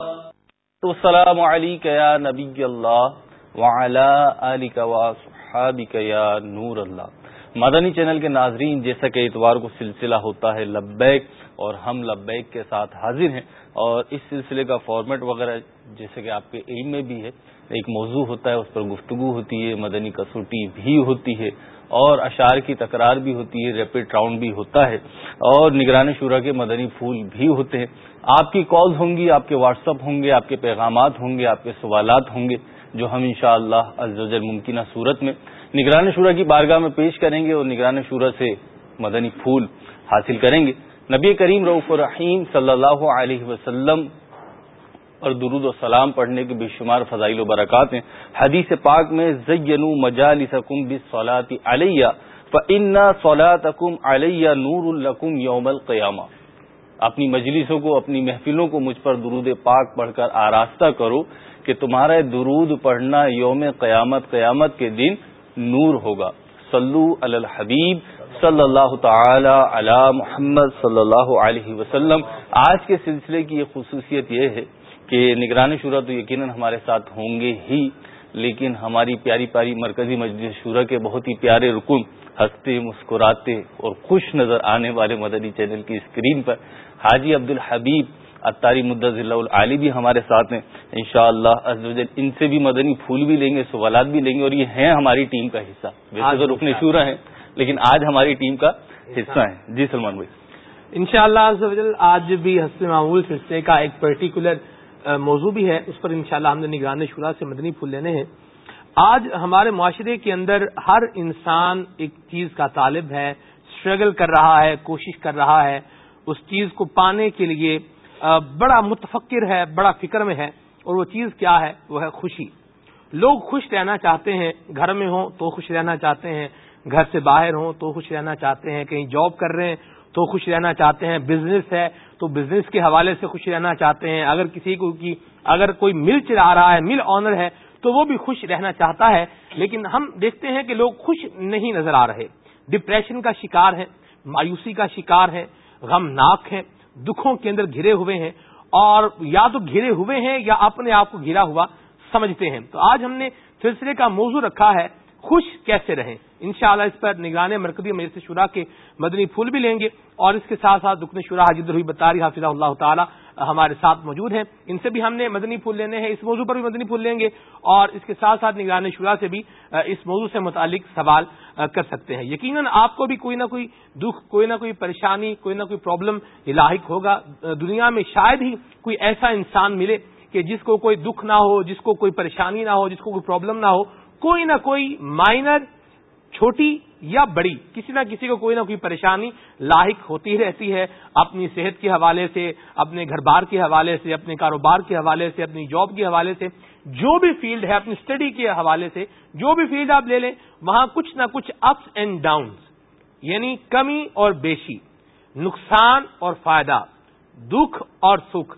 السلام علیکم نبی اللہ یا نور اللہ۔ مدنی چینل کے ناظرین، جیسا کہ اتوار کو سلسلہ ہوتا ہے لبیک اور ہم لبیک کے ساتھ حاضر ہیں اور اس سلسلے کا فارمیٹ وغیرہ جیسے کہ آپ کے علم میں بھی ہے، ایک موضوع ہوتا ہے، اس پر گفتگو ہوتی ہے، مدنی کسوٹی بھی ہوتی ہے اور اشعار کی تکرار بھی ہوتی ہے ریپڈ راؤنڈ بھی ہوتا ہے اور نگران شورا کے مدنی پھول بھی ہوتے ہیں۔ آپ کی کالز ہوں گی، آپ کے واٹس اپ ہوں گے، آپ کے پیغامات ہوں گے، آپ کے سوالات ہوں گے، جو ہم انشاءاللہ شاء اللہ ممکنہ صورت میں نگران شورا کی بارگاہ میں پیش کریں گے اور نگران شورا سے مدنی پھول حاصل کریں گے۔ نبی کریم رعف الرحیم صلی اللہ علیہ وسلم اور درود و سلام پڑھنے کے بے شمار فضائل و برکات ہیں۔ حدیث پاک میں زینو مجالسکم بصلاۃ علیہ فان صلاتکم علیہ نور الکم یوم القیامہ۔ اپنی مجلسوں کو، اپنی محفلوں کو مجھ پر درود پاک پڑھ کر آراستہ کرو کہ تمہارا درود پڑھنا یوم قیامت قیامت کے دن نور ہوگا۔ صلو علی الحبیب صلی اللہ تعالی علی محمد صلی اللہ علیہ وسلم۔ آج کے سلسلے کی یہ خصوصیت یہ ہے کہ نگران شورا تو یقیناً ہمارے ساتھ ہوں گے ہی لیکن ہماری پیاری پیاری مرکزی مجلس شورا کے بہت ہی پیارے رکن ہنستے مسکراتے اور خوش نظر آنے والے مدنی چینل کی اسکرین پر حاجی عبد الحبیب اتاری مدض اللہ علی بھی ہمارے ساتھ ہیں۔ ان شاء اللہ ان سے بھی مدنی پھول بھی لیں گے سوالات بھی لیں گے اور یہ ہیں ہماری ٹیم کا حصہ۔ ویسے تو رکن شورا ہیں۔ لیکن آج ہماری ٹیم کا حصہ ہیں جی سلمان بھائی۔ ان شاء اللہ آج بھی ہنستے معمول سلسلے کا ایک پرٹیکولر موضوع بھی ہے۔ اس پر انشاءاللہ ہم نے نگران شورا سے مدنی پھول لینے ہیں۔ آج ہمارے معاشرے کے اندر ہر انسان ایک چیز کا طالب ہے اسٹرگل کر رہا ہے، کوشش کر رہا ہے۔ اس چیز کو پانے کے لیے بڑا متفکر ہے، بڑا فکر میں ہے۔ اور وہ چیز کیا ہے؟ وہ ہے خوشی۔ لوگ خوش رہنا چاہتے ہیں، گھر میں ہوں تو خوش رہنا چاہتے ہیں۔ گھر سے باہر ہوں تو خوش رہنا چاہتے ہیں، کہیں جاب کر رہے ہیں تو خوش رہنا چاہتے ہیں بزنس ہے تو بزنس کے حوالے سے خوش رہنا چاہتے ہیں۔ اگر کسی کو کی، اگر کوئی مل چلا رہا ہے، مل آنر ہے تو وہ بھی خوش رہنا چاہتا ہے۔ لیکن ہم دیکھتے ہیں کہ لوگ خوش نہیں نظر آ رہے۔ ڈپریشن کا شکار ہے مایوسی کا شکار ہے غمناک ہیں، دکھوں کے اندر گھرے ہوئے ہیں اور یا تو گھرے ہوئے ہیں یا اپنے آپ کو گھرا ہوا سمجھتے ہیں۔ تو آج ہم نے سلسلے کا موضوع رکھا ہے خوش کیسے رہیں۔ انشاءاللہ اس پر نگران مرکزی میرے شورا کے مدنی پھول بھی لیں گے اور اس کے ساتھ ساتھ دکن شورا حاجد الحی بطاری حافظ اللہ تعالی ہمارے ساتھ موجود ہیں۔ ان سے بھی ہم نے مدنی پھول لینے ہیں، اس موضوع پر بھی مدنی پھول لیں گے اور اس کے ساتھ ساتھ نگران شورا سے بھی اس موضوع سے متعلق سوال کر سکتے ہیں۔ یقیناً آپ کو بھی کوئی نہ کوئی دکھ، کوئی نہ کوئی پریشانی، کوئی نہ کوئی پرابلم لاحق ہوگا۔ دنیا میں شاید ہی کوئی ایسا انسان ملے کہ جس کو کوئی دکھ نہ ہو، جس کو کوئی پریشانی نہ ہو، جس کو کوئی پرابلم نہ ہو۔ کوئی نہ کوئی مائنر، چھوٹی یا بڑی، کسی نہ کسی کو کوئی نہ کوئی پریشانی لاحق ہوتی رہتی ہے۔ اپنی صحت کے حوالے سے، اپنے گھر بار کے حوالے سے، اپنے کاروبار کے حوالے سے، اپنی جاب کے حوالے سے، جو بھی فیلڈ ہے، اپنی اسٹڈی کے حوالے سے، جو بھی فیلڈ آپ لے لیں، وہاں کچھ نہ کچھ اپس اینڈ ڈاؤن یعنی کمی اور بیشی، نقصان اور فائدہ، دکھ اور سکھ،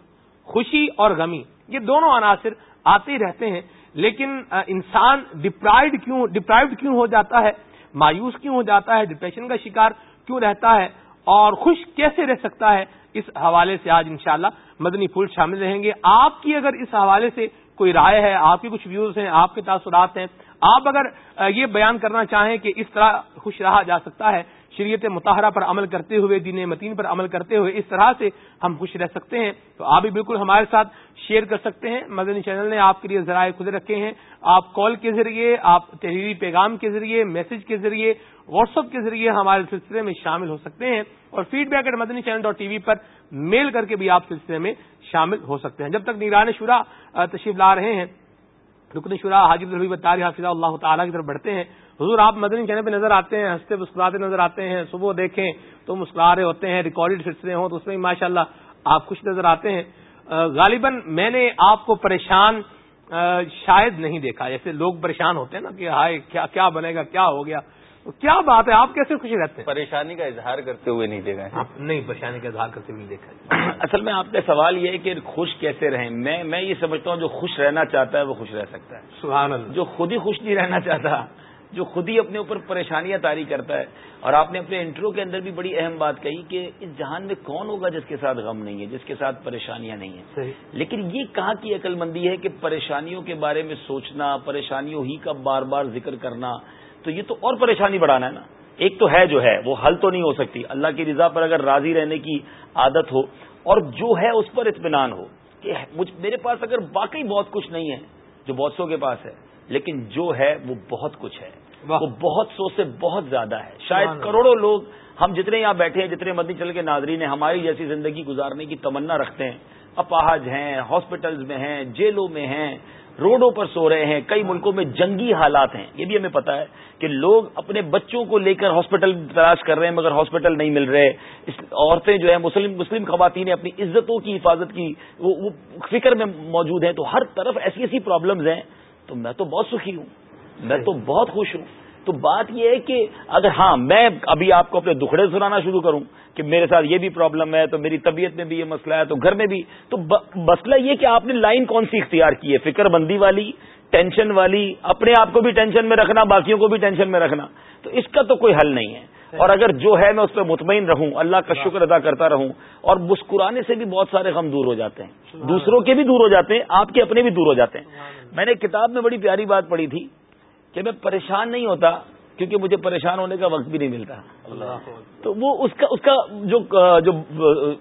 خوشی اور غمی، یہ دونوں عناصر آتے رہتے ہیں۔ لیکن انسان ڈپرائڈ کیوں ڈپرائڈ کیوں ہو جاتا ہے؟ مایوس کیوں ہو جاتا ہے؟ ڈپریشن کا شکار کیوں رہتا ہے؟ اور خوش کیسے رہ سکتا ہے؟ اس حوالے سے آج انشاءاللہ مدنی پھول شامل رہیں گے۔ آپ کی اگر اس حوالے سے کوئی رائے ہے، آپ کی کچھ ویوز ہیں، آپ کے تاثرات ہیں، آپ اگر یہ بیان کرنا چاہیں کہ اس طرح خوش رہا جا سکتا ہے شریعت مطالعہ پر عمل کرتے ہوئے، دین متین پر عمل کرتے ہوئے اس طرح سے ہم خوش رہ سکتے ہیں۔ تو آپ بھی بالکل ہمارے ساتھ شیئر کر سکتے ہیں۔ مدنی چینل نے آپ کے لیے ذرائع خود رکھے ہیں۔ آپ کال کے ذریعے، آپ تحریری پیغام کے ذریعے، میسج کے ذریعے، واٹس ایپ کے ذریعے ہمارے سلسلے میں شامل ہو سکتے ہیں۔ اور feedback at Madani channel dot T V per mail کر کے بھی آپ سلسلے میں شامل ہو سکتے ہیں۔ جب تک نگران شورا تشریف لا رہے ہیں، رکن شورا حاجب الحبی بطاری حافظ اللہ تعالیٰ کی طرف بڑھتے ہیں حضور آپ مدنی چینل پہ نظر آتے ہیں ہنستے مسکراتے نظر آتے ہیں صبح دیکھیں تو مسکرا رہے ہوتے ہیں ریکارڈیڈ سلسلے ہوں تو اس میں ماشاء اللہ آپ خوش نظر آتے ہیں۔ غالباً میں نے آپ کو پریشان شاید نہیں دیکھا۔ جیسے لوگ پریشان ہوتے ہیں نا کہ ہائے کیا بنے گا کیا ہو گیا؟ کیا بات ہے؟ آپ کیسے خوشی رہتے ہیں؟ پریشانی کا اظہار کرتے ہوئے نہیں دیکھا نہیں پریشانی کا اظہار کرتے ہوئے نہیں دیکھا اصل میں آپ کا سوال یہ ہے کہ خوش کیسے رہیں؟ میں میں یہ سمجھتا ہوں جو خوش رہنا چاہتا ہے وہ خوش رہ سکتا ہے۔ سبحان اللہ۔ جو خود ہی خوش نہیں رہنا چاہتا جو خود ہی اپنے اوپر پریشانیاں تاری کرتا ہے۔ اور آپ نے اپنے انٹرو کے اندر بھی بڑی اہم بات کہی کہ اس جہان میں کون ہوگا جس کے ساتھ غم نہیں ہے جس کے ساتھ پریشانیاں نہیں ہیں۔ لیکن یہ کہاں کی عقل مندی ہے کہ پریشانیوں کے بارے میں سوچنا پریشانیوں ہی کا بار بار ذکر کرنا تو یہ تو اور پریشانی بڑھانا ہے نا۔ ایک تو ہے جو ہے وہ حل تو نہیں ہو سکتی۔ اللہ کی رضا پر اگر راضی رہنے کی عادت ہو اور جو ہے اس پر اطمینان ہو کہ میرے پاس اگر واقعی بہت کچھ نہیں ہے جو بہت سو کے پاس ہے لیکن جو ہے وہ بہت کچھ ہے۔ وہ بہت سو سے بہت زیادہ ہے۔ شاید کروڑوں لوگ ہم جتنے یہاں بیٹھے ہیں جتنے مدنی چل کے ناظرین ہیں ہماری جیسی زندگی گزارنے کی تمنا رکھتے ہیں۔ اپاہج ہیں ہاسپٹلز میں ہیں جیلوں میں ہیں روڈوں پر سو رہے ہیں کئی ملکوں میں جنگی حالات ہیں۔ یہ بھی ہمیں پتا ہے کہ لوگ اپنے بچوں کو لے کر ہاسپٹل تلاش کر رہے ہیں مگر ہاسپٹل نہیں مل رہے۔ عورتیں جو ہیں مسلم مسلم خواتین اپنی عزتوں کی حفاظت کی وہ فکر میں موجود ہیں۔ تو ہر طرف ایسی ایسی پرابلمز ہیں تو میں تو بہت سکھی ہوں۔ میں تو بہت خوش ہوں۔ تو بات یہ ہے کہ اگر ہاں میں ابھی آپ کو اپنے دکھڑے سنانا شروع کروں کہ میرے ساتھ یہ بھی پرابلم ہے تو میری طبیعت میں بھی یہ مسئلہ ہے تو گھر میں بھی۔ تو مسئلہ یہ کہ آپ نے لائن کون سی اختیار کی ہے؟ فکر بندی والی ٹینشن والی اپنے آپ کو بھی ٹینشن میں رکھنا باقیوں کو بھی ٹینشن میں رکھنا۔ تو اس کا تو کوئی حل نہیں ہے۔ اور اگر جو ہے میں اس پہ مطمئن رہوں اللہ کا شکر ادا کرتا رہوں اور مسکرانے سے بھی بہت سارے غم دور ہو جاتے ہیں. دوسروں کے بھی دور ہو جاتے ہیں آپ کے اپنے بھی دور ہو جاتے ہیں. میں نے کتاب میں بڑی پیاری بات پڑھی تھی کہ میں پریشان نہیں ہوتا کیونکہ مجھے پریشان ہونے کا وقت بھی نہیں ملتا. تو وہ اس کا اس کا جو جو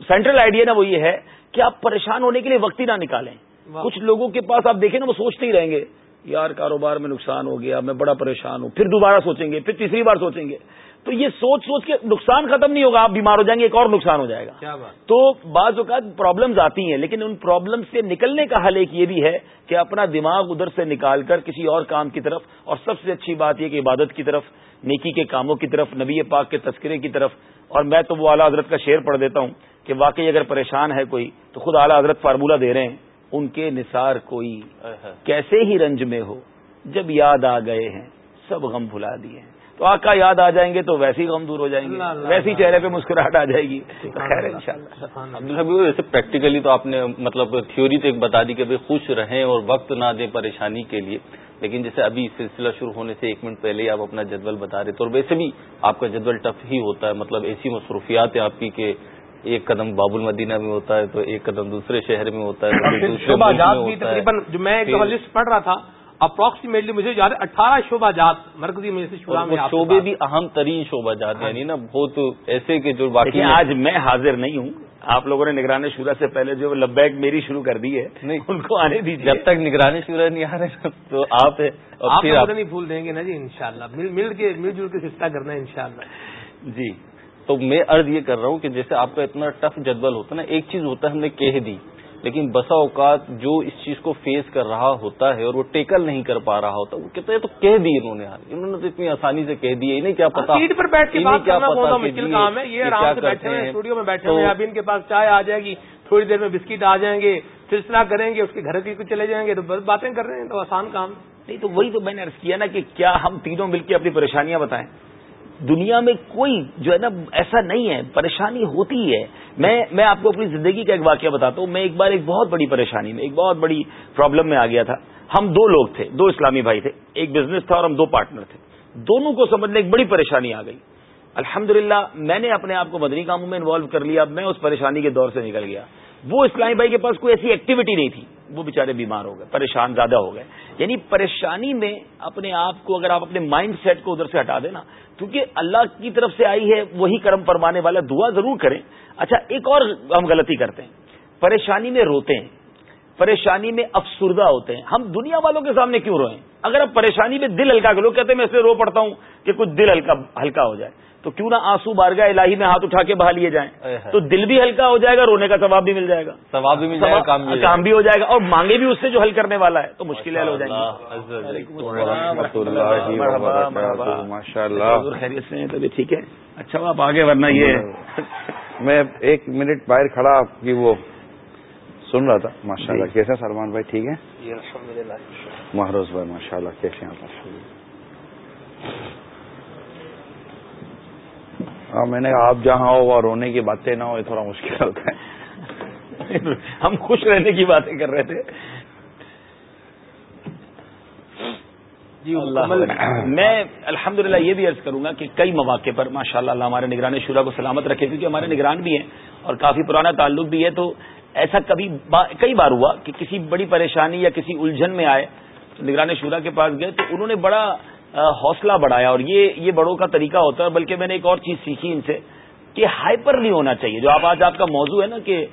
سینٹرل آئیڈیا نا وہ یہ ہے کہ آپ پریشان ہونے کے لیے وقت ہی نہ نکالیں. کچھ لوگوں کے پاس آپ دیکھیں نا وہ سوچتے ہی رہیں گے یار کاروبار میں نقصان ہو گیا میں بڑا پریشان ہوں پھر دوبارہ سوچیں گے پھر تیسری بار سوچیں گے. تو یہ سوچ سوچ کے نقصان ختم نہیں ہوگا آپ بیمار ہو جائیں گے ایک اور نقصان ہو جائے گا۔ تو بعض اوقات پرابلمز آتی ہیں لیکن ان پرابلم سے نکلنے کا حل ایک یہ بھی ہے کہ اپنا دماغ ادھر سے نکال کر کسی اور کام کی طرف اور سب سے اچھی بات یہ کہ عبادت کی طرف نیکی کے کاموں کی طرف نبی پاک کے تذکرے کی طرف۔ اور میں تو وہ اعلیٰ حضرت کا شعر پڑھ دیتا ہوں کہ واقعی اگر پریشان ہے کوئی تو خود اعلیٰ حضرت فارمولہ دے رہے ہیں ان کے نثار کوئی کیسے ہی رنج میں ہو جب یاد آ گئے ہیں سب غم بھلا دیے ہیں۔ تو آقا یاد آ جائیں گے تو ویسے ہی غم دور ہو جائیں گے ویسی چہرے پہ مسکراہٹ آ جائے گی۔ خیر ان شاء اللہ۔ ویسے پریکٹیکلی تو آپ نے مطلب تھیوری تو ایک بتا دی کہ خوش رہیں اور وقت نہ دیں پریشانی کے لیے۔ لیکن جیسے ابھی سلسلہ شروع ہونے سے ایک منٹ پہلے ہی آپ اپنا جدول بتا رہے تھے اور ویسے بھی آپ کا جدول ٹف ہی ہوتا ہے۔ مطلب ایسی مصروفیات ہیں آپ کی کہ ایک قدم باب المدینہ میں ہوتا ہے تو ایک قدم دوسرے شہر میں ہوتا ہے جو میں لسٹ پڑھ رہا تھا اپروکسیمیٹلی مجھے یاد ہے اٹھارہ شعبہ جات مرکزی میں سے شعبے بھی اہم ترین شعبہ جات یعنی نا بہت ایسے کہ جو باقی آج میں حاضر نہیں ہوں۔ آپ لوگوں نے نگرانی شورا سے پہلے جو لبیک میری شروع کر دی ہے ان کو آنے دیجیے جب تک نگرانی شورا نہیں آ رہے تو آپ نہیں بھول دیں گے نا جی انشاءاللہ۔ مل مل کے مل جل کے سستا کرنا ہے انشاءاللہ۔ جی۔ تو میں عرض یہ کر رہا ہوں کہ جیسے آپ کا اتنا ٹف جدول ہوتا ہے نا ایک چیز ہوتا ہے ہم نے کہہ دی۔ لیکن بسا اوقات جو اس چیز کو فیس کر رہا ہوتا ہے اور وہ ٹیکل نہیں کر پا رہا ہوتا وہ کہتے ہیں تو کہہ دی انہوں نے انہوں نے تو اتنی آسانی سے کہہ دی انہیں کیا پتا پر بیٹھ کے کیا پتا مشکل کام ہے یہ آرام سے بیٹھے ہیں؟ اسٹوڈیو میں بیٹھے ہوئے ابھی ان کے پاس چائے آ جائے گی تھوڑی دیر میں بسکٹ آ جائیں گے سلسلہ کریں گے اس کے گھر کی چلے جائیں گے تو بس باتیں کر رہے ہیں تو آسان کام۔ نہیں تو وہی تو میں نے عرض کیا نا کہ کیا ہم تینوں مل کے اپنی پریشانیاں بتائیں؟ دنیا میں کوئی جو ہے نا ایسا نہیں ہے، پریشانی ہوتی ہے۔ میں میں آپ کو اپنی زندگی کا ایک واقعہ بتاتا ہوں۔ میں ایک بار ایک بہت بڑی پریشانی میں، ایک بہت بڑی پرابلم میں آ گیا تھا۔ ہم دو لوگ تھے، دو اسلامی بھائی تھے، ایک بزنس تھا اور ہم دو پارٹنر تھے۔ دونوں کو سمجھنے ایک بڑی پریشانی آ گئی۔ الحمد میں نے اپنے آپ کو مدنی کاموں میں انوالو کر لیا۔ میں اس پریشانی کے دور سے نکل گیا۔ وہ اسلامی بھائی کے پاس کوئی ایسی ایکٹیویٹی نہیں تھی۔ وہ بےچارے بیمار ہو گئے، پریشان زیادہ ہو گئے۔ یعنی پریشانی میں اپنے آپ کو، اگر آپ اپنے مائنڈ سیٹ کو ادھر سے ہٹا دینا کیونکہ اللہ کی طرف سے آئی ہے وہی کرم فرمانے والا، دعا ضرور کریں۔ اچھا ایک اور ہم غلطی کرتے ہیں۔ پریشانی میں روتے ہیں۔ پریشانی میں افسردہ ہوتے ہیں۔ ہم دنیا والوں کے سامنے کیوں روئیں؟ اگر آپ پریشانی میں دل ہلکا لوگ کہتے ہیں میں اس رو پڑتا ہوں کہ کچھ دل ہلکا ہلکا ہو جائے۔ تو کیوں نہ آنسو بارگاہ الہی میں ہاتھ اٹھا کے بہا لیے جائیں۔ تو دل بھی ہلکا ہو جائے گا رونے کا ثواب بھی مل جائے گا۔ ثواب بھی مل جائے گا کام بھی ہو جائے گا۔ اور مانگے بھی اس سے جو حل کرنے والا ہے تو مشکل حل ہو جائے گی۔ خیریت سے تبھی ٹھیک ہے؟ اچھا آپ آگے ورنہ یہ میں ایک منٹ باہر کھڑا آپ کی وہ سن رہا تھا۔ ماشاء اللہ جی۔ کیسے سلمان بھائی؟ ٹھیک ہے محروز بھائی ماشاء اللہ کیسے ہیں ہاں میں نے آپ جہاں ہو اور رونے کی باتیں نہ ہو یہ تھوڑا مشکل ہوتا ہے۔ ہم خوش رہنے کی باتیں کر رہے تھے۔ جی میں الحمد یہ بھی عرض کروں گا کہ کئی مواقع پر ماشاء اللہ ہمارے نگران شورا کو سلامت رکھے کیونکہ ہمارے نگران بھی ہیں اور کافی پرانا تعلق بھی ہے تو ایسا کبھی با کئی بار ہوا کہ کسی بڑی پریشانی یا کسی الجھن میں آئے نگران شورا کے پاس گئے تو انہوں نے بڑا حوصلہ بڑھایا اور یہ یہ بڑوں کا طریقہ ہوتا ہے بلکہ میں نے ایک اور چیز سیکھی ان سے کہ ہائپر نہیں ہونا چاہیے۔ جو آپ آج آپ کا موضوع ہے نا کہ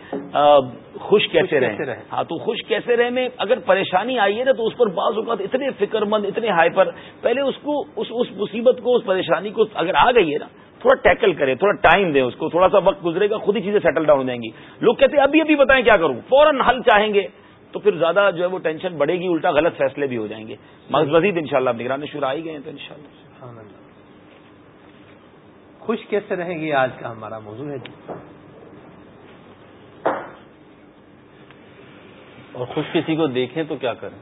خوش کیسے رہے ہاں تو خوش کیسے رہے میں اگر پریشانی آئی ہے نا تو اس پر بعض اوقات اتنے فکر مند اتنے ہائپر پہلے اس کو اس اس مصیبت کو اس پریشانی کو اگر آ گئی ہے نا تھوڑا ٹیکل کرے تھوڑا ٹائم دیں اس کو تھوڑا سا وقت گزرے گا خود ہی چیزیں سیٹل ڈاؤن دیں گی۔ لوگ کہتے ہیں ابھی ابھی بتائیں کیا کروں؟ فوراً حل چاہیں گے۔ تو پھر زیادہ جو ہے وہ ٹینشن بڑھے گی الٹا غلط فیصلے بھی ہو جائیں گے۔ مزید ان شاء اللہ نگرانی شروع آئی گئے ہیں تو ان شاء اللہ۔ خوش کیسے رہیں گے؟ آج کا ہمارا موضوع ہے جی۔ اور خوش کسی کو دیکھیں تو کیا کریں؟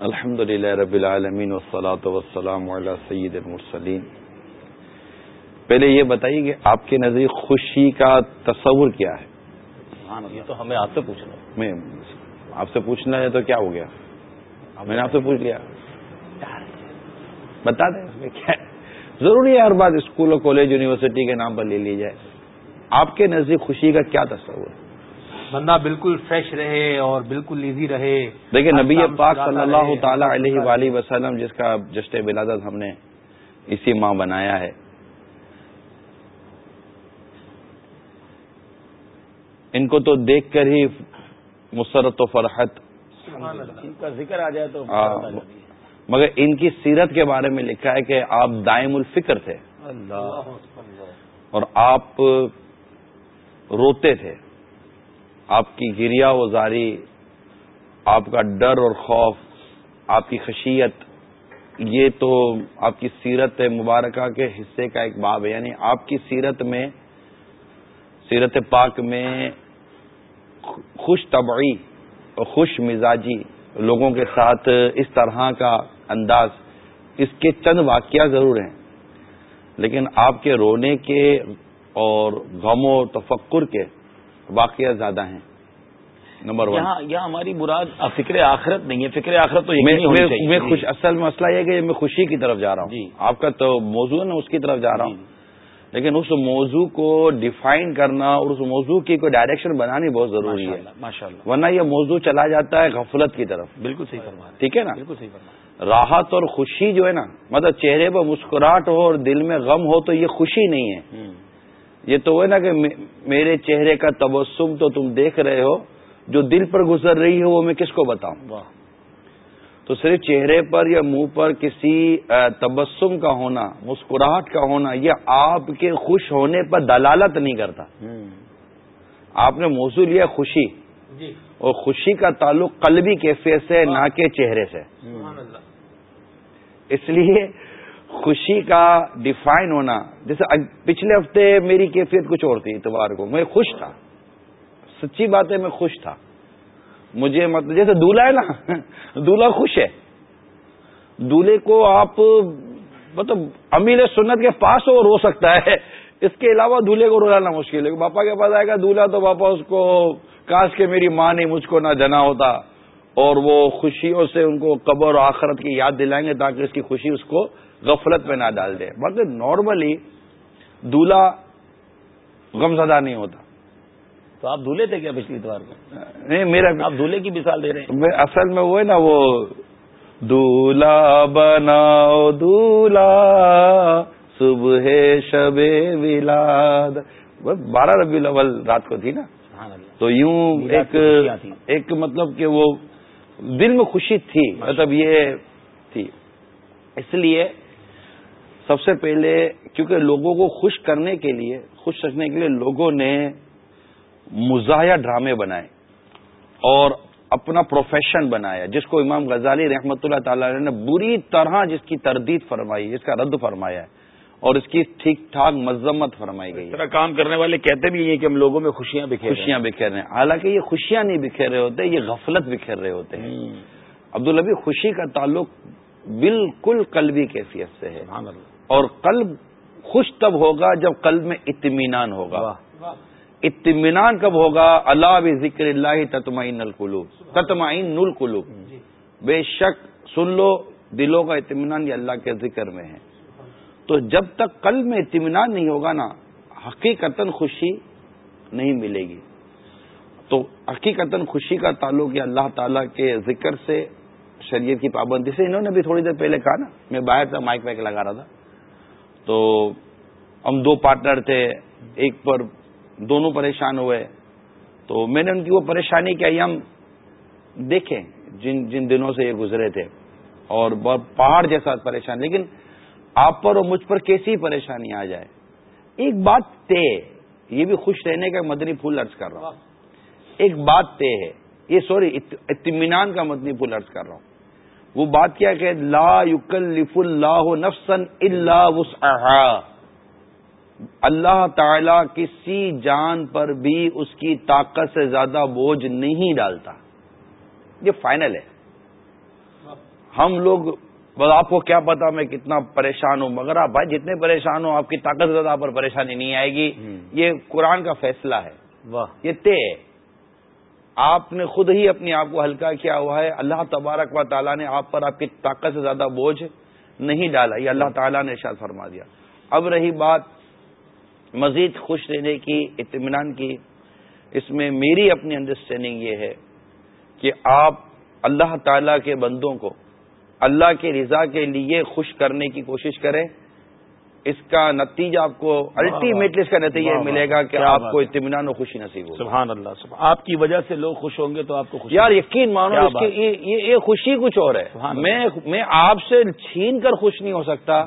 الحمد للہ رب العالمین وسلاۃ وسلام علیہ سید المرسلین۔ پہلے یہ بتائیے کہ آپ کے نزدیک خوشی کا تصور کیا ہے؟ یہ تو ہمیں آپ سے پوچھنا میں آپ سے پوچھنا ہے تو کیا ہو گیا؟ میں نے آپ سے پوچھ لیا۔ بتا دیں۔ کیا ضروری ہے ہر بات اسکول اور کالج یونیورسٹی کے نام پر لے لی جائے۔ آپ کے نزدیک خوشی کا کیا تصور؟ ہے بندہ بالکل فریش رہے اور بالکل ایزی رہے۔ دیکھیں نبی پاک صلی اللہ تعالی علیہ وآلہ وسلم جس کا جسٹ بلادت ہم نے اسی ماہ بنایا ہے ان کو تو دیکھ کر ہی مسرت و فرحت کا ذکر آ جائے تو مگر ان کی سیرت کے بارے میں لکھا ہے کہ آپ دائم الفکر تھے۔ اور آپ روتے تھے۔ آپ کی گریا وزاری آپ کا ڈر اور خوف آپ کی خشیت یہ تو آپ کی سیرت مبارکہ کے حصے کا ایک باب ہے۔ یعنی آپ کی سیرت میں سیرت پاک میں خوش طبعی اور خوش مزاجی لوگوں کے ساتھ اس طرح کا انداز اس کے چند واقعہ ضرور ہیں۔ لیکن آپ کے رونے کے اور غم و تفکر کے واقعہ زیادہ ہیں۔ Number one. یہاں ہماری مراد فکر آخرت نہیں ہے۔ فکر آخرت تو میں خوش اصل مسئلہ یہ کہ میں خوشی کی طرف جا رہا ہوں۔ جی۔ آپ کا تو موضوع ہے نا اس کی طرف جا رہا ہوں۔ جی، جی۔ لیکن اس موضوع کو ڈیفائن کرنا اور اس موضوع کی کوئی ڈائریکشن بنانی بہت ضروری ہے۔ ورنہ یہ موضوع چلا جاتا ہے غفلت کی طرف۔ بالکل صحیح فرما ٹھیک ہے نا؟ بالکل صحیح فرما راحت اور خوشی جو ہے نا مطلب چہرے پر مسکراہٹ ہو اور دل میں غم ہو تو یہ خوشی نہیں ہے۔ یہ تو ہے نا کہ میرے چہرے کا تبسم تو تم دیکھ رہے ہو جو دل پر گزر رہی ہے وہ میں کس کو بتاؤں؟ تو صرف چہرے پر یا منہ پر کسی تبسم کا ہونا مسکراہٹ کا ہونا یہ آپ کے خوش ہونے پر دلالت نہیں کرتا۔ آپ نے موضوع لیا خوشی۔ جی۔ اور خوشی کا تعلق قلبی کیفیت سے نہ کہ چہرے سے۔ اس لیے خوشی کا ڈیفائن ہونا جیسے پچھلے ہفتے میری کیفیت کچھ اور تھی اتوار کو میں خوش تھا۔ سچی بات ہے میں خوش تھا۔ مجھے مطلب جیسے دولہا ہے نا، دولہا خوش ہے۔ دولہے کو آپ مطلب امیر سنت کے پاس ہو رو سکتا ہے۔ اس کے علاوہ دولہے کو رولانا مشکل ہے۔ باپا کے پاس آئے گا دولہا تو باپا اس کو کاش کے میری ماں نے مجھ کو نہ جنا ہوتا۔ اور وہ خوشیوں سے ان کو قبر و آخرت کی یاد دلائیں گے تاکہ اس کی خوشی اس کو غفلت میں نہ ڈال دے۔ مگر نارملی دولہا غمزدہ نہیں ہوتا۔ تو آپ دھولے تھے کیا پچھلی اتوار کو؟ نہیں میرا آپ دھولے کی مثال دے رہے ہیں۔ اصل میں وہ ہے نا وہ دلہا بناؤ دلہا صبح شب ولاد۔ بارہ ربی الاول رات کو تھی نا۔ تو یوں ایک ایک مطلب کہ وہ دل میں خوشی تھی۔ مطلب یہ تھی۔ اس لیے سب سے پہلے کیونکہ لوگوں کو خوش کرنے کے لیے خوش رکھنے کے لیے لوگوں نے مزاحیہ ڈرامے بنائے اور اپنا پروفیشن بنایا جس کو امام غزالی رحمۃ اللہ تعالی نے بری طرح جس کی تردید فرمائی جس کا رد فرمایا ہے اور اس کی ٹھیک ٹھاک مذمت فرمائی گئی طرح کام کرنے والے کہتے بھی ہیں کہ ہم لوگوں میں خوشیاں بکھیر خوشیاں بکھیر رہے ہیں۔ حالانکہ یہ خوشیاں نہیں بکھیر رہے ہوتے یہ غفلت بکھیر رہے ہوتے ہیں۔ عبدالبی خوشی کا تعلق بالکل قلبی کیفیت سے ہے۔ اور قلب خوش تب ہوگا جب قلب میں اطمینان ہوگا۔ اطمینان کب ہوگا؟ اللہ بھی ذکر اللہ تتمعین القلوب تتمعین القلوب۔ بے شک سن لو دلوں کا اطمینان یہ اللہ کے ذکر میں ہے۔ تو جب تک قلب میں اطمینان نہیں ہوگا نا حقیقت خوشی نہیں ملے گی۔ تو حقیقت خوشی کا تعلق یہ اللہ تعالیٰ کے ذکر سے شریعت کی پابندی سے انہوں نے بھی تھوڑی دیر پہلے کہا نا میں باہر تھا مائک وائک لگا رہا تھا۔ تو ہم دو پارٹنر تھے ایک پر دونوں پریشان ہوئے۔ تو میں نے ان کی وہ پریشانی کیا ہم دیکھیں جن جن دنوں سے یہ گزرے تھے۔ اور بہت پہاڑ جیسا پریشان، لیکن آپ پر اور مجھ پر کیسی پریشانی آ جائے۔ ایک بات طے یہ بھی خوش رہنے کا مدنی پھول ارض کر رہا ہوں۔ ایک بات طے ہے، یہ سوری اطمینان کا مدنی پھول ارض کر رہا ہوں۔ وہ بات کیا کہ لا یکلف اللہ نفسن اللہ اللہ تعالی کسی جان پر بھی اس کی طاقت سے زیادہ بوجھ نہیں ڈالتا۔ یہ فائنل ہے۔ ہم لوگ بس آپ کو کیا پتا میں کتنا پریشان ہوں مگر آپ بھائی جتنے پریشان ہوں آپ کی طاقت سے زیادہ پر پریشانی نہیں آئے گی۔ یہ قرآن کا فیصلہ ہے۔ واہ۔ یہ طے ہے۔ آپ نے خود ہی اپنے آپ کو ہلکا کیا ہوا ہے۔ اللہ تبارک و تعالیٰ نے آپ پر آپ کی طاقت سے زیادہ بوجھ نہیں ڈالا۔ یہ اللہ تعالیٰ نے ارشاد فرما دیا۔ اب رہی بات مزید خوش رہنے کی اطمینان کی۔ اس میں میری اپنی انڈرسٹینڈنگ یہ ہے کہ آپ اللہ تعالی کے بندوں کو اللہ کے رضا کے لیے خوش کرنے کی کوشش کریں۔ اس کا نتیجہ آپ کو الٹیمیٹلی اس کا نتیجہ ملے گا کہ آپ کو اطمینان و خوشی نصیب ہو سبحان اللہ سبحان آپ کی وجہ سے لوگ خوش ہوں گے تو آپ کو خوش یار یقین مانو یہ خوشی کچھ اور ہے۔ میں آپ سے چھین کر خوش نہیں ہو سکتا۔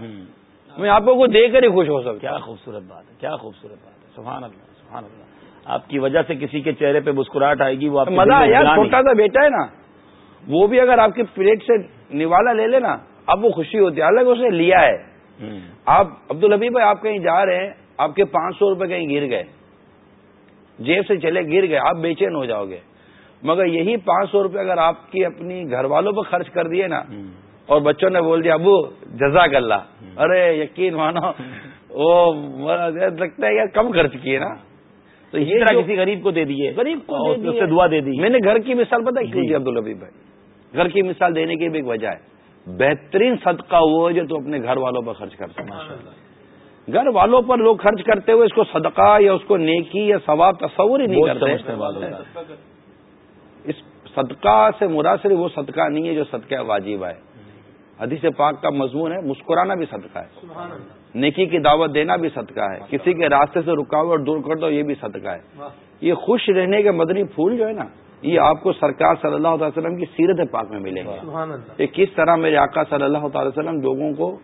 میں آپ کو دے کر ہی خوش ہو سکتا کیا خوبصورت بات ہے کیا خوبصورت بات ہے۔ سبحان اللہ سبحان اللہ۔ آپ کی وجہ سے کسی کے چہرے پہ مسکراہٹ آئے گی وہ مزہ یار چھوٹا سا بیٹا ہے نا وہ بھی اگر آپ کی پلیٹ سے نوالا لے لے نا اب وہ خوشی ہوتی ہے۔ الگ اسے لیا ہے۔ آپ عبد الحبیب بھائی آپ کہیں جا رہے ہیں آپ کے پانچ سو روپے کہیں گر گئے۔ جیب سے چلے گر گئے آپ بے چین ہو جاؤ گے۔ مگر یہی پانچ سو روپے اگر آپ کی اپنی گھر والوں پر خرچ کر دیے نا اور بچوں نے بول دیا ابو جزاک اللہ. ارے یقین مانو وہ لگتا ہے یار کم خرچ کیے نا۔ تو یہ طرح کسی غریب کو دے دیے غریب کو دعا دے دی میں نے گھر کی مثال پتا کیوں جی۔ عبد الحبیب بھائی؟ گھر کی مثال دینے کی بھی ایک وجہ ہے۔ بہترین صدقہ وہ جو تو اپنے گھر والوں پر خرچ کر سکتا گھر والوں پر لوگ خرچ کرتے ہوئے اس کو صدقہ یا اس کو نیکی یا ثواب تصور ہی نہیں کرتے۔ اس صدقہ سے مراد صرف وہ صدقہ نہیں ہے جو صدقہ واجب ہے۔ حدیث پاک کا مضمون ہے مسکرانا بھی صدقہ ہے۔ نیکی کی دعوت دینا بھی صدقہ ہے۔ کسی کے راستے سے رکاوٹ دور کر دو یہ بھی صدقہ ہے۔ یہ خوش رہنے کے مدنی پھول جو ہے نا یہ آپ کو سرکار صلی اللہ تعالی وسلم کی سیرت پاک میں ملے گا یہ کس طرح میرے آقا صلی اللہ تعالی وسلم لوگوں کو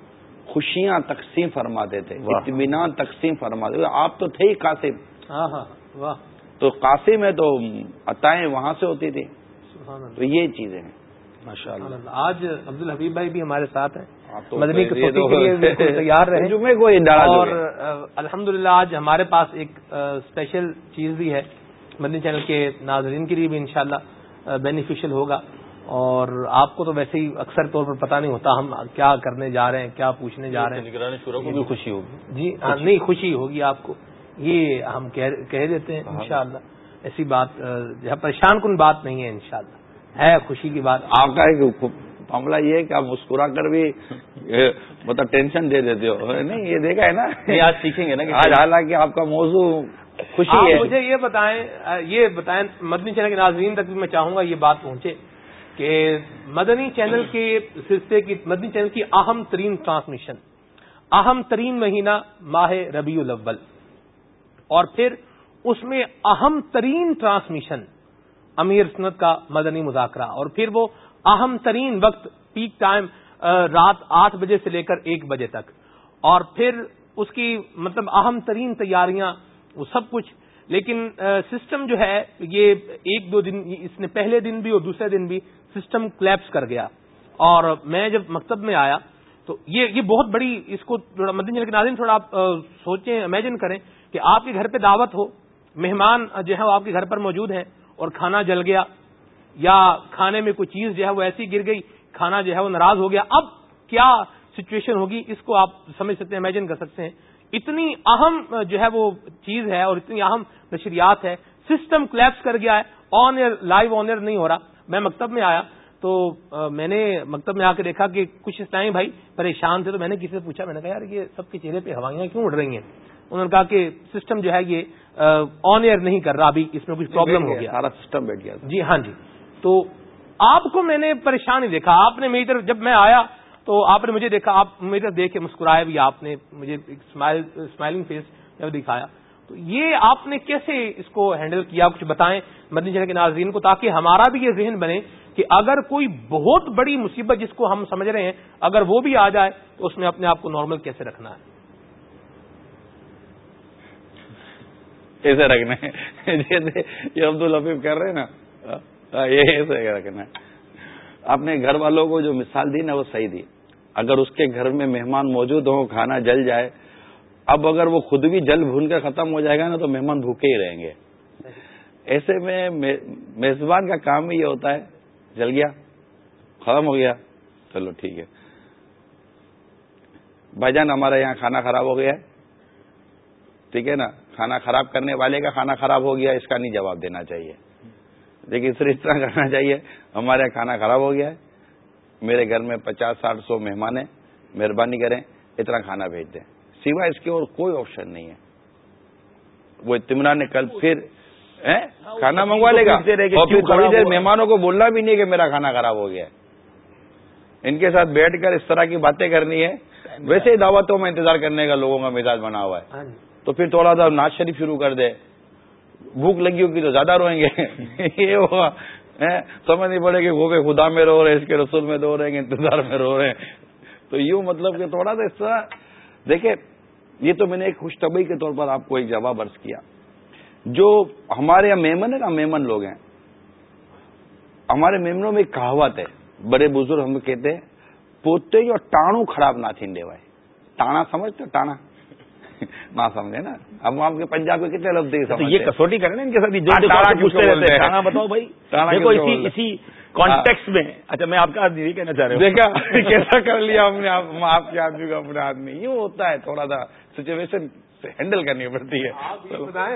خوشیاں تقسیم فرماتے تھے اطمینان تقسیم فرماتے تھے آپ تو تھے ہی قاسم۔ تو قاسم ہے تو عطائیں وہاں سے ہوتی تھی تو یہ چیزیں ہیں۔ ماشاء اللہ. آج عبد الحبیب بھائی بھی ہمارے ساتھ ہیں. مدنی تیار رہے اور الحمد آج ہمارے پاس ایک اسپیشل چیز بھی ہے. مدنی چینل کے ناظرین کے لیے بھی انشاءاللہ بینیفیشل ہوگا. اور آپ کو تو ویسے ہی اکثر طور پر پتہ نہیں ہوتا ہم کیا کرنے جا رہے ہیں کیا پوچھنے جا رہے ہیں. خوشی ہوگی. جی نہیں خوشی ہوگی آپ کو. یہ ہم کہہ دیتے ہیں انشاءاللہ. ایسی بات پریشان کن بات نہیں ہے انشاءاللہ. ہے خوشی کی بات۔ آپ کا ایک معاملہ یہ ہے کہ آپ مسکرا کر بھی مطلب ٹینشن دے دیتے ہو۔ نہیں یہ دیکھا ہے نا۔ آج سیکھیں گے نا آج حالانکہ آپ کا موضوع خوشی ہے۔ مجھے یہ بتائیں یہ بتائیں مدنی چینل کے ناظرین تک بھی میں چاہوں گا یہ بات پہنچے کہ مدنی چینل کے سلسلے کی مدنی چینل کی اہم ترین ٹرانسمیشن اہم ترین مہینہ ماہ ربیع الاول۔ اور پھر اس میں اہم ترین ٹرانسمیشن امیر سنت کا مدنی مذاکرہ۔ اور پھر وہ اہم ترین وقت پیک ٹائم رات آٹھ بجے سے لے کر ایک بجے تک۔ اور پھر اس کی مطلب اہم ترین تیاریاں، وہ سب کچھ۔ لیکن سسٹم جو ہے، یہ ایک دو دن، اس نے پہلے دن بھی اور دوسرے دن بھی سسٹم کلیپس کر گیا۔ اور میں جب مکتب میں آیا، تو یہ یہ بہت بڑی، اس کو تھوڑا مدن کے ناظرین، تھوڑا آپ سوچیں امیجن کریں کہ آپ کے گھر پہ دعوت ہو، مہمان جو ہے وہ آپ کے گھر پر موجود ہیں۔ اور کھانا جل گیا یا کھانے میں کوئی چیز جو ہے وہ ایسی گر گئی، کھانا جو ہے وہ ناراض ہو گیا۔ اب کیا سچویشن ہوگی؟ اس کو آپ سمجھ سکتے ہیں امیجن کر سکتے ہیں۔ اتنی اہم جو ہے وہ چیز ہے اور اتنی اہم نشریات ہے سسٹم کلیپس کر گیا ہے on air live on air نہیں ہو رہا۔ میں مکتب میں آیا تو میں نے مکتب میں آ کے دیکھا کہ کچھ اسلامی بھائی پریشان تھے تو میں نے کسی سے پوچھا، میں نے کہا، یار یہ سب کے چہرے پہ ہوائیاں کیوں اڑ رہی ہیں؟ انہوں نے کہا کہ سسٹم جو ہے یہ آن ایئر نہیں کر رہا ابھی اس میں کچھ پرابلم ہو گیا۔ سارا سسٹم بیٹھ گیا۔ جی ہاں جی۔ تو آپ کو میں نے پریشان ہی دیکھا آپ نے میری طرف جب میں آیا تو آپ نے مجھے دیکھا آپ میری طرف دیکھ کے مسکرایا بھی آپ نے مجھے اسمائلنگ فیس جب دکھایا۔ تو یہ آپ نے کیسے اس کو ہینڈل کیا؟ کچھ بتائیں مدنی جنگ کے ناظرین کو تاکہ ہمارا بھی یہ ذہن بنے کہ اگر کوئی بہت بڑی مصیبت جس کو ہم سمجھ رہے ہیں اگر وہ بھی آ جائے تو اس میں اپنے آپ کو نارمل کیسے رکھنا ہے؟ ایسے رکھنا ہے۔ جیسے یہ عبد الحفیب کر رہے ہیں نا۔ ہاں، یہ ایسے رکھنا ہے۔ آپ نے گھر والوں کو جو مثال دی نا، وہ صحیح دی۔ اگر اس کے گھر میں مہمان موجود ہوں، کھانا جل جائے، اب اگر وہ خود بھی جل بھون کر ختم ہو جائے گا نا، تو مہمان بھوکے ہی رہیں گے۔ ایسے میں میزبان کا کام ہی یہ ہوتا ہے، جل گیا، ختم ہو گیا۔ چلو ٹھیک ہے۔ بھائی جان، ہمارے یہاں کھانا خراب ہو گیا ہے۔ ٹھیک ہے نا۔ کھانا خراب کرنے والے کا کھانا خراب ہو گیا اس کا نہیں جواب دینا چاہیے۔ لیکن صرف اس طرح کرنا چاہیے۔ ہمارے کھانا خراب ہو گیا ہے۔ میرے گھر میں پچاس ساٹھ سو مہمان ہیں۔ مہربانی کریں اتنا کھانا بھیج دیں۔ سوائے اس کے اور کوئی آپشن نہیں ہے۔ وہ اطمینان نے کل پھر کھانا منگوا لے گا۔ اور پھر تھوڑی دیر مہمانوں کو بولنا بھی نہیں کہ میرا کھانا خراب ہو گیا ہے۔ ان کے ساتھ بیٹھ کر اس طرح کی باتیں کرنی ہے۔ ویسے ہی دعوتوں میں انتظار کرنے کا لوگوں کا مزاج بنا ہوا ہے۔ ہاں جی۔ تو پھر تھوڑا سا ناز شریف شروع کر دے۔ بھوک لگی ہوگی تو زیادہ روئیں گے۔ یہ ہوگا سمجھ نہیں پڑے کہ وہ بھی خدا میں رو رہے اس کے رسول میں رو رہے ہیں، انتظار میں رو رہے ہیں۔ تو یوں مطلب کہ تھوڑا سا اس طرح۔ دیکھیں، یہ تو میں نے ایک خوش کے طور پر آپ کو ایک جواب عرض کیا۔ جو ہمارے یہاں میمن ہے نا، میمن لوگ ہیں۔ ہمارے میمنوں میں ایک کہاوت ہے۔ بڑے بزرگ ہم کہتے ہیں، پوتے اور ٹانو خراب نہ تھے بھائی۔ ٹانا، سمجھتے ٹانا۔ نہ سمجھے نا۔ اب آپ کے پنجاب کے کتنے لفظ یہ کسوٹی کریں نا ان کے ساتھ بتاؤ بھائی۔ دیکھو اسی کانٹیکس میں۔ اچھا میں آپ کا آدمی نہیں کہنا چاہ رہا ہوں۔ دیکھا کیسا کر لیا ہم نے؟ آپ کے آدمی کا اپنے آدمی۔ یوں ہوتا ہے تھوڑا سا سچویشن ہینڈل کرنی پڑتی ہے۔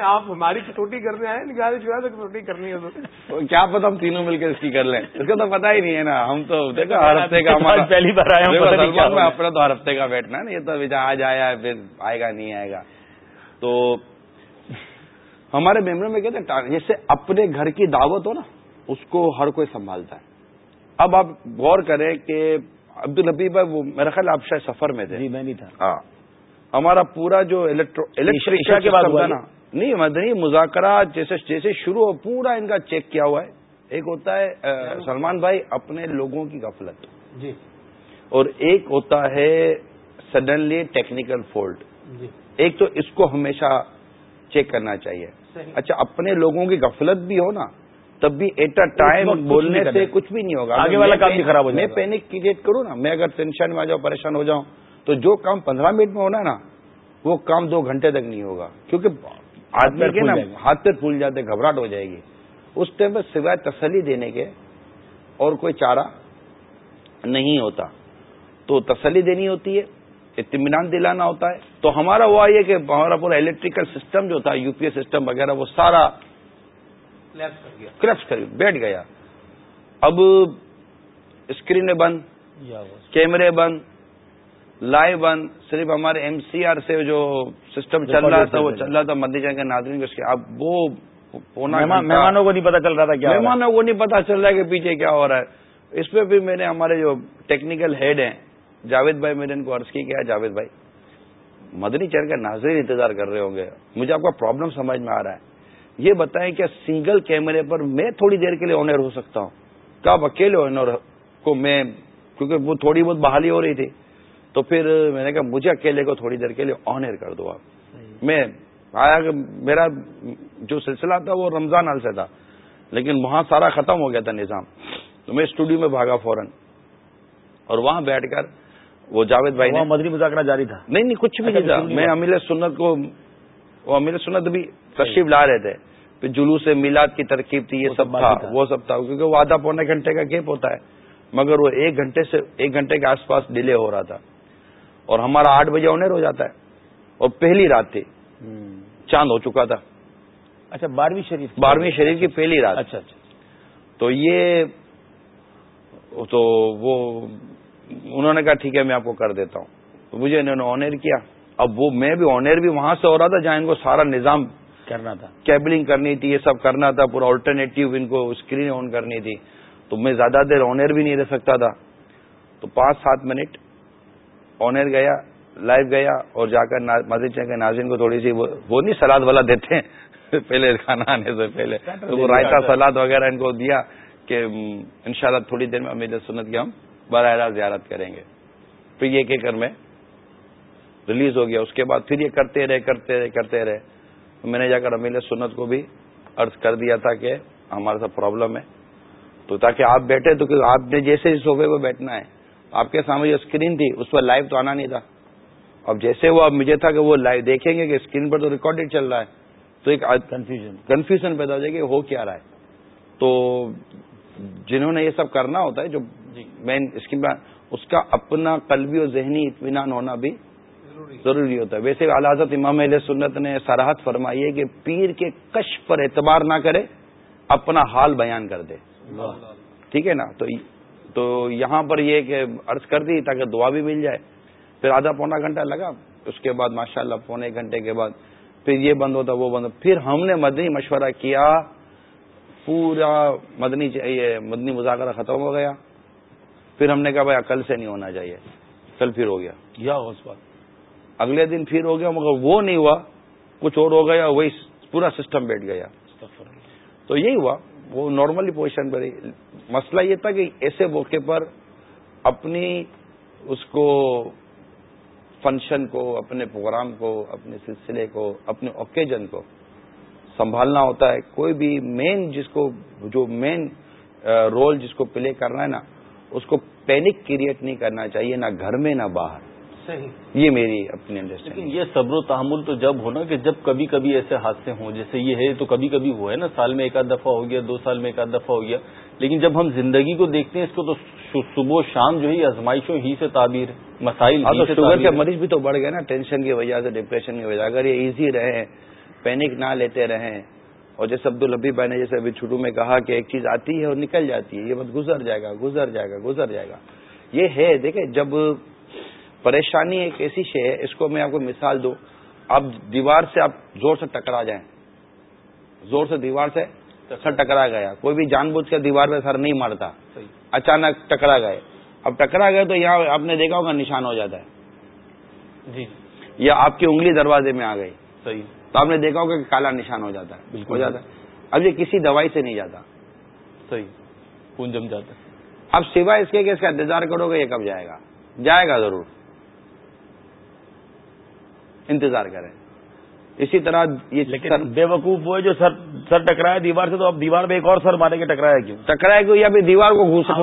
آپ ہماری کسوٹی کرنے آئے نگاہ کسوٹی کرنی ہے تو۔ کیا پتا ہم تینوں مل کے اس کی کر لیں۔ اس کا تو پتا ہی نہیں ہے نا۔ ہم تو دیکھو ہر ہفتے کا ہمارا پہلی بار آیا اپنا تو ہر ہفتے کا بیٹھنا ہے نا یہ تو آج آیا ہے پھر آئے گا نہیں آئے گا۔ تو ہمارے ممبروں میں کہتے ہیں جیسے اپنے گھر کی دعوت ہو نا اس کو ہر کوئی سنبھالتا ہے۔ اب آپ غور کریں کہ عبد الحبیب وہ میرا خیال آپ شاید سفر میں تھے۔ جی میں نہیں تھا۔ ہاں۔ ہمارا پورا جو الیکٹرک کے بعد نا نہیں مدنی مذاکرات جیسے جیسے شروع ہو پورا ان کا چیک کیا ہوا ہے۔ ایک ہوتا ہے سلمان بھائی اپنے لوگوں کی غفلت۔ جی۔ اور ایک ہوتا ہے سڈنلی ٹیکنیکل جی۔ ایک تو اس کو ہمیشہ چیک کرنا چاہیے۔ اچھا اپنے لوگوں کی غفلت بھی ہو نا تب بھی ایٹ اے ٹائم بولنے سے کچھ بھی نہیں ہوگا۔ آگے والا کام بھی خراب ہو جائے میں پینک کریٹ کروں نا میں اگر ٹینشن میں آ جاؤں پریشان ہو جاؤں تو جو کام پندرہ منٹ میں ہونا ہے نا وہ کام دو گھنٹے تک نہیں ہوگا۔ کیونکہ آدمی کے نا ہاتھ پہ پھول جاتے گھبراہٹ ہو جائے گی۔ اس ٹائم پہ سوائے تسلی دینے کے اور کوئی چارہ نہیں ہوتا۔ تو تسلی دینی ہوتی ہے اطمینان دلانا ہوتا ہے۔ تو ہمارا وہ آئی ہے کہ ہمارا پورا الیکٹریکل سسٹم جو تھا یو پی ایس سسٹم وغیرہ وہ سارا کریپس کر بیٹھ گیا۔ اب اسکرین بند کیمرے بند لائیو بند صرف ہمارے ایم سی آر سے جو سسٹم چل رہا تھا وہ چل رہا تھا مدی جنگ کے ناظرین اس کے۔ اب وہ مہمانوں کو نہیں پتا چل رہا تھا کیا مہمانوں کو نہیں پتا چل رہا ہے کہ پیچھے کیا ہو رہا ہے۔ اس پہ بھی میں نے ہمارے جو ٹیکنیکل ہیڈ ہیں جاوید بھائی میں نے ان کو عرض کی کیا جاوید بھائی مدنی چین کا ناظرین انتظار کر رہے ہوں گے۔ مجھے آپ کا پرابلم سمجھ میں آ رہا ہے۔ یہ بتائیں کہ سنگل کیمرے پر میں تھوڑی دیر کے لیے آنر ہو سکتا ہوں۔ کیا آپ اکیلے آنر کو میں کیونکہ وہ تھوڑی بہت بحالی ہو رہی تھی۔ تو پھر میں نے کہا مجھے اکیلے کو تھوڑی دیر کے لیے آنر کر دو آپ۔ میں آیا کہ میرا جو سلسلہ تھا وہ رمضان حال سے تھا لیکن وہاں سارا ختم ہو گیا تھا نظام۔ تو میں اسٹوڈیو میں بھاگا فوراً اور وہاں بیٹھ کر وہ جاوید بھائی نے مدری مذاکرہ جاری تھا۔ نہیں نہیں کچھ بھی نہیں تھا۔ میں امیل سنت کو وہ امیر سنت بھی تشریف لا رہے تھے۔ پھر جلوس میلاد کی ترکیب تھی یہ سب تھا وہ سب تھا۔ کیونکہ وہ آدھا پونے گھنٹے کا گیپ ہوتا ہے مگر وہ ایک گھنٹے سے ایک گھنٹے کے آس پاس ڈیلے ہو رہا تھا۔ اور ہمارا آٹھ بجے آنر ہو جاتا ہے۔ اور پہلی رات تھی۔ چاند ہو چکا تھا۔ اچھا بارہویں شریف بارہویں شریف کی پہلی رات۔ اچھا اچھا۔ تو یہ تو وہ انہوں نے کہا ٹھیک ہے میں آپ کو کر دیتا ہوں۔ تو مجھے انہوں نے آنر کیا۔ اب وہ میں بھی آنر بھی وہاں سے ہو رہا تھا جہاں ان کو سارا نظام کرنا تھا۔ کیبلنگ کرنی تھی یہ سب کرنا تھا پورا آلٹرنیٹو ان کو اسکرین آن کرنی تھی۔ تو میں زیادہ دیر آنر بھی نہیں رہ سکتا تھا۔ تو پانچ سات منٹ آنر گیا لائیو گیا اور جا کر مسجد کے ناظرین کو تھوڑی سی وہ نہیں سلاد والا دیتے ہیں۔ پہلے کھانا آنے سے پہلے۔ تو وہ رائتا سلاد وغیرہ ان کو دیا کہ انشاءاللہ تھوڑی دیر میں امید سنت کی ہم براہ راست زیارت کریں گے۔ پھر یہ کہ کر میں ریلیز ہو گیا۔ اس کے بعد پھر یہ کرتے رہے کرتے رہے کرتے رہے۔ میں نے جا کر امیل سنت کو بھی ارض کر دیا تھا کہ ہمارا سا پرابلم ہے۔ تو تاکہ آپ بیٹھے تو آپ نے جیسے صوبے پہ بیٹھنا ہے آپ کے سامنے جو اسکرین تھی اس پر لائیو تو آنا نہیں تھا۔ اب جیسے وہ اب مجھے تھا کہ وہ لائیو دیکھیں گے کہ اسکرین پر تو ریکارڈنگ چل رہا ہے۔ تو ایک کنفیوژن کنفیوژن پیدا ہو جائے کہ ہو کیا رہا ہے۔ تو جنہوں نے یہ سب کرنا ہوتا ہے جو مین جی۔ اسکیم اس کا اپنا قلبی اور ذہنی اطمینان ہونا بھی ضروری۔ ہوتا ہے۔ ویسے حضرت امام علیہ سنت نے سراہد فرمائی ہے کہ پیر کے کش پر اعتبار نہ کرے اپنا حال بیان کر دے۔ ٹھیک ہے نا؟ تو یہاں پر یہ کہ عرض کر دی تاکہ دعا بھی مل جائے۔ پھر آدھا پونا گھنٹہ لگا اس کے بعد ماشاء اللہ پونے گھنٹے کے بعد پھر یہ بند ہوتا وہ بند۔ پھر ہم نے مدنی مشورہ کیا پورا مدنی یہ مدنی مذاکرہ ختم ہو گیا۔ پھر ہم نے کہا بھائی کل سے نہیں ہونا چاہیے کل پھر ہو گیا۔ یا اس بات اگلے دن پھر ہو گیا مگر وہ نہیں ہوا کچھ اور ہو گیا وہی پورا سسٹم بیٹھ گیا۔ تو یہی ہوا وہ نارملی پوزیشن پر مسئلہ یہ تھا کہ ایسے موقع پر اپنی اس کو فنکشن کو اپنے پروگرام کو اپنے سلسلے کو اپنے اوکیجن کو سنبھالنا ہوتا ہے۔ کوئی بھی مین جس کو جو مین رول جس کو پلے کرنا ہے نا اس کو پینک کریٹ نہیں کرنا چاہیے نہ گھر میں نہ باہر۔ صحیح۔ یہ میری اپنی انڈرسٹینڈنگ یہ صبر و تحمل تو جب ہونا کہ جب کبھی کبھی ایسے حادثے ہوں جیسے یہ ہے تو کبھی کبھی ہوا ہے نا سال میں ایک آدھ دفعہ ہو گیا دو سال میں ایک آدھ دفعہ ہو گیا۔ لیکن جب ہم زندگی کو دیکھتے ہیں اس کو تو صبح و شام جو ہے آزمائشوں ہی سے تعبیر مسائل شوگر کے مریض بھی تو بڑھ گئے نا ٹینشن کی وجہ سے ڈپریشن کی وجہ اگر یہ ایزی رہے پینک نہ لیتے رہیں۔ اور جیسے عبد الحبی بھائی نے جیسے ابھی چھٹو میں کہا کہ ایک چیز آتی ہے اور نکل جاتی ہے یہ بس گزر جائے گا گزر جائے گا گزر جائے گا۔ یہ ہے دیکھیں جب پریشانی ایک ایسی شے ہے اس کو میں آپ کو مثال دوں۔ آپ دیوار سے آپ زور سے ٹکرا جائیں۔ زور سے دیوار سے سر ٹکرا گیا۔ کوئی بھی جان بوجھ کے دیوار پہ سر نہیں مارتا۔ اچانک ٹکرا گئے۔ اب ٹکرا گئے تو یہاں آپ نے دیکھا ہوگا نشان ہو جاتا ہے۔ جی۔ یا آپ کی انگلی دروازے میں آ گئی۔ صحیح۔ تو آپ نے دیکھا ہوگا کہ کالا نشان ہو جاتا ہے۔ بالکل۔ ہو جاتا ہے۔ اب یہ کسی دوائی سے نہیں جاتا۔ صحیح۔ خون جم جاتا ہے۔ اب سوائے اس کے کہ اس کا انتظار کرو گے یہ کب جائے گا؟ جائے گا ضرور۔ انتظار کریں۔ اسی طرح یہ بے وقوف وہ جو سر سر ٹکرایا دیوار سے تو اب دیوار میں ایک اور سر مارے کے ٹکرایا کیوں؟ ٹکرایا کیوں؟ یا پھر دیوار کو گھوس ہاں،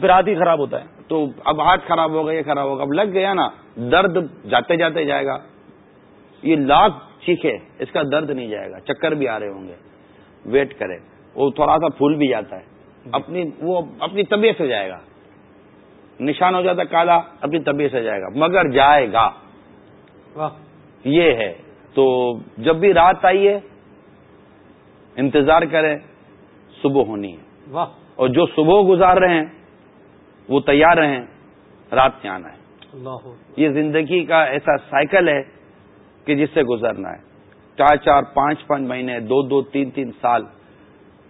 پھر ہاتھ ہی خراب ہوتا ہے۔ تو اب ہاتھ خراب ہوگا یہ خراب ہوگا۔ اب لگ گیا نا درد جاتے جاتے جائے گا۔ یہ لاکھ چیخے اس کا درد نہیں جائے گا۔ چکر بھی آ رہے ہوں گے۔ ویٹ کرے وہ تھوڑا سا پھول بھی جاتا ہے۔ اپنی وہ اپنی طبیعت سے جائے گا۔ نشان ہو جاتا کالا اپنی طبیعت سے جائے گا۔ مگر جائے گا۔ یہ ہے۔ تو جب بھی رات آئیے انتظار کریں صبح ہونی ہے۔ اور جو صبح گزار رہے ہیں وہ تیار رہیں رات میں آنا ہے۔ یہ زندگی کا ایسا سائیکل ہے کہ جس سے گزرنا ہے۔ چار چار پانچ پانچ مہینے دو دو تین تین سال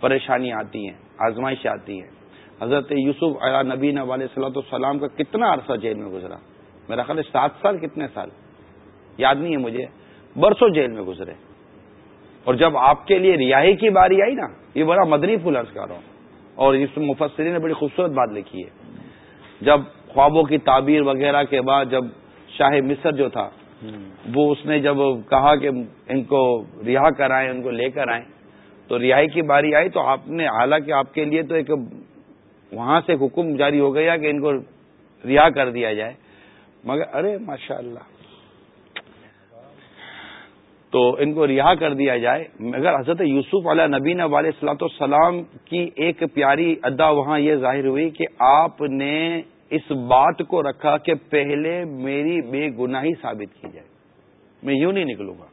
پریشانی آتی ہیں آزمائش آتی ہیں۔ حضرت یوسف علا نبین والے صلاح السلام کا کتنا عرصہ جیل میں گزرا؟ میرا خیال ہے سات سال کتنے سال؟ یاد نہیں ہے مجھے۔ برسوں جیل میں گزرے۔ اور جب آپ کے لیے رہائی کی باری آئی نا، یہ بڑا مدنی پھول عرض کر رہا ہوں اور اس مفسرین نے بڑی خوبصورت بات لکھی ہے۔ جب خوابوں کی تعبیر وغیرہ کے بعد جب شاہ مصر جو تھا، وہ اس نے جب کہا کہ ان کو رہا کرائیں، ان کو لے کر آئیں، تو رہائی کی باری آئی تو آپ نے، حالانکہ آپ کے لیے تو ایک وہاں سے حکم جاری ہو گیا کہ ان کو رہا کر دیا جائے۔ مگر ارے ماشاء اللہ تو ان کو رہا کر دیا جائے۔ مگر حضرت یوسف علیہ نبین والے صلاحت السلام کی ایک پیاری ادا وہاں یہ ظاہر ہوئی کہ آپ نے اس بات کو رکھا کہ پہلے میری بے گناہی ثابت کی جائے۔ میں یوں نہیں نکلوں گا۔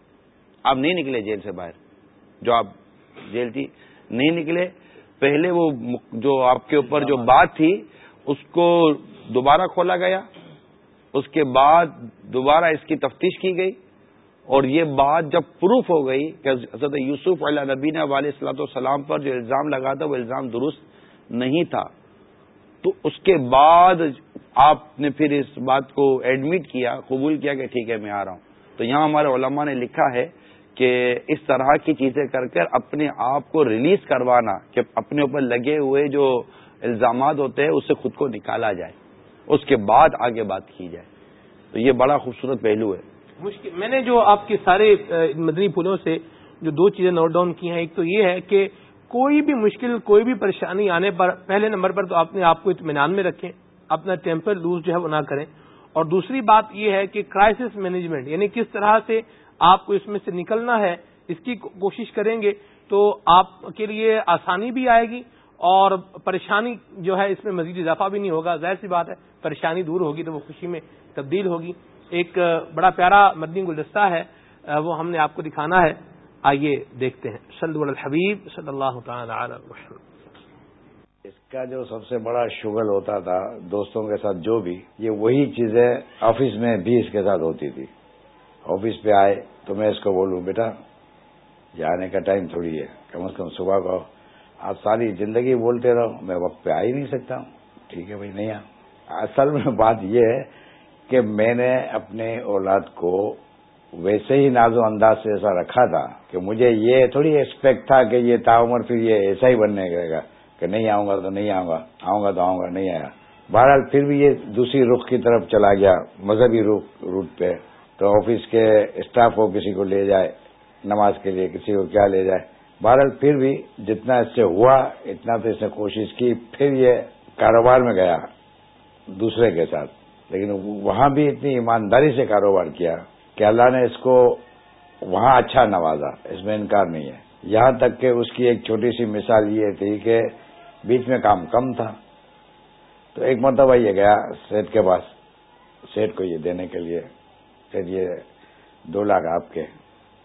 آپ نہیں نکلے جیل سے باہر۔ جو آپ جیل تھی، نہیں نکلے۔ پہلے وہ جو آپ کے اوپر جو بات تھی، اس کو دوبارہ کھولا گیا۔ اس کے بعد دوبارہ اس کی تفتیش کی گئی۔ اور یہ بات جب پروف ہو گئی کہ حضرت یوسف علیہ نبین علیہ السلاۃ والسلام پر جو الزام لگا تھا وہ الزام درست نہیں تھا، تو اس کے بعد آپ نے پھر اس بات کو ایڈمٹ کیا، قبول کیا کہ ٹھیک ہے، میں آ رہا ہوں۔ تو یہاں ہمارے علماء نے لکھا ہے کہ اس طرح کی چیزیں کر کر اپنے آپ کو ریلیز کروانا، کہ اپنے اوپر لگے ہوئے جو الزامات ہوتے ہیں اس سے خود کو نکالا جائے، اس کے بعد آگے بات کی جائے۔ تو یہ بڑا خوبصورت پہلو ہے۔ مشکل میں نے جو آپ کے سارے مدنی پھولوں سے جو دو چیزیں نوٹ ڈاؤن کی ہیں، ایک تو یہ ہے کہ کوئی بھی مشکل، کوئی بھی پریشانی آنے پر، پہلے نمبر پر تو اپنے آپ کو اطمینان میں رکھیں، اپنا ٹیمپر لوز جو ہے وہ نہ کریں۔ اور دوسری بات یہ ہے کہ کرائسس مینجمنٹ یعنی کس طرح سے آپ کو اس میں سے نکلنا ہے، اس کی کوشش کریں گے تو آپ کے لیے آسانی بھی آئے گی اور پریشانی جو ہے اس میں مزید اضافہ بھی نہیں ہوگا۔ ظاہر سی بات ہے، پریشانی دور ہوگی تو وہ خوشی میں تبدیل ہوگی۔ ایک بڑا پیارا مدنی گلدستہ ہے، وہ ہم نے آپ کو دکھانا ہے۔ آئیے دیکھتے ہیں۔ صلی الحبیب، صلی اللہ تعالی اس کا جو سب سے بڑا شغل ہوتا تھا، دوستوں کے ساتھ جو بھی، یہ وہی چیزیں آفس میں بھی اس کے ساتھ ہوتی تھی۔ آفس پہ آئے تو میں اس کو بولوں، بیٹا یہ آنے کا ٹائم تھوڑی ہے، کم از کم صبح کو آپ ساری زندگی بولتے رہو، میں وقت پہ آ ہی نہیں سکتا ہوں۔ ٹھیک ہے بھائی، نہیں آ۔ اصل میں بات یہ ہے کہ میں نے اپنے اولاد کو ویسے ہی ناز و انداز سے ایسا رکھا تھا کہ مجھے یہ تھوڑی ایکسپیکٹ تھا کہ یہ تا عمر پھر یہ ایسا ہی بننے گئے گا کہ نہیں آؤں گا تو نہیں آؤں گا آؤں گا تو آؤں گا، نہیں آیا۔ بہرحال پھر بھی یہ دوسری رخ کی طرف چلا گیا، مذہبی رخ، روٹ پہ۔ تو آفس کے اسٹاف کو کسی کو لے جائے، نماز کے لیے کسی کو کیا لے جائے۔ بہرحال پھر بھی جتنا اس سے ہوا، اتنا تو اس نے کوشش کی، پھر یہ کاروبار میں گیا دوسرے کے ساتھ۔ لیکن وہاں بھی اتنی ایمانداری سے کاروبار کیا کہ اللہ نے اس کو وہاں اچھا نوازا، اس میں انکار نہیں ہے۔ یہاں تک کہ اس کی ایک چھوٹی سی مثال یہ تھی کہ بیچ میں کام کم تھا۔ تو ایک مرتبہ یہ گیا سیٹ کے پاس سیٹ کو یہ دینے کے لیے۔ پھر یہ دو لاکھ آپ کے۔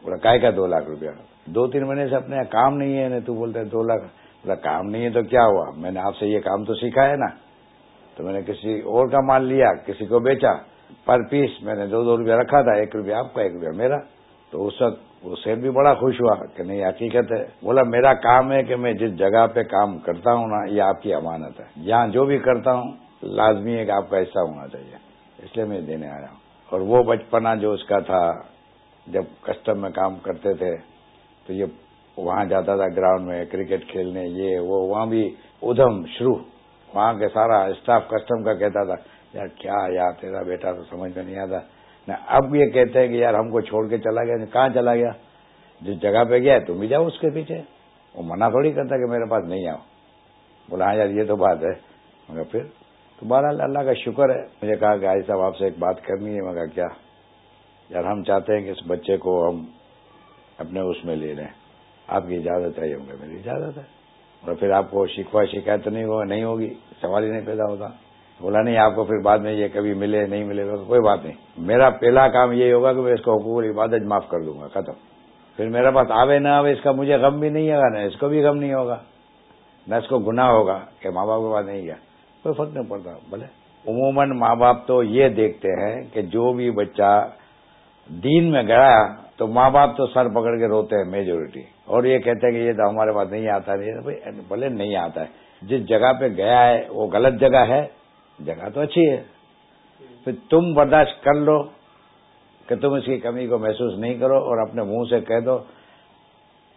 بولا، کائے کا دو لاکھ روپیہ؟ دو تین مہینے سے اپنے کام نہیں ہے تو بولتے دو لاکھ۔ بولا، کام نہیں ہے تو کیا ہوا؟ میں نے آپ سے یہ کام تو سیکھا ہے نا۔ تو میں نے کسی اور کا مال لیا، کسی کو بیچا، پر پیس میں نے دو دو روپیہ رکھا تھا، ایک روپیہ آپ کا، ایک روپیہ میرا۔ تو اس وقت وہ سیٹ بھی بڑا خوش ہوا کہ نہیں، حقیقت ہے۔ بولا، میرا کام ہے کہ میں جس جگہ پہ کام کرتا ہوں نا، یہ آپ کی امانت ہے۔ یہاں جو بھی کرتا ہوں، لازمی ہے کہ آپ کا حصہ ہونا چاہیے۔ اس لیے میں دینے آیا ہوں۔ اور وہ بچپنا جو اس کا تھا، جب کسٹم میں کام کرتے تھے، تو یہ وہاں جاتا تھا گراؤنڈ میں، کرکٹ کھیلنے، یہ وہ، وہاں بھی ادھم شروع۔ وہاں کے سارا اسٹاف کسٹم کا کہتا تھا، یار کیا یار، تیرا بیٹا تو سمجھ میں نہیں آتا. نہ اب یہ کہتے ہیں کہ یار ہم کو چھوڑ کے چلا گیا کہاں چلا گیا؟ جس جگہ پہ گیا تم بھی جاؤ اس کے پیچھے۔ وہ منع تھوڑی کرتا کہ میرے پاس نہیں آؤ۔ بولا ہاں یار، یہ تو بات ہے. مگر پھر؟ تو بہرحال اللہ کا شکر ہے، مجھے کہا کہ آئی صاحب آپ سے ایک بات کرنی ہے۔ مگر کیا؟ یار، ہم چاہتے ہیں کہ اس بچے کو ہم اپنے اس میں لے لیں۔ آپ کی اجازت چاہیے ہوں گے، میری اجازت ہے۔ اور پھر آپ کو شکوا شکایت نہیں ہوگا نہیں ہوگی، سوال ہی نہیں پیدا ہوتا۔ بولا نہیں، آپ کو پھر بعد میں یہ کبھی ملے، نہیں ملے گا کوئی بات نہیں۔ میرا پہلا کام یہ ہوگا کہ میں اس کو حقوق عبادت معاف کر دوں گا، ختم۔ پھر میرے پاس آوے نہ آوے، اس کا مجھے غم بھی نہیں ہوگا، نہ اس کو بھی غم نہیں ہوگا، نہ اس کو گناہ ہوگا کہ ماں باپ کے پاس نہیں گیا۔ کوئی فرق نہیں پڑتا، بھلے۔ عموماً ماں باپ تو یہ دیکھتے ہیں کہ جو بھی بچہ دین میں گیا تو ماں باپ تو سر پکڑ کے روتے ہیں میجورٹی اور یہ کہتے ہیں کہ یہ تو ہمارے پاس نہیں آتا نہیں بھلے نہیں آتا ہے۔ جس جگہ پہ گیا ہے، وہ غلط جگہ ہے۔ جگہ تو اچھی ہے۔ پھر تم برداشت کر لو کہ تم اس کی کمی کو محسوس نہیں کرو اور اپنے منہ سے کہہ دو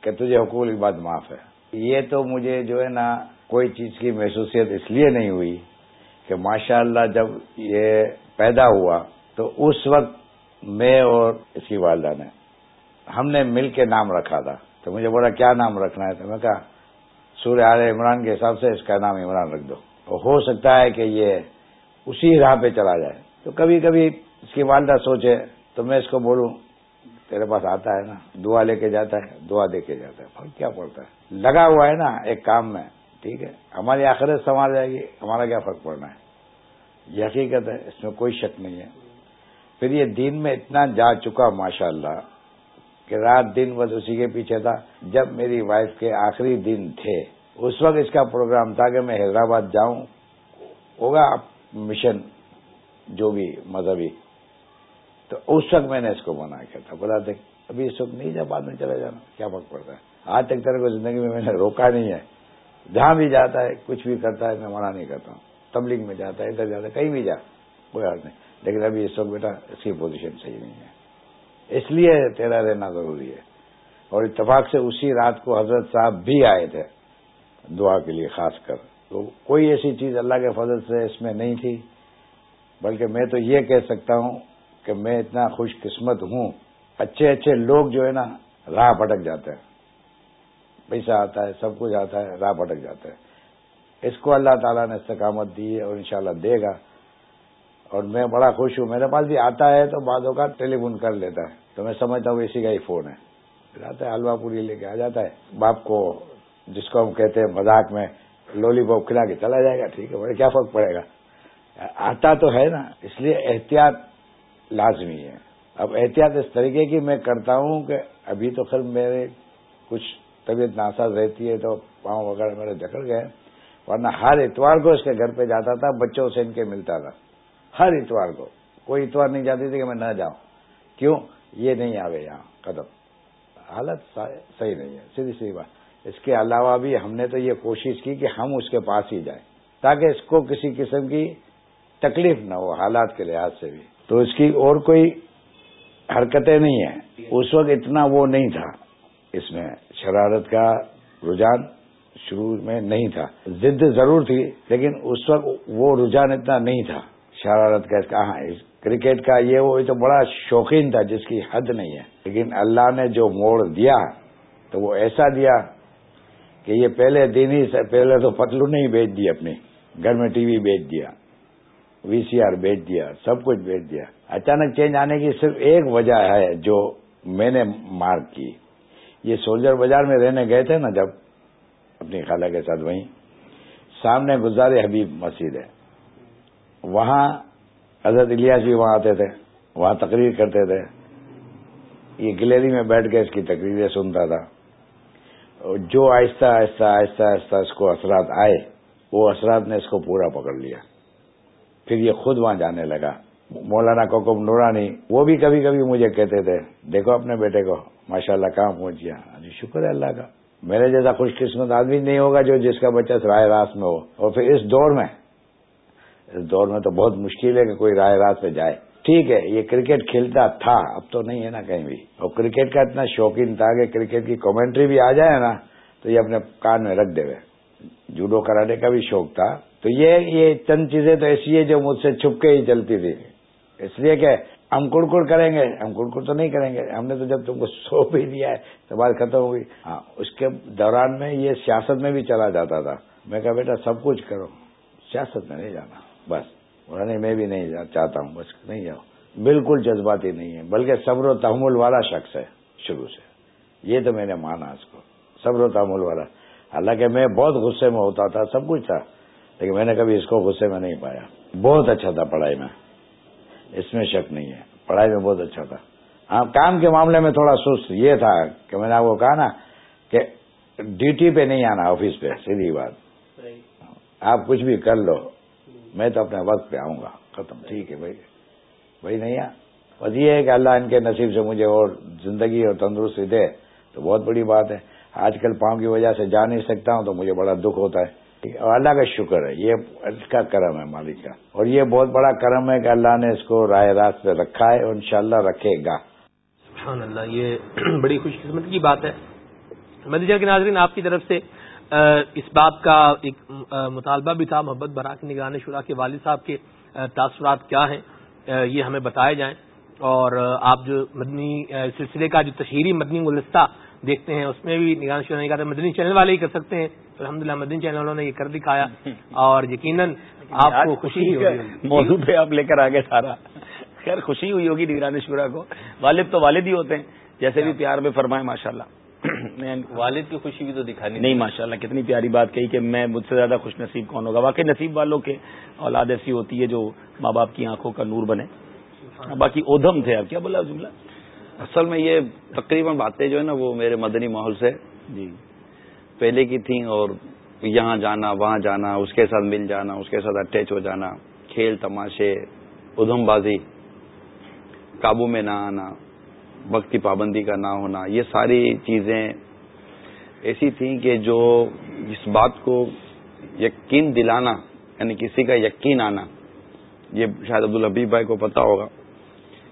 کہ تجھے حقوق کی بات معاف ہے۔ یہ تو مجھے جو ہے نا کوئی چیز کی محسوسیت اس لیے نہیں ہوئی کہ ماشاء اللہ جب یہ پیدا ہوا تو اس وقت میں اور اس کی والدہ نے ہم نے مل کے نام رکھا تھا۔ تو مجھے بولا، کیا نام رکھنا ہے؟ تو میں کہا سوریہ عال عمران کے حساب سے اس کا نام عمران رکھ دو۔ ہو سکتا ہے کہ یہ اسی راہ پہ چلا جائے۔ تو کبھی کبھی اس کی والدہ سوچے، تو میں اس کو بولوں، تیرے پاس آتا ہے نا، دعا لے کے جاتا ہے، دعا دے کے جاتا ہے۔ فرق کیا پڑتا ہے؟ لگا ہوا ہے نا ایک کام میں، ٹھیک ہے؟ ہماری آخرت سنوار جائے گی، ہمارا کیا فرق پڑنا ہے؟ یہ حقیقت ہے، اس میں کوئی شک نہیں ہے۔ پھر یہ دین میں اتنا جا چکا ماشاء اللہ کہ رات دن بس اسی کے پیچھے تھا۔ جب میری وائف کے آخری دن تھے، اس وقت اس کا پروگرام تھا کہ میں حیدرآباد جاؤں۔ ہوگا مشن جو بھی مذہبی۔ تو اس وقت میں نے اس کو منع کیا تھا۔ بولا دیکھ، ابھی اس وقت نہیں جا، بعد میں چلا جانا۔ کیا فرق پڑتا ہے؟ آج تک طرح کو زندگی میں میں نے روکا نہیں ہے۔ جہاں بھی جاتا ہے، کچھ بھی کرتا ہے، میں منع نہیں کرتا ہوں۔ تبلیغ میں جاتا ہے، ادھر جاتا ہے، کہیں بھی جا، کوئی حال نہیں۔ لیکن ابھی اس وقت بیٹا اس کی پوزیشن صحیح نہیں ہے۔ اس لیے تیرا رہنا ضروری ہے۔ اور اتفاق سے اسی رات کو حضرت صاحب بھی آئے تھے۔ دعا کے لیے خاص کر۔ تو کوئی ایسی چیز اللہ کے فضل سے اس میں نہیں تھی۔ بلکہ میں تو یہ کہہ سکتا ہوں کہ میں اتنا خوش قسمت ہوں۔ اچھے اچھے لوگ جو ہے نا، راہ بھٹک جاتے ہیں۔ پیسہ آتا ہے، سب کچھ آتا ہے، راہ بھٹک جاتا ہے۔ اس کو اللہ تعالیٰ نے استقامت دی ہے اور انشاءاللہ دے گا۔ اور میں بڑا خوش ہوں۔ میرے پاس بھی آتا ہے تو بعدوں کا ٹیلی فون کر لیتا ہے۔ تو میں سمجھتا ہوں اسی کا ہی فون ہے۔ پھر آتا ہے حلوہ پوری لے کے آ جاتا ہے۔ باپ کو جس کو ہم کہتے ہیں مذاق میں لولی پاپ کھلا کے چلا جائے گا۔ ٹھیک ہے، بڑے کیا فرق پڑے گا۔ آتا تو ہے نا، اس لیے احتیاط لازمی ہے۔ اب احتیاط اس طریقے کی میں کرتا ہوں کہ ابھی تو خیر میرے کچھ طبیعت ناساز رہتی ہے تو پاؤں وغیرہ میرے جکڑ گئے۔ ورنہ ہر اتوار کو اس کے گھر پہ جاتا تھا، بچوں سے ان کے ملتا تھا۔ ہر اتوار کو۔ کوئی اتوار نہیں جاتی تھی کہ میں نہ جاؤں۔ کیوں؟ یہ نہیں آوے یہاں، قدم۔ حالت صحیح نہیں ہے، سیدھی سیدھی بات۔ اس کے علاوہ بھی ہم نے تو یہ کوشش کی کہ ہم اس کے پاس ہی جائیں، تاکہ اس کو کسی قسم کی تکلیف نہ ہو، حالات کے لحاظ سے بھی۔ تو اس کی اور کوئی حرکتیں نہیں ہیں۔ اس وقت اتنا وہ نہیں تھا۔ اس میں شرارت کا رجحان شروع میں نہیں تھا۔ ضد ضرور تھی، لیکن اس وقت وہ رجحان اتنا نہیں تھا۔ شرارت کا کہاں کرکٹ کا یہ وہ تو بڑا شوقین تھا جس کی حد نہیں ہے۔ لیکن اللہ نے جو موڑ دیا، تو وہ ایسا دیا کہ یہ پہلے دن ہی سے پہلے تو پتلو نہیں بیچ دی اپنی۔ گھر میں ٹی وی بیچ دیا، وی سی آر بیچ دیا، سب کچھ بیچ دیا۔ اچانک چینج آنے کی صرف ایک وجہ ہے جو میں نے مارک کی۔ یہ سولجر بازار میں رہنے گئے تھے نا جب، اپنی خالہ کے ساتھ وہیں۔ سامنے گزار حبیب مسجد ہے۔ وہاں حضرت الیاس بھی وہاں آتے تھے، وہاں تقریر کرتے تھے۔ یہ گلیری میں بیٹھ کے اس کی تقریریں سنتا تھا۔ جو آہستہ آہستہ آہستہ آہستہ اس کو اثرات آئے، وہ اثرات نے اس کو پورا پکڑ لیا۔ پھر یہ خود وہاں جانے لگا۔ مولانا کوکم نورانی، وہ بھی کبھی کبھی مجھے کہتے تھے، دیکھو اپنے بیٹے کو ماشاء اللہ کہاں پہنچ گیا؟ جی شکر ہے اللہ کا۔ میرے جیسا خوش قسمت آدمی نہیں ہوگا جو جس کا بچہ رائے راست میں ہو۔ اور پھر اس دور میں اس دور میں تو بہت مشکل ہے کہ کوئی رائے راست پہ جائے۔ ٹھیک ہے، یہ کرکٹ کھیلتا تھا، اب تو نہیں ہے نا کہیں بھی۔ اور کرکٹ کا اتنا شوقین تھا کہ کرکٹ کی کامنٹری بھی آ جائے نا، تو یہ اپنے کان میں رکھ دے جوڈو کراٹے کا بھی شوق تھا۔ تو یہ یہ چند چیزیں تو ایسی ہے جو مجھ سے چھپ کے ہی چلتی تھی۔ اس لیے کہ ہم کڑکڑ کریں گے، ہم کڑکڑ تو نہیں کریں گے۔ ہم نے تو جب تم کو سو بھی دیا ہے تو بات ختم ہو گئی ہاں اس کے دوران میں یہ سیاست میں بھی چلا جاتا تھا۔ میں کہا بیٹا، سب کچھ کرو۔ سیاست میں نہیں جانا۔ بس۔ نہیں میں بھی نہیں چاہتا ہوں بس نہیں جاؤ بالکل جذباتی نہیں ہے بلکہ صبر و تحمل والا شخص ہے شروع سے۔ یہ تو میں نے مانا اس کو صبر و تحمل والا۔ حالانکہ میں بہت غصے میں ہوتا تھا سب کچھ تھا لیکن میں نے کبھی اس کو غصے میں نہیں پایا۔ بہت اچھا تھا پڑھائی میں اس میں شک نہیں ہے۔ پڑھائی میں بہت اچھا تھا۔ ہاں کام کے معاملے میں تھوڑا سست یہ تھا کہ میں نے آپ کو کہا نا کہ ڈیوٹی پہ نہیں آنا آفس پہ سیدھی بات۔ آپ کچھ بھی کر لو۔ میں تو اپنے وقت پہ آؤں گا۔ ختم۔ ٹھیک ہے بھائی۔ بھائی نہیں بس یہ ہے کہ اللہ ان کے نصیب سے مجھے اور زندگی اور تندرستی دے، تو بہت بڑی بات ہے۔ آج کل پاؤں کی وجہ سے جا نہیں سکتا ہوں تو مجھے بڑا دکھ ہوتا ہے۔ اور اللہ کا شکر ہے، یہ اس کا کرم ہے مالک کا۔ اور یہ بہت بڑا کرم ہے کہ اللہ نے اس کو رائے راست پہ رکھا ہے اور انشاءاللہ رکھے گا۔ سبحان اللہ، یہ بڑی خوش قسمت کی بات ہے۔ مدیجہ کے ناظرین، آپ کی طرف سے اس بات کا ایک مطالبہ بھی تھا محبت برا کے نگران شورا کے والد صاحب کے تاثرات کیا ہیں یہ ہمیں بتائے جائیں۔ اور آپ جو مدنی سلسلے کا جو تشہیری مدنی گلستہ دیکھتے ہیں اس میں بھی نگران شورا نہیں کرتے مدنی چینل والے ہی کر سکتے ہیں۔ الحمد للہ مدنی چینل والوں نے یہ کر دکھایا۔ اور یقیناً آپ کو خوشی موضوع پہ آپ لے کر آگے سارا۔ خیر خوشی ہوئی ہوگی نگران شورا کو۔ والد تو والد ہی ہوتے ہیں جیسے بھی پیار میں فرمائے ماشاء اللہ والد کی خوشی بھی تو دکھانی نہیں ماشاء اللہ کتنی پیاری بات کہی کہ میں مجھ سے زیادہ خوش نصیب کون ہوگا؟ واقعی نصیب والوں کے اولاد ایسی ہوتی ہے جو ماں باپ کی آنکھوں کا نور بنے۔ باقی ادھم تھے آپ کیا بولا جملہ؟ اصل میں یہ تقریباً باتیں جو ہے نا وہ میرے مدنی ماحول سے جی۔ پہلے کی تھیں اور یہاں جانا وہاں جانا اس کے ساتھ مل جانا اس کے ساتھ اٹیچ ہو جانا کھیل تماشے ادھم بازی قابو میں نہ آنا۔ وقت کی پابندی کا نہ ہونا، یہ ساری چیزیں ایسی تھیں کہ جو اس بات کو یقین دلانا یعنی کسی کا یقین آنا، یہ شاید عبدالحبیب بھائی کو پتا ہوگا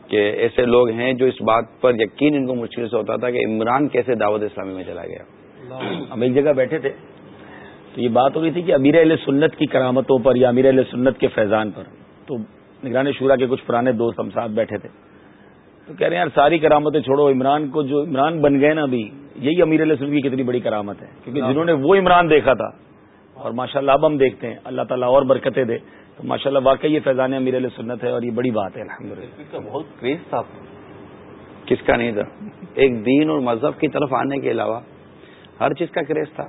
کہ ایسے لوگ ہیں جو اس بات پر یقین ان کو مشکل سے ہوتا تھا کہ عمران کیسے دعوت اسلامی میں چلا گیا۔ ہم ایک جگہ بیٹھے تھے، تو یہ بات ہو رہی تھی کہ امیر علیہ سنت کی کرامتوں پر یا امیر علیہ سنت کے فیضان پر۔ تو نگران شورا کے کچھ پرانے دوست ہم ساتھ بیٹھے تھے۔ تو کہہ رہے ہیں یار ساری کرامتیں چھوڑو عمران کو جو عمران بن گئے نا ابھی یہی امیر علیہ سنت کی کتنی بڑی کرامت ہے. کیونکہ جنہوں نے وہ عمران دیکھا تھا اور ماشاء اللہ اب ہم دیکھتے ہیں اللہ تعالیٰ اور برکتیں دے تو ماشاء اللہ واقعی یہ فیضان امیر علیہ سنت ہے اور یہ بڑی بات ہے الحمد للہ بہت کریز تھا. کس کا نہیں تھا؟ ایک دین اور مذہب کی طرف آنے کے علاوہ ہر چیز کا کریز تھا.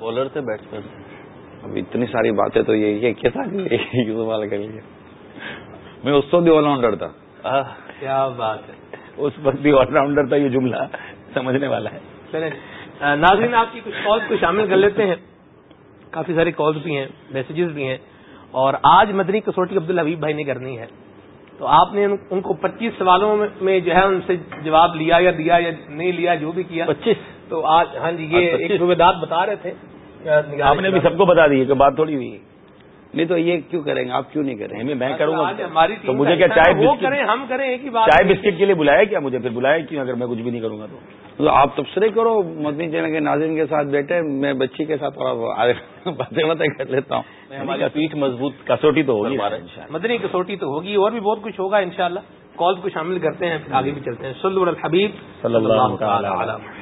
بالر بیٹھ کر اب اتنی ساری باتیں تو یہ کیسا کر لیا میں اس وقت بھی آل راؤنڈر تھا. کیا بات ہے؟ اس وقت بھی آل راؤنڈر تھا یہ جملہ سمجھنے والا ہے۔ ناظرین آپ کی کچھ کالس کو شامل کر لیتے ہیں۔ کافی سارے کالس بھی ہیں میسیجز بھی ہیں۔ اور آج مدنی کسوٹی عبد الحبیب بھائی نے کرنی ہے۔ تو آپ نے ان کو پچیس سوالوں میں جو ہے ان سے جواب لیا یا دیا یا نہیں لیا جو بھی کیا۔ پچیس؟ تو آج ہاں جی یہ ایک بتا رہے تھے۔ آپ نے بھی سب کو بتا دی کہ بات تھوڑی ہوئی نہیں تو یہ کیوں کریں گے؟ آپ کیوں نہیں کریں گے؟ میں کروں گا۔ ہماری تو مجھے کیا چائے وہ کریں ہم کریں ایک ہی بات۔ چائے بسکٹ کے لیے بلایا کیا مجھے؟ پھر بلایا کیوں؟ اگر میں کچھ بھی نہیں کروں گا تو۔ آپ تبصرے کرو مدنی چینل کے ناظرین کے ساتھ بیٹھے میں بچی کے ساتھ باتیں باتیں کر لیتا ہوں۔ ہماری پیٹ مضبوط کسوٹی تو ہوگی۔ مدنی کسوٹی تو ہوگی اور بھی بہت کچھ ہوگا انشاءاللہ۔ کال کو شامل کرتے ہیں آگے بھی چلتے ہیں۔ سلور الحبیب صلی اللہ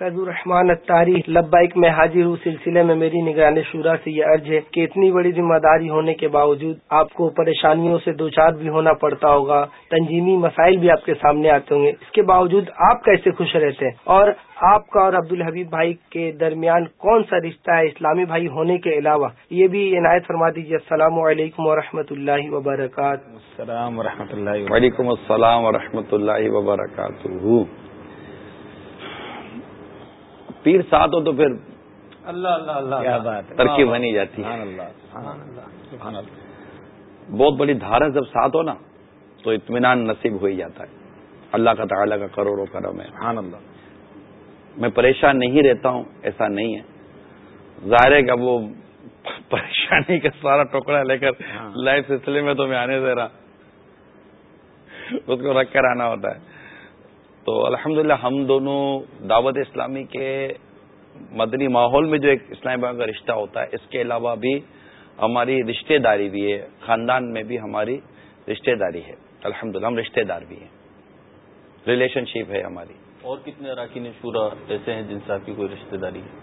فیض الرحمان اتاری لبائک میں حاضر ہوں سلسلے میں میری نگران شورا سے یہ عرض ہے کہ اتنی بڑی ذمہ داری ہونے کے باوجود آپ کو پریشانیوں سے دو چار بھی ہونا پڑتا ہوگا تنظیمی مسائل بھی آپ کے سامنے آتے ہوں گے۔ اس کے باوجود آپ کیسے خوش رہتے ہیں؟ اور آپ کا اور عبد الحبیب بھائی کے درمیان کون سا رشتہ ہے اسلامی بھائی ہونے کے علاوہ؟ یہ بھی عنایت فرما دیجیے۔ السلام علیکم و اللہ وبرکاتہ۔ السلام و اللہ وعلیکم السلام و اللہ وبرکاتہ۔ پیر ساتھ ہو تو پھر اللہ اللہ اللہ کیا بات ترقی بنی جاتی ہے۔ بہت بڑی دھار ہے جب ساتھ ہو نا تو اطمینان نصیب ہو ہی جاتا ہے۔ اللہ کا تعالیٰ کا کروڑوں کرم ہے۔ سبحان اللہ۔ میں پریشان نہیں رہتا ہوں ایسا نہیں ہے۔ ظاہر ہے کہ وہ پریشانی کا سارا ٹکڑا لے کر ہاں۔ لائف سلسلے میں تو میں آنے دے رہا۔ اس کو رکھ کر آنا ہوتا ہے۔ تو الحمدللہ ہم دونوں دعوت اسلامی کے مدنی ماحول میں جو ایک اسلامی بھائی کا رشتہ ہوتا ہے اس کے علاوہ بھی ہماری رشتہ داری بھی ہے خاندان میں بھی ہماری رشتہ داری ہے۔ الحمدللہ ہم رشتہ دار بھی ہیں۔ ریلیشن شپ ہے ہماری۔ اور کتنے اراکین شورا ایسے ہیں جن سے آپ کی کوئی رشتہ داری ہے؟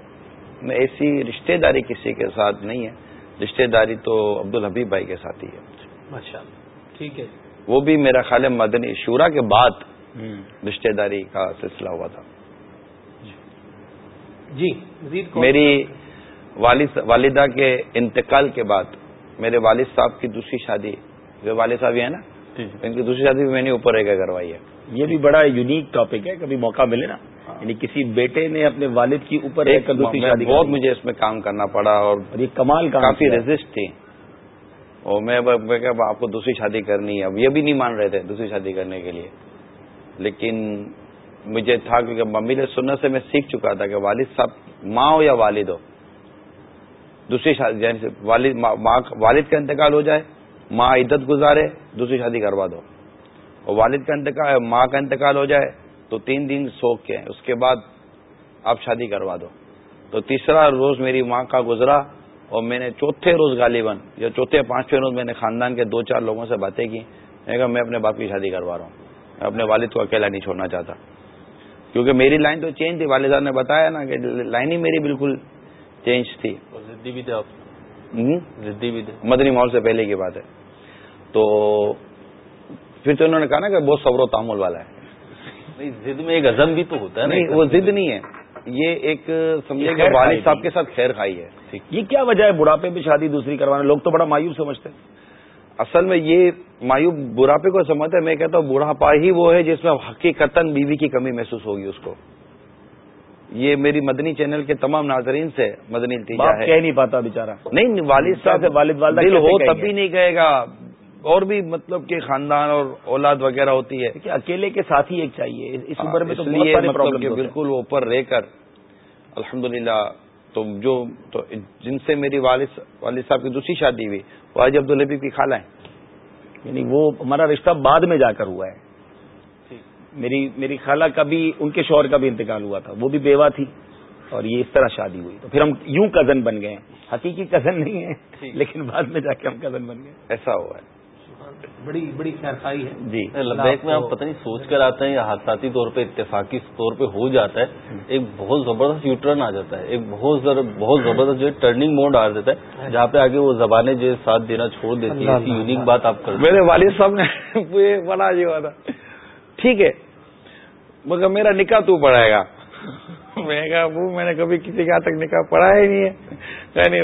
میں ایسی رشتہ داری کسی کے ساتھ نہیں ہے۔ رشتہ داری تو عبد الحبیب بھائی کے ساتھ ہی ہے۔ ٹھیک ہے۔ وہ بھی میرا خیال مدنی شورا کے بعد رشتہ داری کا سلسلہ ہوا تھا۔ جی۔ میری والدہ کے انتقال کے بعد میرے والد صاحب کی دوسری شادی جو والد صاحب ہیں نا جی، جی۔ ان کی دوسری شادی بھی میں نے اوپر رہ کے کروائی ہے۔ یہ بھی بڑا یونیک ٹاپک ہے کبھی موقع ملے نا۔ یعنی کسی بیٹے نے اپنے والد کی اوپر رہ کر دوسری شادی بہت مجھے اس میں کام کرنا پڑا اور یہ کمال کافی ریزسٹ تھی۔ اور میں آپ کو دوسری شادی کرنی ہے۔ اب یہ بھی نہیں مان رہے تھے دوسری شادی کرنے کے لیے۔ لیکن مجھے تھا کہ ممی نے سننے سے میں سیکھ چکا تھا کہ والد صاحب ماں ہو یا والد ہو۔ دوسری شادی یعنی والد کا انتقال ہو جائے، ماں عدت گزارے، دوسری شادی کروا دو اور والد کا انتقال، ماں کا انتقال ہو جائے تو تین دن سوکھ کے، اس کے بعد آپ شادی کروا دو۔ تو تیسرا روز میری ماں کا گزرا اور میں نے چوتھے روز غالباً یا چوتھے پانچویں روز میں نے خاندان کے دو چار لوگوں سے باتیں کی۔ میں کہا میں اپنے باپ کی شادی کروا رہا ہوں۔ میں اپنے والد کو اکیلا نہیں چھوڑنا چاہتا۔ کیونکہ میری لائن تو چینج تھی والد صاحب نے بتایا نا کہ لائن ہی میری بالکل چینج تھی۔ مدنی ماحول سے پہلے کی بات ہے۔ تو پھر تو انہوں نے کہا نا کہ بہت صبر و تعمل والا ہے۔ ضد میں ایک عزم بھی تو ہوتا ہے نہیں وہ ضد نہیں ہے۔ یہ ایک سمجھے کہ والد صاحب کے ساتھ خیر خائی ہے۔ یہ کیا وجہ ہے؟ بڑھاپے میں شادی دوسری کروانا لوگ تو بڑا مایوس سمجھتے ہیں۔ اصل میں یہ مایوب بڑھاپے کو سمجھتا ہے میں کہتا ہوں بڑھاپا ہی وہ ہے جس میں حقیقت بیوی کی کمی محسوس ہوگی اس کو۔ یہ میری مدنی چینل کے تمام ناظرین سے مدنی ہے۔ کہہ نہیں پاتا بےچارا نہیں والد صاحب والد والدہ دل ہو تب نہیں کہے گا۔ اور بھی مطلب کہ خاندان اور اولاد وغیرہ ہوتی ہے۔ کہ اکیلے کے ساتھ ہی ایک چاہیے۔ اس عمر میں تو مطلب بالکل اوپر رہ کر الحمدللہ تو جو تو جن سے میری والد والد صاحب کی دوسری شادی ہوئی وہ آج عبد الحبیب کی خالہ ہیں۔ یعنی وہ ہمارا رشتہ بعد میں جا کر ہوا ہے۔ میری میری خالہ کا بھی ان کے شوہر کا بھی انتقال ہوا تھا وہ بھی بیوہ تھی اور یہ اس طرح شادی ہوئی۔ تو پھر ہم یوں کزن بن گئے حقیقی کزن نہیں ہے لیکن بعد میں جا کے ہم کزن بن گئے۔ ایسا ہوا ہے۔ بڑی بڑی خیر خائی ہے۔ جی لبیک میں آپ پتہ نہیں سوچ کر آتے ہیں یا حادثاتی طور پہ اتفاقی طور پہ ہو جاتا ہے ایک بہت زبردست یو ٹرن آ جاتا ہے ایک بہت بہت زبردست جو ہے ٹرننگ موڈ آ جاتا ہے جہاں پہ آگے وہ زبانیں جو ساتھ دینا چھوڑ دیتی ہیں۔ ایسی یونیک بات آپ کر میرے والد صاحب نے بنا جی تھا ٹھیک ہے مگر میرا نکاح تو پڑھائے گا۔ میں کہا وہ میں نے کبھی کسی کا تک نکاح پڑھایا ہی نہیں ہے۔ یعنی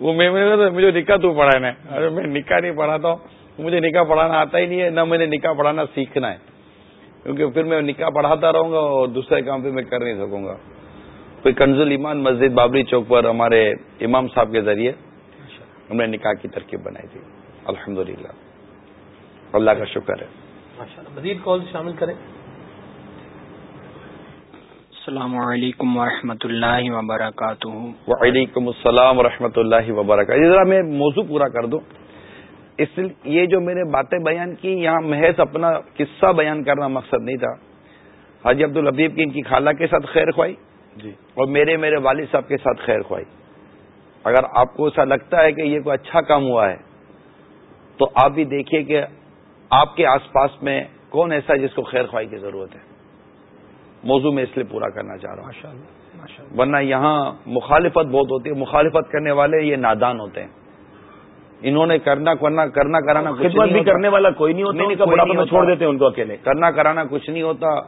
وہ میں مجھے نکاح تو پڑھانا ہے۔ ارے میں نکاح نہیں پڑھاتا ہوں۔ مجھے نکاح پڑھانا آتا ہی نہیں ہے نہ میں نے نکاح پڑھانا سیکھنا ہے۔ کیونکہ پھر میں نکاح پڑھاتا رہوں گا اور دوسرے کام پہ میں کر نہیں سکوں گا۔ کوئی کنزول ایمان مسجد بابری چوک پر ہمارے امام صاحب کے ذریعے ہم نے نکاح کی ترکیب بنائی تھی۔ الحمد للہ اللہ کا شکر ہے۔ مزید کال شامل کریں۔ السلام علیکم ورحمۃ اللہ وبرکاتہ۔ وعلیکم السلام و اللہ وبرکاتہ ذرا میں موضوع پورا کر دوں۔ اس یہ جو میں نے باتیں بیان کی یہاں محض اپنا قصہ بیان کرنا مقصد نہیں تھا۔ حاجی عبد الحبیب کی ان کی خالہ کے ساتھ خیر خواہی جی۔ اور میرے میرے والد صاحب کے ساتھ خیر خواہی۔ اگر آپ کو ایسا لگتا ہے کہ یہ کوئی اچھا کام ہوا ہے تو آپ بھی دیکھیے کہ آپ کے آس پاس میں کون ایسا ہے جس کو خیر خواہی کی ضرورت ہے۔ موضوع میں اس لیے پورا کرنا چاہ رہا ہوں۔ ورنہ یہاں مخالفت بہت ہوتی ہے۔ مخالفت کرنے والے یہ نادان ہوتے ہیں۔ انہوں نے کرنا کرنا کرنا کرانا خدمت بھی کرنے والا کوئی نہیں ہوتا چھوڑ دیتے ان کو اکیلے۔ کرنا کرانا کچھ نہیں ہوتا۔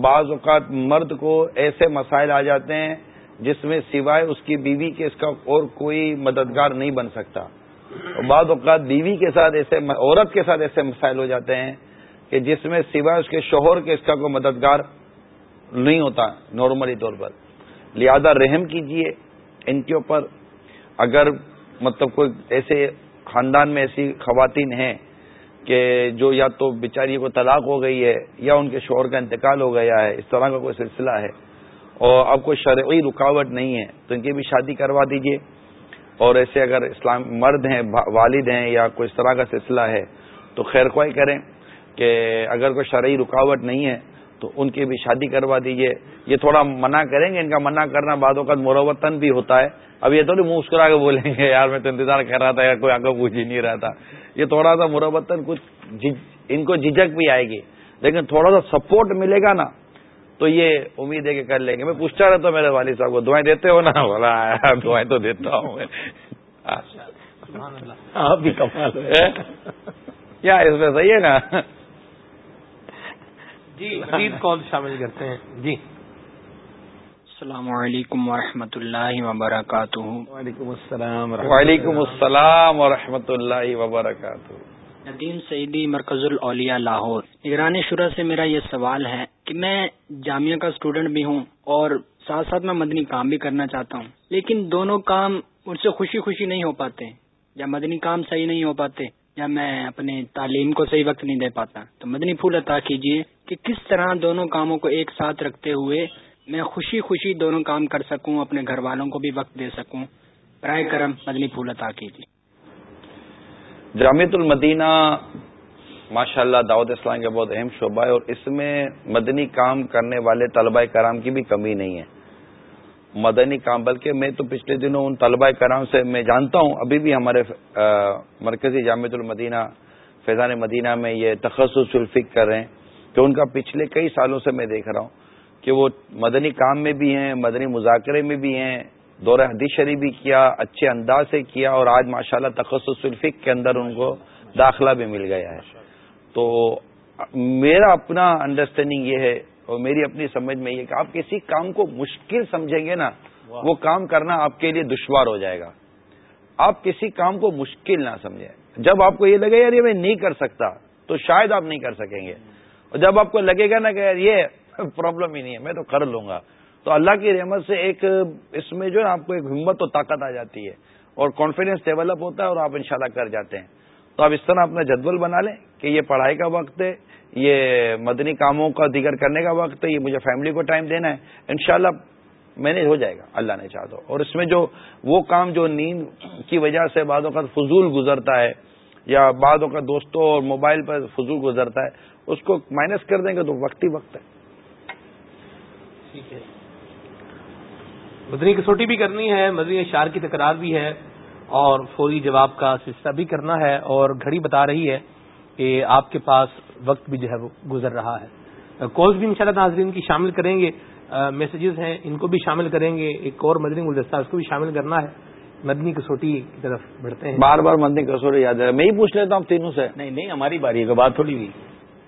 بعض اوقات مرد کو ایسے مسائل آ جاتے ہیں جس میں سوائے اس کی بیوی کے اس کا اور کوئی مددگار نہیں بن سکتا۔ بعض اوقات بیوی کے ساتھ ایسے عورت کے ساتھ ایسے مسائل ہو جاتے ہیں کہ جس میں سوائے اس کے شوہر کے اس کا کوئی مددگار نہیں ہوتا نارملی طور پر۔ لہذا رحم کیجیے ان کے اوپر۔ اگر مطلب کوئی ایسے خاندان میں ایسی خواتین ہیں کہ جو یا تو بیچاری کو طلاق ہو گئی ہے یا ان کے شوہر کا انتقال ہو گیا ہے، اس طرح کا کوئی سلسلہ ہے۔ اور اب کوئی شرعی رکاوٹ نہیں ہے، تو ان کی بھی شادی کروا دیجیے۔ اور ایسے اگر اسلام مرد ہیں والد ہیں یا کوئی اس طرح کا سلسلہ ہے، تو خیر خواہ کریں کہ اگر کوئی شرعی رکاوٹ نہیں ہے، تو ان کی بھی شادی کروا دیجیے۔ یہ تھوڑا منع کریں گے، ان کا منع کرنا بعد اوقات مروتن بھی ہوتا ہے۔ اب یہ تو نہیں مسکرا کے بولیں گے یار میں تو انتظار کر رہا تھا یا کوئی آگے پوچھ ہی نہیں رہا تھا۔ یہ تھوڑا سا مروتن کچھ ان کو جھجک بھی آئے گی۔ لیکن تھوڑا سا سپورٹ ملے گا نا تو یہ امید ہے کہ کر لیں گے۔ میں پوچھتا رہتا ہوں میرے والد صاحب کو دعائیں دیتے ہو نا؟ بولا دعائیں تو دیتا ہوں میں۔ آپ بھی کمال کیا اس میں صحیح ہے نا؟ جی کال شامل کرتے ہیں؟ جی۔ السلام علیکم ورحمۃ اللہ وبرکاتہ۔ وعلیکم السلام وعلیکم السلام ورحمۃ اللہ وبرکاتہ۔ ندیم سعیدی مرکز الاولیاء لاہور۔ نگرانی شرح سے میرا یہ سوال ہے کہ میں جامعہ کا اسٹوڈنٹ بھی ہوں اور ساتھ ساتھ میں مدنی کام بھی کرنا چاہتا ہوں لیکن دونوں کام مجھ سے خوشی خوشی نہیں ہو پاتے۔ یا مدنی کام صحیح نہیں ہو پاتے یا میں اپنے تعلیم کو صحیح وقت نہیں دے پاتا۔ تو مدنی پھول عطا کیجیے کہ کس طرح دونوں کاموں کو ایک ساتھ رکھتے ہوئے میں خوشی خوشی دونوں کام کر سکوں، اپنے گھر والوں کو بھی وقت دے سکوں۔ برائے کرم، مدنی پھول عطا کیجیے۔ جامعت المدینہ ماشاء اللہ دعوت اسلام کا بہت اہم شعبہ ہے اور اس میں مدنی کام کرنے والے طلبہ کرام کی بھی کمی نہیں ہے۔ مدنی کام، بلکہ میں تو پچھلے دنوں ان طلبہ کرام سے میں جانتا ہوں، ابھی بھی ہمارے مرکزی جامعت المدینہ، فیضان مدینہ میں یہ تخصص الفق کر رہے ہیں کہ ان کا پچھلے کئی سالوں سے میں دیکھ رہا ہوں۔ کہ وہ مدنی کام میں بھی ہیں مدنی مذاکرے میں بھی ہیں دورہ حدیث شریف بھی کیا اچھے انداز سے کیا اور آج ماشاءاللہ اللہ تخصص الفق کے اندر ان کو داخلہ بھی مل گیا ہے۔ تو میرا اپنا انڈرسٹینڈنگ یہ ہے اور میری اپنی سمجھ میں یہ کہ آپ کسی کام کو مشکل سمجھیں گے نا وہ کام کرنا آپ کے لیے دشوار ہو جائے گا۔ آپ کسی کام کو مشکل نہ سمجھیں۔ جب آپ کو یہ لگے یار یہ میں نہیں کر سکتا تو شاید آپ نہیں کر سکیں گے۔ اور جب آپ کو لگے گا نا کہ یار یہ پرابلم ہی نہیں ہے، میں تو کر لوں گا۔ تو اللہ کی رحمت سے ایک، اس میں جو ہے، آپ کو ایک ہمت و طاقت آ جاتی ہے۔ اور کانفیڈینس ڈیولپ ہوتا ہے اور آپ انشاءاللہ کر جاتے ہیں۔ تو آپ اس طرح اپنا جدول بنا لیں کہ یہ پڑھائی کا وقت ہے، یہ مدنی کاموں کا دیگر کرنے کا وقت ہے، یہ مجھے فیملی کو ٹائم دینا ہے۔ انشاءاللہ مینج ہو جائے گا۔ اللہ نے چاہ دو۔ اور اس میں جو، وہ کام جو نیند کی وجہ سے بعض اوقات فضول گزرتا ہے، یا بعض اوقات دوستوں اور موبائل پر فضول گزرتا ہے، اس کو مائنس کر دیں گے تو وقت ہی وقت ہے۔ ٹھیک ہے۔ مدنی کسوٹی بھی کرنی ہے مدنی اشار کی تکرار بھی ہے اور فوری جواب کا سلسلہ بھی کرنا ہے اور گھڑی بتا رہی ہے کہ آپ کے پاس وقت بھی جو ہے وہ گزر رہا ہے۔ کالز بھی انشاءاللہ ناظرین کی شامل کریں گے۔ میسجز ہیں ان کو بھی شامل کریں گے۔ ایک اور مدنی گلدستہ اس کو بھی شامل کرنا ہے۔ مدنی کسوٹی کی طرف بڑھتے ہیں۔ بار بار مدنی کسوٹی یاد ہے۔ میں ہی پوچھ لیتا ہوں تینوں سے۔ نہیں نہیں ہماری باری ہے بات تھوڑی ہوئی۔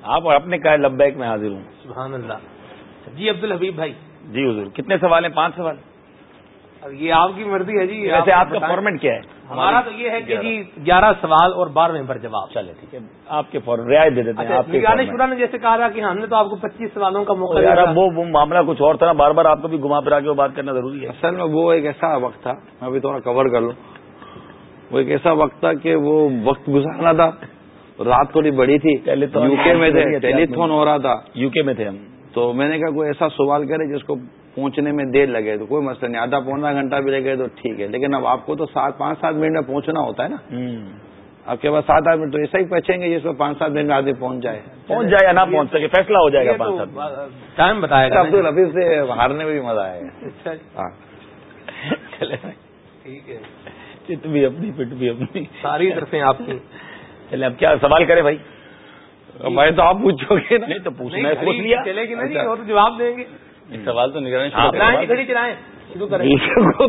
آپ اپنے کہا لبیک میں حاضر ہوں۔ سبحان اللہ۔ جی عبد الحبیب بھائی۔ جی حضور۔ کتنے سوال ہیں؟ پانچ سوال۔ اب یہ آپ کی مرضی ہے جی ویسے آپ کا فارمیٹ کیا ہے؟ ہمارا تو یہ ہے کہ جی گیارہ سوال اور بارہویں پر جواب۔ چلے ٹھیک ہے۔ آپ کے فوراً رعایت دے دیتے ہیں اچھا، آپ شورا نے جیسے کہا تھا کہ ہم نے تو آپ کو پچیس سوالوں کا موقع دیا وہ معاملہ کچھ اور تھا بار بار آپ کو بھی گھما پھرا کے بات کرنا ضروری ہے۔ اصل میں وہ ایک ایسا وقت تھا میں ابھی تھوڑا کور کر لوں۔ وہ ایک ایسا وقت تھا کہ وہ وقت گزارنا تھا۔ رات تھوڑی بڑی تھی۔ یو کے میں تھے ٹیلی فون ہو رہا تھا۔ یو کے میں تھے ہم۔ تو میں نے کہا کوئی ایسا سوال کرے جس کو پہنچنے میں دیر لگے تو کوئی مسئلہ نہیں آدھا پونا گھنٹہ بھی لگے تو ٹھیک ہے لیکن اب آپ کو تو سات پانچ سات منٹ میں پہنچنا ہوتا ہے نا۔ آپ کے پاس سات آٹھ منٹ تو ایسا ہی پہنچیں گے جس میں پانچ سات منٹ میں آدمی پہنچ جائے۔ پہنچ جائے یا نہ پہنچ سکے فیصلہ ہو جائے گا ٹائم بتائے گا عبد الحفیظ سے ہارنے میں بھی مزہ آئے گا اچھا جی۔ ہاں۔ چلے ٹھیک ہے۔ بھی اپنی پٹ بھی اپنی۔ ساری طرفیں آپ کی۔ چلے اب کیا سوال کرے بھائی؟ میں تو آپ پوچھو گے نہیں تو پوچھنا چلے گی نہیں اور جواب دیں گے۔ سوال تو نگرانی چلائیں۔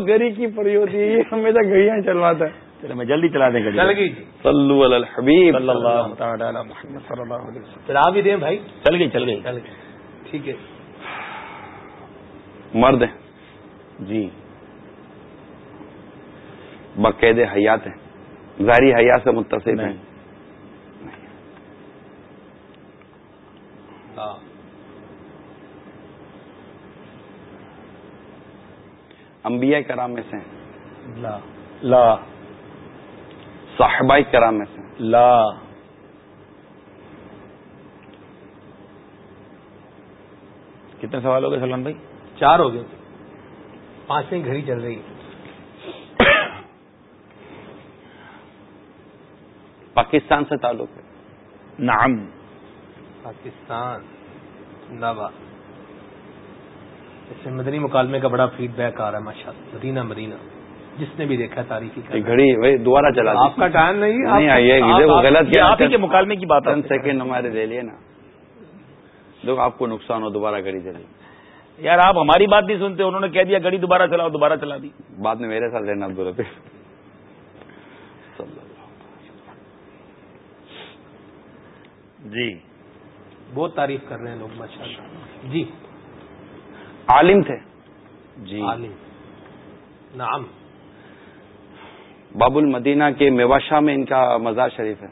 گری کی پری ہوتی ہے یہ ہمیشہ گھڑیاں چلواتا ہے۔ چلے میں جلدی چلا دیں جی صلو علی الحبیب۔ صلی اللہ تعالی محمد صلی اللہ علیہ وسلم۔ چلا بھی دیں بھائی۔ چل گئی چل گئی۔ چل گئی۔ ٹھیک ہے۔ مرد ہیں۔ جی۔ بقید حیات ہیں۔ ظاہری حیات سے متصل ہیں ہاں انبیاء کرام میں سے لا۔ لا۔ صاحبہ کرام میں سے لا۔ کتنے سوال ہو گئے سلمان بھائی؟ چار ہو گئے۔ پانچویں گھڑی چل رہی ہے۔ پاکستان سے تعلق ہے۔ نعم۔ پاکستان۔ نوا۔ اس میں مدنی مکالمے کا بڑا فیڈ بیک آ رہا ہے ماشاء اللہ مدینہ مدینہ۔ جس نے بھی دیکھا تاریخی گھڑی وہی دوبارہ چلا دی۔ آپ کا ٹائم نہیں آپ- وہ آپ- غلط یہ کیا آپ ہی کے مکالمے کی بات سیکنڈ ہمارے لے لیے نا۔ دیکھو آپ کو نقصان ہو دوبارہ گھڑی چلی یار آپ ہماری بات نہیں سنتے انہوں نے کہہ دیا گڑی دوبارہ چلاؤ دوبارہ چلا دی۔ بعد میں میرے ساتھ لینا عبد الرفیق جی۔ بہت تعریف کر رہے ہیں لوگ ماشاء اللہ جی۔ عالم تھے۔ جی۔ عالم۔ نعم۔ باب المدینہ کے میواشا میں ان کا مزار شریف ہے۔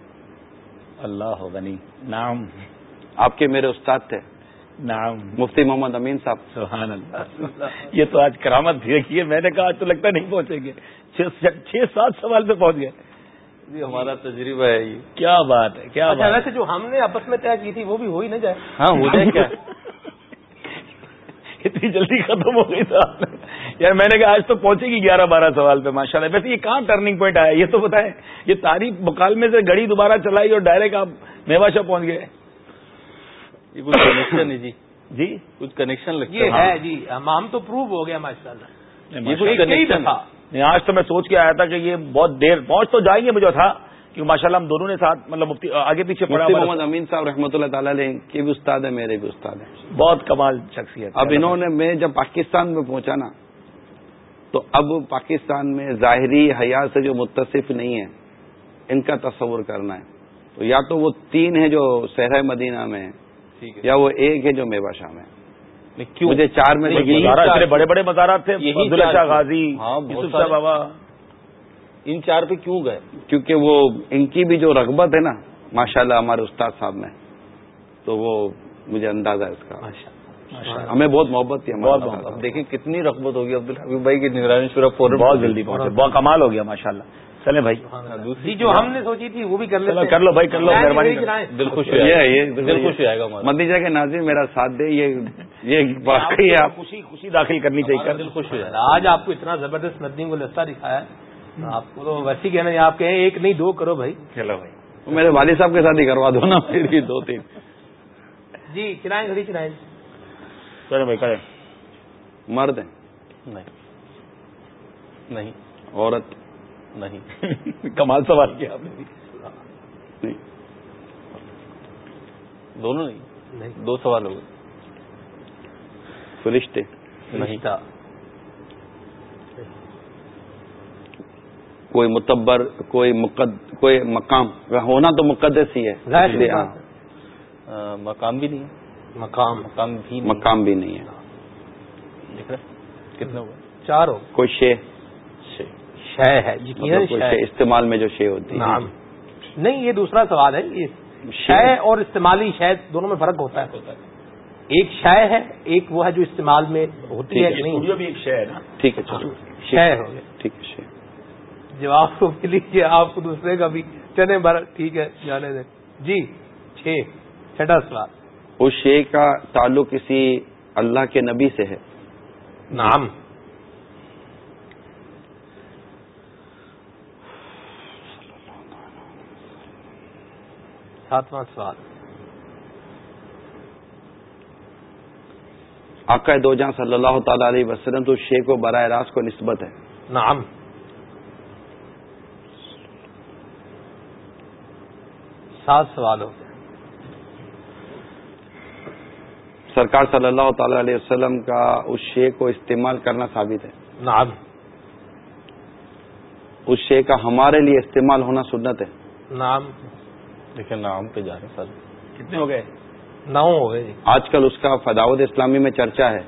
اللہ غنی۔ نام آپ کے میرے استاد تھے۔ نام مفتی محمد امین صاحب۔ سبحان اللہ۔ یہ تو آج کرامت دیکھی ہے۔ میں نے کہا آج تو لگتا نہیں پہنچیں گے۔ چھ سات سوال پہ پہنچ گئے۔ یہ ہمارا تجربہ ہے یہ۔ کیا بات ہے؟ کیا اچھا بات ویسے جو ہم نے آپس میں طے کی تھی وہ بھی ہو ہی نہ جائے۔ ہاں ہو جائے کیا؟ اتنی جلدی ختم ہو گئی تھا۔ یار میں نے کہا آج تو پہنچے گی گیارہ بارہ سوال پہ ماشاء اللہ ویسے یہ کہاں ٹرننگ پوائنٹ آیا؟ یہ تو بتائیں یہ تاریخ مکالمے سے گڑی دوبارہ چلائی اور ڈائریکٹ آپ میواشا پہنچ گئے۔ یہ کچھ کنیکشن ہے جی۔ جی؟ کچھ کنیکشن لگتا یہ ہے۔ جی۔ ہم تو پروو ہو گیا ماشاء اللہ یہ کچھ کنیکشن نہیں آج تو میں سوچ کے آیا تھا کہ یہ بہت دیر پہنچ تو جائیں گے مجھے تھا۔ کہ ماشاء اللہ ہم دونوں نے ساتھ مطلب مفتی آگے پیچھے ہوا محمد امین صاحب رحمۃ اللہ تعالی علیہ کے بھی استاد ہیں میرے بھی استاد ہیں۔ بہت کمال شخصیت اب انہوں نے میں جب پاکستان میں پہنچا نا تو اب پاکستان میں ظاہری حیا سے جو متصف نہیں ہے ان کا تصور کرنا ہے۔ تو یا تو وہ تین ہیں جو صحرا مدینہ میں ہیں ٹھیک ہے۔ یا وہ ایک ہے جو میوا شاہ میں نہیں، کیوں؟ مجھے چار میں بڑے بڑے مزارات تھے غازی ہاں، بہت یوسف سارے- شاہ بابا ان چار پہ کیوں گئے؟ کیونکہ وہ ان کی بھی جو رغبت ہے نا ماشاءاللہ ہمارے استاد صاحب میں تو وہ مجھے اندازہ ہے اس کا۔ ہمیں بہت محبت تھی بہت محبت۔ اب دیکھیں کتنی رغبت ہوگی عبد الحبیب بھائی کی نگرانی شورا فوراً بہت جلدی پہنچے بہت کمال ہو گیا ماشاء اللہ چلے بھائی دوسری جو ہم نے سوچی تھی وہ بھی کر لیں کر لو بھائی کر لو مہربانی دل خوش ہو یہ دل خوش ہو جائے گا مدیجہ کے ناظرین میرا ساتھ دے یہ یہ واقعی آپ خوشی خوشی داخل کرنی چاہیے۔ دل خوش ہو جائے۔ آج آپ کو اتنا زبردست کو لستا دکھایا ہے۔ آپ کو تو ویسے کہنا آپ کہیں ایک نہیں دو کرو بھائی۔ چلو بھائی۔ میرے والد صاحب کے ساتھ ہی کروا دو نا پھر بھی دو تین۔ جی چلائیں گھڑی چلائیں۔ چلو بھائی کریں مرد ہیں؟ نہیں۔ نہیں۔ عورت۔ نہیں۔ کمال سوال کیا آپ نے دونوں نہیں؟ دو سوال ہو گئے۔ فرشتے؟ نہیں۔ کوئی متبر کوئی مقد کوئی مقام ہونا تو مقدس ہی ہے۔ ہاں۔ مقام بھی نہیں ہے۔ مقام۔ مقام بھی مقام بھی نہیں ہے۔ چار ہو کوئی شے۔ شے۔ ہے مطلب استعمال میں جو شے ہوتی ہے۔ نہیں یہ دوسرا سوال ہے یہ شے اور استعمالی شے دونوں میں فرق ہوتا ہے۔ ایک شے ہے ایک وہ ہے جو استعمال میں ہوتی ہے نہیں۔ بھی ایک شے ہے نا؟ ٹھیک ہے شے ہو گیا ٹھیک ہے شے۔ جواب کو لیجیے آپ کو دوسرے کا بھی۔ چلے بر ٹھیک ہے جانے دیں۔ جی چھ چھٹا سوال۔ اس شے کا تعلق کسی اللہ کے نبی سے ہے؟ نام ساتواں سوال۔ آقا دو جہاں صلی اللہ تعالی علیہ وسلم تو شے کو براہ راست کو نسبت ہے؟ نام سات سوال ہو۔ سرکار صلی اللہ تعالی علیہ وسلم کا اس شے کو استعمال کرنا ثابت ہے۔ نام اس شے کا ہمارے لیے استعمال ہونا سنت ہے۔ نام دیکھیں نام پہ جا رہے ہیں سر۔ کتنے ہو گئے؟ نو ہو گئے جی۔ آج کل اس کا فداوت اسلامی میں چرچا ہے۔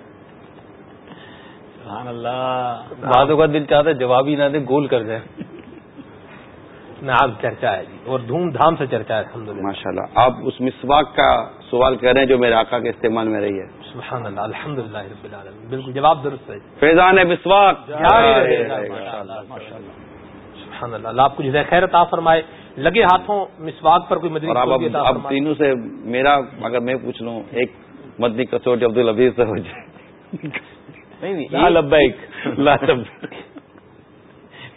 سبحان اللہ۔ بعد کا دل چاہتا ہے جواب ہی نہ دے گول کر جائے۔ نام چرچا ہے جی اور دھوم دھام سے چرچا ہے الحمد للہ ماشاء اللہ آپ اس مسواک کا سوال کر رہے ہیں جو میرے آقا کے استعمال میں رہی ہے۔ سبحان اللہ الحمد للہ رب العالمین۔ بالکل جواب درست ہے۔ فیضان مسواک۔ سبحان اللہ اللہ آپ کو جزائے خیر عطا فرمائے۔ لگے ہاتھوں مسواک پر کوئی مدنی فرمائے۔ تینوں سے میرا اگر میں پوچھ لوں ایک مدنی کسوٹی عبد العبیز سے ہو جائے۔ نہیں نہیں لا لبیک لا لبیک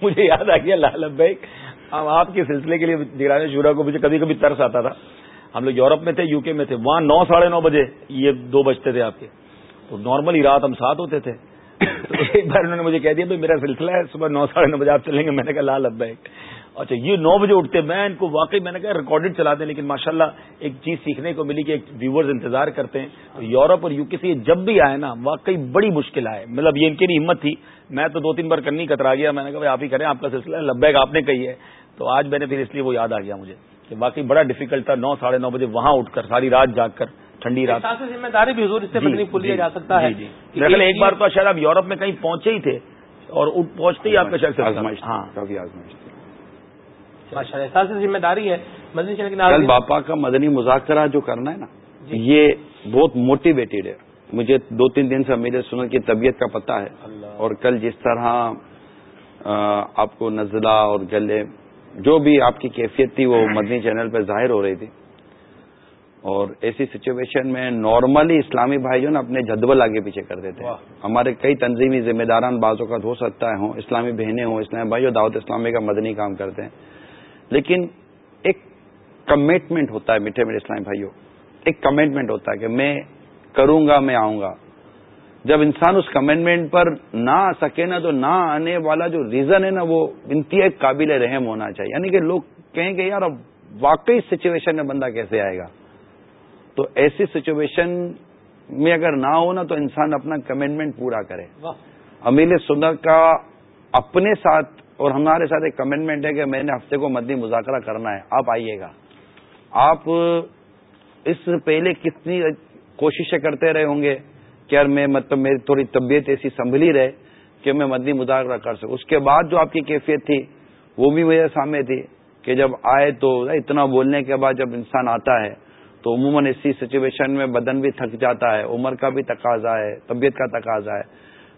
مجھے یاد آ گیا لا لبیک آپ کے سلسلے کے لیے نگرانی شورا کو مجھے کبھی کبھی ترس آتا تھا۔ ہم لوگ یورپ میں تھے، یو کے میں تھے۔ وہاں نو ساڑھے نو بجے یہ دو بجتے تھے آپ کے۔ تو نارملی رات ہم ساتھ ہوتے تھے۔ تو ایک بار انہوں نے مجھے کہہ دیا، بھائی میرا سلسلہ ہے، صبح نو ساڑھے نو بجے آپ چلیں گے۔ میں نے کہا، لا لبیک۔ اچھا یہ نو بجے اٹھتے، میں ان کو واقعی میں نے کہا ریکارڈڈ چلاتے ہیں لیکن ماشاءاللہ ایک چیز سیکھنے کو ملی کہ ایک ویورز انتظار کرتے ہیں۔ تو یورپ اور یو کے سے یہ جب بھی آئے نا، واقعی بڑی مشکل آئے۔ مطلب یہ ان کی نہیں ہمت تھی۔ میں تو دو تین بار کرنی کترا گیا، میں نے کہا، بھائی آپ ہی کریں، آپ کا سلسلہ ہے، لبیک آپ نے کہی ہے۔ تو آج میں نے پھر اس لیے وہ یاد آ گیا مجھے کہ واقعی بڑا ڈیفیکلٹ تھا نو ساڑھے نو بجے وہاں اٹھ کر ساری رات جاگ کر ٹھنڈی رات۔ ذمہ داری بھی حضور اس سے پھول لیا جا سکتا ہے جی جی۔ ایک بار تو شاید آپ یورپ میں کہیں پہنچے ہی تھے اور پہنچتے ہی آپ کا شاید ہاں۔ ماشاء اللہ احساس ذمہ داری ہے۔ مدنی باپا کا مدنی مذاکرہ جو کرنا ہے نا یہ بہت موٹیویٹیڈ ہے۔ مجھے دو تین دن سے میرے سنر کی طبیعت کا پتہ ہے۔ اور کل جس طرح آپ کو نزلہ اور گلے جو بھی آپ کی کیفیت تھی وہ مدنی چینل پہ ظاہر ہو رہی تھی۔ اور ایسی سچویشن میں نارملی اسلامی بھائی جو نا اپنے جدول آگے پیچھے کر دیتے ہیں۔ ہمارے کئی تنظیمی ذمہ داران بعض اوقات ہو سکتا ہے ہوں اسلامی بہنیں ہوں اسلامی بھائی جو دعوت اسلامی کا مدنی کام کرتے ہیں۔ لیکن ایک کمٹمنٹ ہوتا ہے میٹھے میٹھے اسلامی بھائیوں ایک کمٹمنٹ ہوتا ہے کہ میں کروں گا میں آؤں گا۔ جب انسان اس کمٹمنٹ پر نہ آ سکے نا تو نہ آنے والا جو ریزن ہے نا وہ انتہائی قابل رحم ہونا چاہیے۔ یعنی کہ لوگ کہیں کہ یار اب واقعی سچویشن میں بندہ کیسے آئے گا؟ تو ایسی سچویشن میں اگر نہ ہو نا تو انسان اپنا کمٹمنٹ پورا کرے۔ امیل سنت کا اپنے ساتھ اور ہمارے ساتھ ایک کمٹمنٹ ہے کہ میں نے ہفتے کو مدنی مذاکرہ کرنا ہے۔ آپ آئیے گا۔ آپ اس سے پہلے کتنی کوششیں کرتے رہے ہوں گے؟ کہ یار میں مطلب میری تھوڑی طبیعت ایسی سنبھلی رہے کہ میں مدنی مذاکرہ کر سکوں۔ اس کے بعد جو آپ کی کیفیت تھی، وہ بھی میرے سامنے تھی کہ جب آئے تو اتنا بولنے کے بعد جب انسان آتا ہے تو عموماً اسی سچویشن میں بدن بھی تھک جاتا ہے، عمر کا بھی تقاضا ہے، طبیعت کا تقاضا ہے۔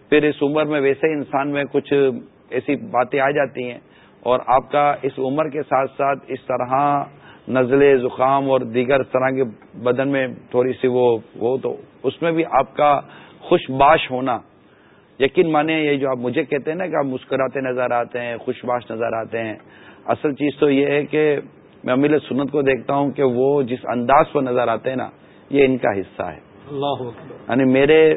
پھر اس عمر میں ویسے انسان میں کچھ ایسی باتیں آ جاتی ہیں اور آپ کا اس عمر کے ساتھ ساتھ اس طرح نزلے زکام اور دیگر طرح کے بدن میں تھوڑی سی وہ وہ تو اس میں بھی آپ کا خوش باش ہونا۔ یقین مانے یہ جو آپ مجھے کہتے ہیں نا کہ آپ مسکراتے نظر آتے ہیں خوش باش نظر آتے ہیں۔ اصل چیز تو یہ ہے کہ میں امیل سنت کو دیکھتا ہوں کہ وہ جس انداز پر نظر آتے ہیں نا یہ ان کا حصہ ہے۔ اللہ یعنی میرے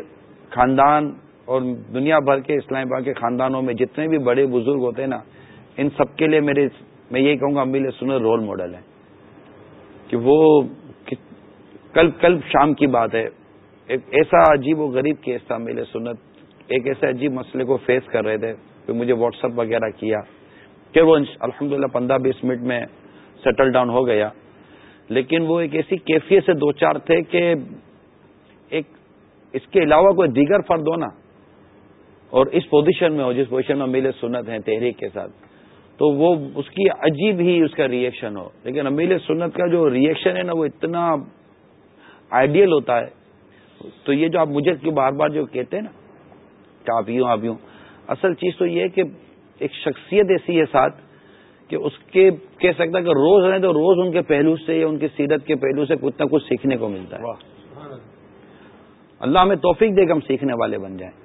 خاندان اور دنیا بھر کے اسلام آباد کے خاندانوں میں جتنے بھی بڑے بزرگ ہوتے ہیں نا ان سب کے لیے میرے میں یہی کہوں گا امیل سنت رول ماڈل ہے کہ وہ کل کل شام کی بات ہے۔ ایک ایسا عجیب و غریب کیس تھا میرے سنت۔ ایک ایسے عجیب مسئلے کو فیس کر رہے تھے پھر مجھے واٹس اپ وغیرہ کیا۔ کہ وہ الحمد للہ پندرہ بیس منٹ میں سیٹل ڈاؤن ہو گیا۔ لیکن وہ ایک ایسی کیفیت سے دو چار تھے کہ ایک اس کے علاوہ کوئی دیگر فرد ہو نا۔ اور اس پوزیشن میں ہو جس پوزیشن میں میلے سنت ہیں تحریک کے ساتھ۔ تو وہ اس کی عجیب ہی اس کا ریئیکشن ہو۔ لیکن امیل سنت کا جو ریئیکشن ہے نا وہ اتنا آئیڈیل ہوتا ہے۔ تو یہ جو آپ مجھے بار بار جو کہتے ہیں نا کہ آپ یوں آپ یوں۔ اصل چیز تو یہ ہے کہ ایک شخصیت ایسی ہے ساتھ کہ اس کے کہہ سکتا کہ روز رہے تو روز ان کے پہلو سے یا ان کی سیرت کے پہلو سے کچھ نہ کچھ سیکھنے کو ملتا ہے۔ اللہ ہمیں توفیق دے کہ ہم سیکھنے والے بن جائیں۔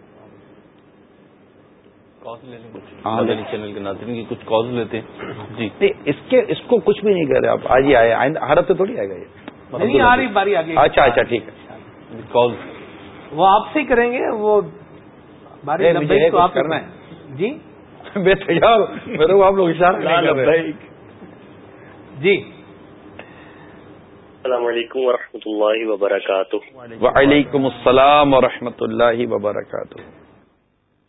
چینل کے ناظرین کی کچھ کال لیتے ہیں۔ جی۔ اس کے اس کو کچھ بھی نہیں کر رہے آپ۔ آج ہی آئے ہر ہفتے تھوڑی آئے گا یہ۔ آ رہی باری آگے۔ اچھا اچھا ٹھیک ہے۔ کال وہ آپ سے کریں گے وہ باری تو آپ کرنا ہے۔ جی؟ بے تیار میرے کو آپ لوگ اشارہ جی۔ السلام علیکم ورحمۃ اللہ وبرکاتہ۔ وعلیکم السلام ورحمۃ اللہ وبرکاتہ۔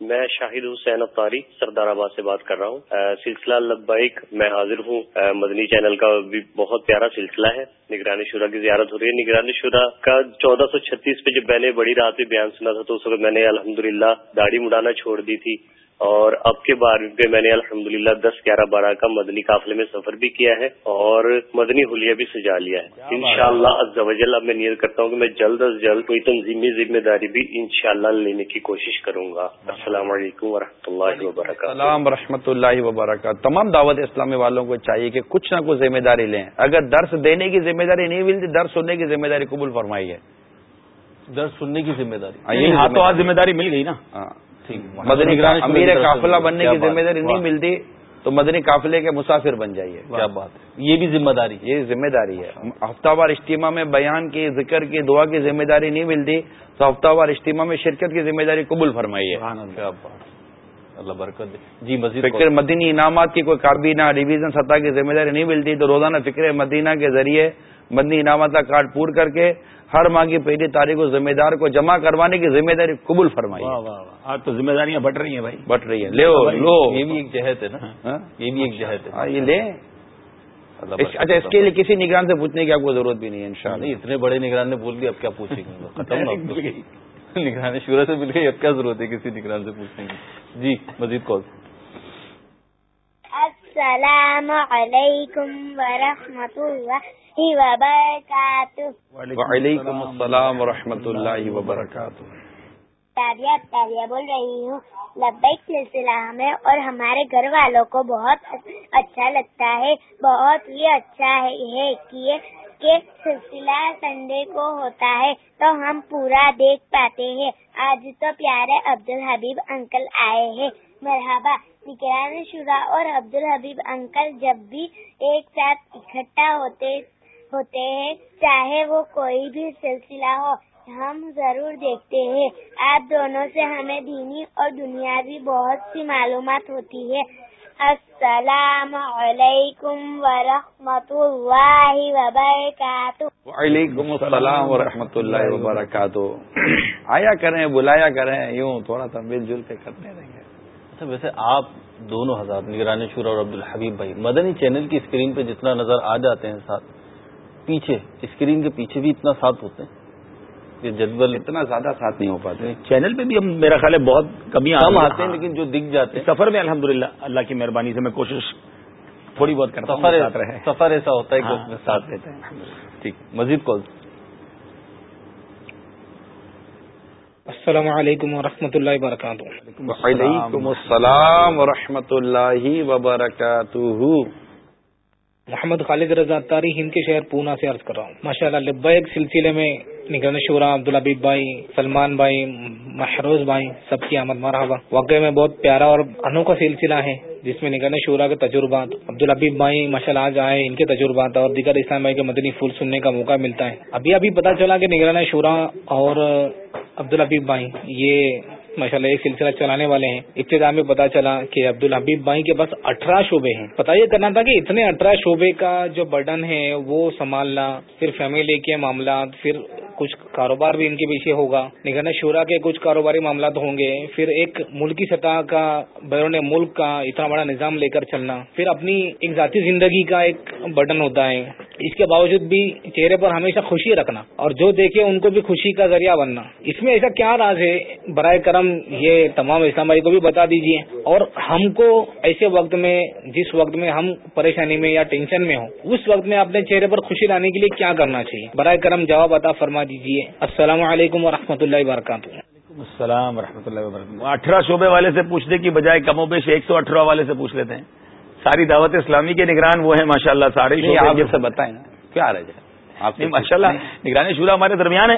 میں شاہد حسین افطاری سردار آباد سے بات کر رہا ہوں۔ سلسلہ لبائک میں حاضر ہوں۔ مدنی چینل کا بھی بہت پیارا سلسلہ ہے۔ نگرانی شورا کی زیارت ہو رہی ہے۔ نگرانی شورا کا چودہ سو چھتیس پہ جب میں نے بڑی رات میں بیان سنا تھا، تو اس وقت میں نے الحمدللہ داڑھی مڑانا چھوڑ دی تھی۔ اور اب کے بار پہ میں نے الحمد للہ دس گیارہ بارہ کا مدنی قافلے میں سفر بھی کیا ہے اور مدنی حلیہ بھی سجا لیا ہے۔ ان شاء اللہ اب میں نیت کرتا ہوں کہ میں جلد از جلد کوئی تنظیمی ذمہ داری بھی انشاءاللہ لینے کی کوشش کروں گا۔ السلام علیکم و اللہ وبرکاتہ۔ السلام و اللہ وبرکاتہ۔ تمام دعوت اسلامی والوں کو چاہیے کہ کچھ نہ کچھ ذمہ داری لیں۔ اگر درس دینے کی ذمہ داری نہیں ملتی درس سننے کی ذمہ داری قبول فرمائی ہے۔ درس سننے کی ذمہ داری۔ ہاں، تو ذمہ داری مل گئی نا؟ ہاں۔ مدنی امیر قافلہ بننے کی ذمہ داری نہیں ملتی تو مدنی قافلے کے مسافر بن جائیے۔ کیا بات ہے؟ یہ بھی ذمہ داری۔ یہ ذمہ داری ہے۔ ہفتہ وار اجتماع میں بیان کی ذکر کی دعا کی ذمہ داری نہیں ملتی تو ہفتہ وار اجتماع میں شرکت کی ذمہ داری قبول فرمائیے۔ اللہ۔ برکت جی مزید فکر مدینی انعامات کی کوئی کابینہ ریویژن سطح کی ذمہ داری نہیں ملتی تو روزانہ فکر مدینہ کے ذریعے مدنی انعامات کا کارڈ پور کر کے ہر ماہ کی پہلی تاریخ کو ذمہ دار کو جمع کروانے کی ذمہ داری قبول فرمائی آج تو ذمہ داریاں بٹ رہی ہیں بھائی۔ بٹ رہی ہیں۔ لو لو۔ یہ بھی ایک جہت ہے نا۔ ہاں؟ یہ بھی ایک جہت ہے۔ ہاں، یہ لیں۔ اچھا اس کے لیے کسی نگران سے پوچھنے کی آپ کو ضرورت بھی نہیں ہے ان نہیں اتنے بڑے نگران نے بول دیا اب کیا پوچھیں گے؟ ختم نگران شورا سے مل گئی اب کیا ضرورت ہے کسی نگران سے پوچھنے کی؟ جی مزید کال۔ السلام علیکم ورحمۃ اللہ وبرکاتہ۔ وعلیکم السلام ورحمۃ اللہ وبرکاتہ۔ تابیہ تابیہ بول رہی ہوں۔ لبیک سلسلہ ہمیں اور ہمارے گھر والوں کو بہت اچھا لگتا ہے بہت ہی اچھا ہے کہ سلسلہ سنڈے کو ہوتا ہے تو ہم پورا دیکھ پاتے ہیں۔ آج تو پیارے عبد الحبیب انکل آئے ہیں۔ مرحبا نکران شورا اور عبد الحبیب انکل جب بھی ایک ساتھ اکٹھا ہوتے ہوتے ہیں چاہے وہ کوئی بھی سلسلہ ہو ہم ضرور دیکھتے ہیں۔ آپ دونوں سے ہمیں دینی اور دنیاوی بہت سی معلومات ہوتی ہے۔ السلام علیکم ورحمۃ اللہ وبرکاتہ۔ وعلیکم السلام ورحمۃ اللہ وبرکاتہ۔ آیا کریں بلایا کریں یوں تھوڑا سا مل جل کے کرتے رہیں گے۔ اچھا ویسے آپ دونوں ہزار نگرانی شور اور عبد الحبیب بھائی مدنی چینل کی اسکرین پہ جتنا نظر آ جاتے ہیں ساتھ پیچھے اسکرین کے پیچھے بھی اتنا ساتھ ہوتے ہیں یہ جدول اتنا زیادہ ساتھ نہیں ہو پاتے۔ چینل پہ بھی ہم میرا خیال ہے بہت کمی کم آتے ہیں لیکن جو دکھ جاتے ہیں۔ سفر میں الحمد اللہ کی مہربانی سے میں کوشش تھوڑی بہت کرتا ہوں سفر ایسا ہوتا ہے کہ ہاں، اس میں ساتھ دیتے ہیں۔ ٹھیک۔ مزید کال۔ السلام علیکم و رحمۃ اللہ وبرکاتہ۔ وعلیکم السلام و رحمۃ اللہ وبرکاتہ۔ محمد خالد رضا تاری ہند کے شہر پونا سے عرض کر رہا ہوں۔ ماشاء اللہ لبیک سلسلے میں نگران شورا عبدالحبیب بھائی، سلمان بھائی، محروز بھائی، سب کی آمد مرحبا۔ واقعی میں بہت پیارا اور انوکھا سلسلہ ہے، جس میں نگران شورا کے تجربات عبدالحبیب بھائی ماشاء اللہ آج آئے ان کے تجربات اور دیگر اسلام بھائی کے مدنی پھول سننے کا موقع ملتا ہے۔ ابھی ابھی پتا چلا کہ نگران شورا اور عبدالحبیب بھائی، یہ ماشاء اللہ سلسلہ چلانے والے ہیں۔ ابتدا میں پتا چلا کہ عبد الحبیب بھائی کے پاس اٹھارہ شعبے ہیں۔ پتا یہ کرنا تھا کہ اتنے اٹھارہ شعبے کا جو برڈن ہے، وہ سنبھالنا، پھر فیملی کے معاملات، پھر کچھ کاروبار بھی ان کے پیچھے ہوگا۔ نگران شورا کے کچھ کاروباری معاملات ہوں گے۔ پھر ایک ملکی سطح کا، بیرون ملک کا اتنا بڑا نظام لے کر چلنا۔ پھر اپنی ایک ذاتی زندگی کا ایک برڈن ہوتا ہے۔ اس کے باوجود بھی چہرے پر ہمیشہ خوشی رکھنا اور جو دیکھے ان کو بھی خوشی کا ذریعہ بننا۔ اس میں ایسا کیا راز ہے؟ برائے کرم یہ تمام اسلام بھائی کو بھی بتا دیجیے اور ہم کو ایسے وقت میں، جس وقت میں ہم پریشانی میں یا ٹینشن میں ہوں، اس وقت میں اپنے چہرے پر خوشی لانے کے لیے کیا کرنا چاہیے؟ برائے کرم جواب عطا فرما دیجیے السلام علیکم و رحمۃ اللہ وبرکاتہ۔ السلام و رحمۃ اللہ وبرکاتہ۔ اٹھارہ شعبے والے سے پوچھنے کی بجائے کم و بیش ایک سو اٹھارہ والے سے پوچھ لیتے ہیں۔ ساری دعوت اسلامی کے نگران وہ ہیں ماشاء اللہ سارے آپ سے بتائیں کیا رہ جائے آپ نے ماشاء اللہ نگرانی شورا ہمارے درمیان ہے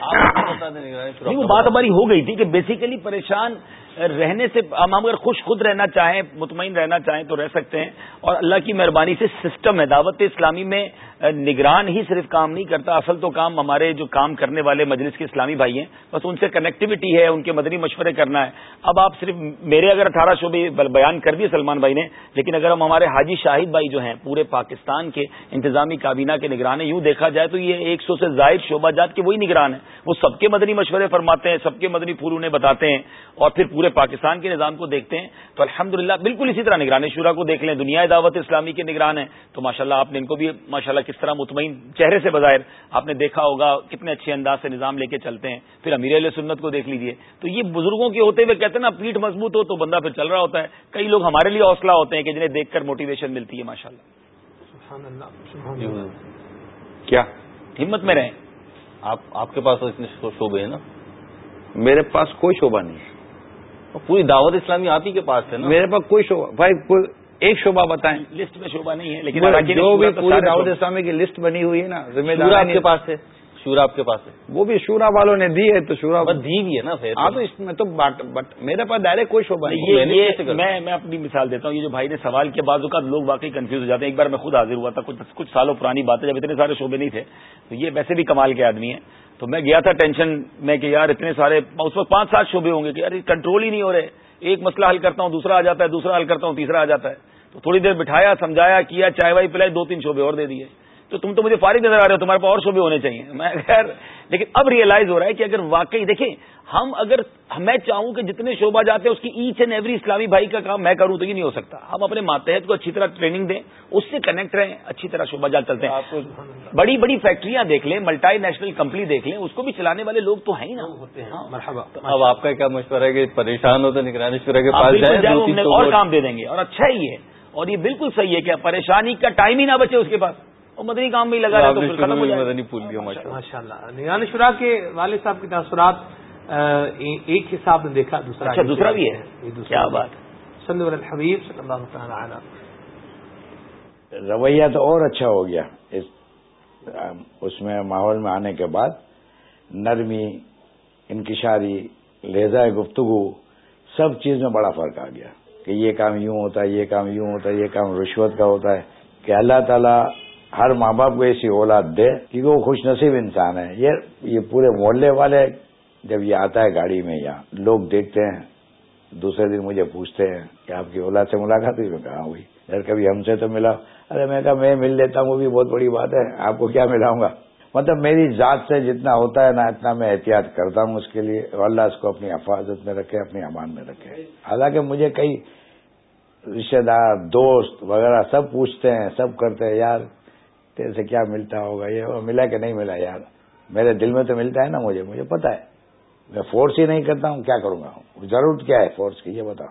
وہ بات ہماری ہو گئی تھی کہ بیسیکلی پریشان رہنے سے ہم اگر خوش خود رہنا چاہیں مطمئن رہنا چاہیں تو رہ سکتے ہیں۔ اور اللہ کی مہربانی سے سسٹم ہے دعوت اسلامی میں نگران ہی صرف کام نہیں کرتا، اصل تو کام ہمارے جو کام کرنے والے مجلس کے اسلامی بھائی ہیں، بس ان سے کنیکٹیوٹی ہے، ان کے مدنی مشورے کرنا ہے۔ اب آپ صرف میرے اگر اٹھارہ شعبے بیان کر دیے سلمان بھائی نے، لیکن اگر ہم ہمارے حاجی شاہد بھائی جو ہیں، پورے پاکستان کے انتظامی کابینہ کے نگران ہیں، یوں دیکھا جائے تو یہ ایک سو سے زائد شعبہ جات کے وہی نگران ہیں۔ وہ سب کے مدنی مشورے فرماتے ہیں، سب کے مدنی پھول انہیں بتاتے ہیں اور پھر پورے پاکستان کے نظام کو دیکھتے ہیں۔ تو الحمد بالکل اسی طرح نگران شورا کو دیکھ لیں، دنیا دعوت اسلامی کے نگران ہیں۔ تو ماشاء آپ نے ان کو بھی ماشاء کس طرح مطمئن چہرے سے بظاہر آپ نے دیکھا ہوگا کتنے اچھے انداز سے نظام لے کے چلتے ہیں۔ پھر امیر علیہ سنت کو دیکھ لیجیے تو یہ بزرگوں کے ہوتے ہوئے کہتے ہیں نا پیٹ مضبوط ہو تو بندہ پھر چل رہا ہوتا ہے۔ کئی لوگ ہمارے لیے حوصلہ ہوتے ہیں کہ جنہیں دیکھ کر موٹیویشن ملتی ہے ماشاء اللہ کیا؟ ہمت میں رہیں۔ آپ کے پاس اتنے شعبے ہیں نا؟ میرے پاس کوئی شعبہ نہیں پوری دعوت اسلامی آپ ہی کے پاس ہے نا؟ میرے پاس کوئی شعبہ بھائی ایک شعبہ بتائیں۔ لسٹ میں شعبہ نہیں ہے لیکن جو بھی پوری دعوت اسلامی کی لسٹ بنی ہوئی ہے نا ذمہ دار آپ کے پاس ہے؟ شورا آپ کے پاس ہے؟ وہ بھی شورا والوں نے دی ہے تو شورا دی بھی ہے نا ہاں تو اس میں تو بٹ میرے پاس ڈائریکٹ کوئی شعبہ نہیں میں میں اپنی مثال دیتا ہوں یہ جو بھائی نے سوال کے بعد اوقات لوگ واقعی کنفیوز ہو جاتے ہیں۔ ایک بار میں خود حاضر ہوا تھا کچھ کچھ سالوں پرانی بات ہے جب اتنے سارے شعبے نہیں تھے تو یہ ویسے بھی کمال کے آدمی ہیں۔ تو میں گیا تھا ٹینشن میں کہ یار اتنے سارے اس وقت پانچ سات شعبے ہوں گے کہ یار کنٹرول ہی نہیں ہو رہے۔ ایک مسئلہ حل کرتا ہوں، دوسرا آ جاتا ہے، دوسرا حل کرتا ہوں، تیسرا آ جاتا ہے۔ تو تھوڑی دیر بٹھایا، سمجھایا، کیا، چائے وائی پلائی، دو تین شعبے اور دے دیے۔ تو تم تو مجھے فارغ نظر آ رہے ہو تمہارے پاس اور شعبے ہونے چاہیے۔ میں خیر لیکن اب ریئلائز ہو رہا ہے کہ اگر واقعی دیکھیں ہم اگر میں چاہوں کہ جتنے شعبہ جاتے ہیں اس کی ایچ اینڈ ایوری اسلامی بھائی کا کام میں کروں تو یہ نہیں ہو سکتا۔ ہم اپنے ماتحت کو اچھی طرح ٹریننگ دیں اس سے کنیکٹ رہیں اچھی طرح شعبہ جات چلتے ہیں۔ بڑی بڑی فیکٹریاں دیکھ لیں ملٹائی نیشنل کمپنی دیکھ لیں اس کو بھی چلانے والے لوگ تو ہیں ہی نا۔ ہاں، اب آپ کا کیا مشورہ ہے کہ پریشان ہوتے نگرانی کے پاس اور کام دے دیں گے۔ اور اچھا ہی ہے۔ اور یہ بالکل صحیح ہے کہ پریشانی کا ٹائم ہی نہ بچے اس کے پاس۔ اور مدنی کام بھی لگا مدنی پھول ماشاء اللہ۔ نگران شورا کے والد صاحب کے تاثرات ایک حساب نے دیکھا دوسرا اچھا دوسرا بھی ہے؟ کیا بات۔ صلی الحبیب صلی اللہ تعالی رویہ تو اور اچھا ہو گیا۔ اس میں ماحول میں آنے کے بعد نرمی انکشاری لہجہ گفتگو سب چیز میں بڑا فرق آ گیا کہ یہ کام یوں ہوتا ہے یہ کام یوں ہوتا ہے یہ کام رشوت کا ہوتا ہے کہ اللہ تعالیٰ ہر ماں باپ کو ایسی اولاد دے کیونکہ وہ خوش نصیب انسان ہے۔ یہ یہ پورے محلے والے جب یہ آتا ہے گاڑی میں یہاں لوگ دیکھتے ہیں، دوسرے دن مجھے پوچھتے ہیں کہ آپ کی اولاد سے ملاقات ہوئی؟ میں کہا ہاں ہوئی۔ اگر کبھی ہم سے تو ملا۔ ارے، میں کہا، میں مل لیتا ہوں، وہ بھی بہت بڑی بات ہے، آپ کو کیا ملاؤں گا؟ مطلب میری ذات سے جتنا ہوتا ہے نا، اتنا میں احتیاط کرتا ہوں اس کے لیے۔ اللہ اس کو اپنی حفاظت میں رکھے، اپنی امان میں رکھے۔ حالانکہ مجھے کئی رشتے دار، دوست وغیرہ سب پوچھتے ہیں، سب کرتے ہیں، یار تیرے سے کیا ملتا ہوگا؟ یہ ملا کہ نہیں ملا یار. میرے دل میں تو ملتا ہے نا مجھے مجھے پتا ہے. میں فورس ہی نہیں کرتا ہوں کیا کروں گا ضرورت کیا ہے فورس کی؟ یہ بتاؤ.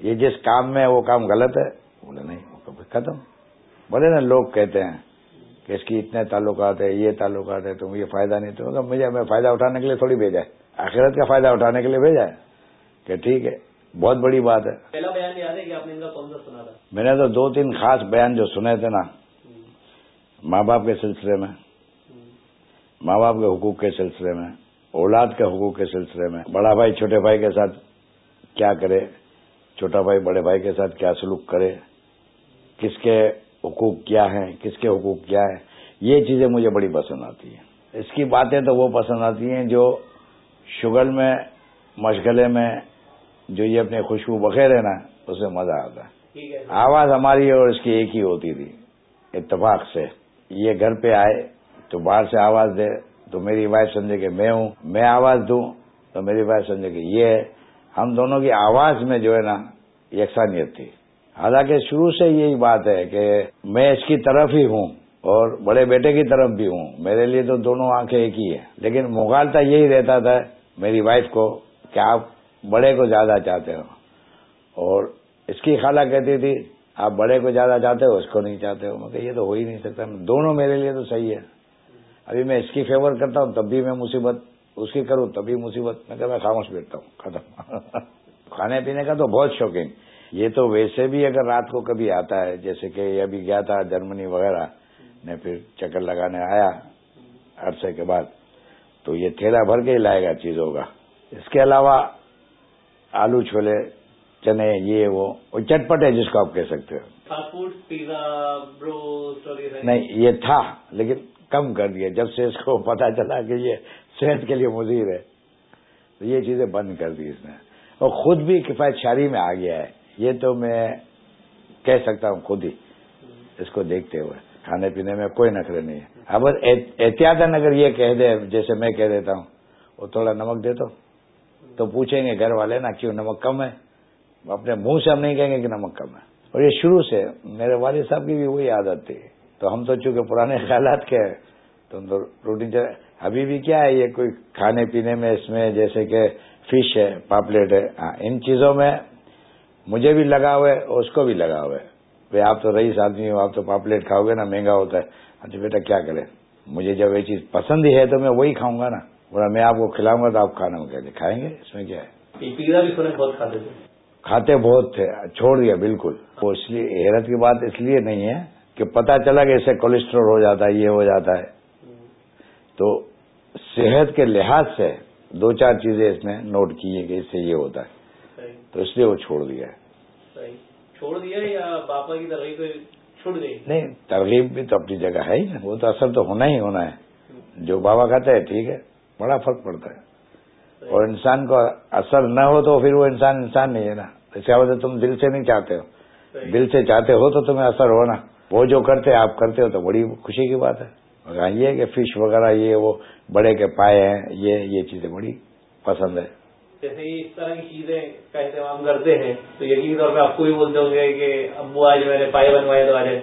یہ جس کام میں وہ کام غلط ہے؟ بولے نہیں ختم. بولے نا لوگ کہتے ہیں کہ اس کی اتنے تعلقات ہے یہ تعلقات ہے تو مجھے فائدہ نہیں تو مجھے میں فائدہ اٹھانے کے لیے تھوڑی بھیجا ہے. آخرت کا فائدہ اٹھانے کے لیے بھیجا ہے کہ ٹھیک ہے بہت بڑی بات ہے. پہلا بیان یاد ہے کہ آپ نے ان کا کون سا سنا تھا؟ میں نے تو دو تین خاص بیان جو سنے تھے نا ماں باپ کے سلسلے میں ماں باپ کے حقوق کے سلسلے میں اولاد کے حقوق کے سلسلے میں بڑا بھائی چھوٹے بھائی کے ساتھ کیا کرے چھوٹا بھائی بڑے بھائی کے ساتھ کیا سلوک کرے کس کے حقوق کیا ہیں کس کے حقوق کیا ہے یہ چیزیں مجھے بڑی پسند آتی ہیں۔ اس کی باتیں تو وہ پسند آتی ہیں جو شگل میں مشغلے میں جو یہ اپنی خوشبو بخیر ہے نا اس میں مزہ آتا ہے۔ آواز ہماری اور اس کی ایک ہی ہوتی تھی اتفاق سے۔ یہ گھر پہ آئے تو باہر سے آواز دے تو میری وائف سمجھے کہ میں ہوں، میں آواز دوں تو میری وائف سمجھے کہ یہ ہے۔ ہم دونوں کی آواز میں جو ہے نا یکسانیت تھی۔ حالانکہ شروع سے یہی بات ہے کہ میں اس کی طرف ہی ہوں اور بڑے بیٹے کی طرف بھی ہوں۔ میرے لیے تو دونوں آنکھیں ایک ہی ہیں۔ لیکن مغالتا یہی رہتا تھا میری وائف کو کہ آپ بڑے کو زیادہ چاہتے ہو۔ اور اس کی خالہ کہتی تھی آپ بڑے کو زیادہ چاہتے ہو، اس کو نہیں چاہتے ہو۔ مگر یہ تو ہو ہی نہیں سکتا۔ دونوں میرے لیے تو صحیح ہے۔ ابھی میں اس کی فیور کرتا ہوں، تب بھی میں مصیبت اس کی کروں تبھی مصیبت۔ میں کہ میں خاموش بیٹھتا ہوں، ختم۔ کھانے پینے کا تو بہت شوقین۔ یہ تو ویسے بھی اگر رات کو کبھی آتا ہے، جیسے کہ یہ ابھی گیا تھا جرمنی وغیرہ میں پھر چکر لگانے آیا عرصے کے بعد، تو یہ تھیلا بھر کے ہی لائے گا چیزوں کا۔ اس کے علاوہ آلو چھولے چنے یہ وہ چٹپٹ ہے جس کو آپ کہہ سکتے ہو۔ نہیں یہ تھا لیکن کم کر دیا۔ جب سے اس کو پتا چلا کہ یہ صحت کے لیے مزید ہے تو یہ چیزیں بند کر دی اس نے۔ اور خود بھی کفایت شاری میں آ گیا ہے۔ یہ تو میں کہہ سکتا ہوں خود ہی اس کو دیکھتے ہوئے۔ کھانے پینے میں کوئی نخرے نہیں ہے۔ اب احتیاط اگر یہ کہہ دے جیسے میں کہہ دیتا ہوں وہ تھوڑا نمک دے دو تو پوچھیں گے گھر والے نا کیوں نمک کم ہے؟ اپنے منہ سے ہم نہیں کہیں گے کہ نمک کم ہے۔ اور یہ شروع سے میرے والد صاحب کی بھی وہی عادت تھی۔ تو ہم تو چونکہ پرانے خیالات کے تو ہم تو روٹین ابھی بھی کیا ہے، یہ کوئی کھانے پینے میں اس میں جیسے کہ فش ہے، پاپلیٹ ہے ہاں ان چیزوں میں مجھے بھی لگا ہوا ہے، اس کو بھی لگا ہوا ہے۔ بھائی آپ تو رئیس آدمی ہو، آپ تو پاپلیٹ کھاؤ گے نا، مہنگا ہوتا ہے۔ اچھا بیٹا، کیا کرے مجھے جب یہ چیز پسند ہی ہے تو میں وہی کھاؤں گا نا۔ بولا، میں آپ کو کھلاؤں گا تو آپ کھانا کہتے کھائیں گے، اس میں کیا ہے؟ بہت کھاتے تھے۔ کھاتے بہت تھے چھوڑ دیا بالکل۔ وہ اس لیے حیرت کی بات اس لیے نہیں ہے کہ پتا چلا کہ اسے کولیسٹرول ہو جاتا ہے یہ ہو جاتا ہے۔ تو صحت کے لحاظ سے دو چار چیزیں اس نے نوٹ کی ہیں کہ اس سے یہ ہوتا ہے۔ تو اس لیے وہ چھوڑ دیا ہے۔ چھوڑ دیا یا باپا کی ترغیب چھوڑ گئی؟ نہیں ترغیب بھی تو اپنی جگہ ہے ہی نا۔ وہ تو اثر تو ہونا ہی ہونا ہے۔ جو بابا کہتے ہیں ٹھیک ہے بڑا فرق پڑتا ہے۔ اور انسان کو اثر نہ ہو تو پھر وہ انسان انسان نہیں ہے نا۔ اس کا وجہ تم دل سے نہیں چاہتے ہو۔ دل سے چاہتے ہو تو تمہیں اثر ہونا وہ جو کرتے آپ کرتے ہو تو بڑی خوشی کی بات ہے۔ مگر یہ کہ فش وغیرہ یہ وہ بڑے کے پائے ہیں یہ یہ چیزیں بڑی پسند ہے۔ جیسے اس طرح کی چیزیں کا اہتمام کرتے ہیں تو یقینی طور پہ آپ کو بھی بولتے ہوں گے کہ ابو آج میں نے پائے بنوائے تو آ جائیں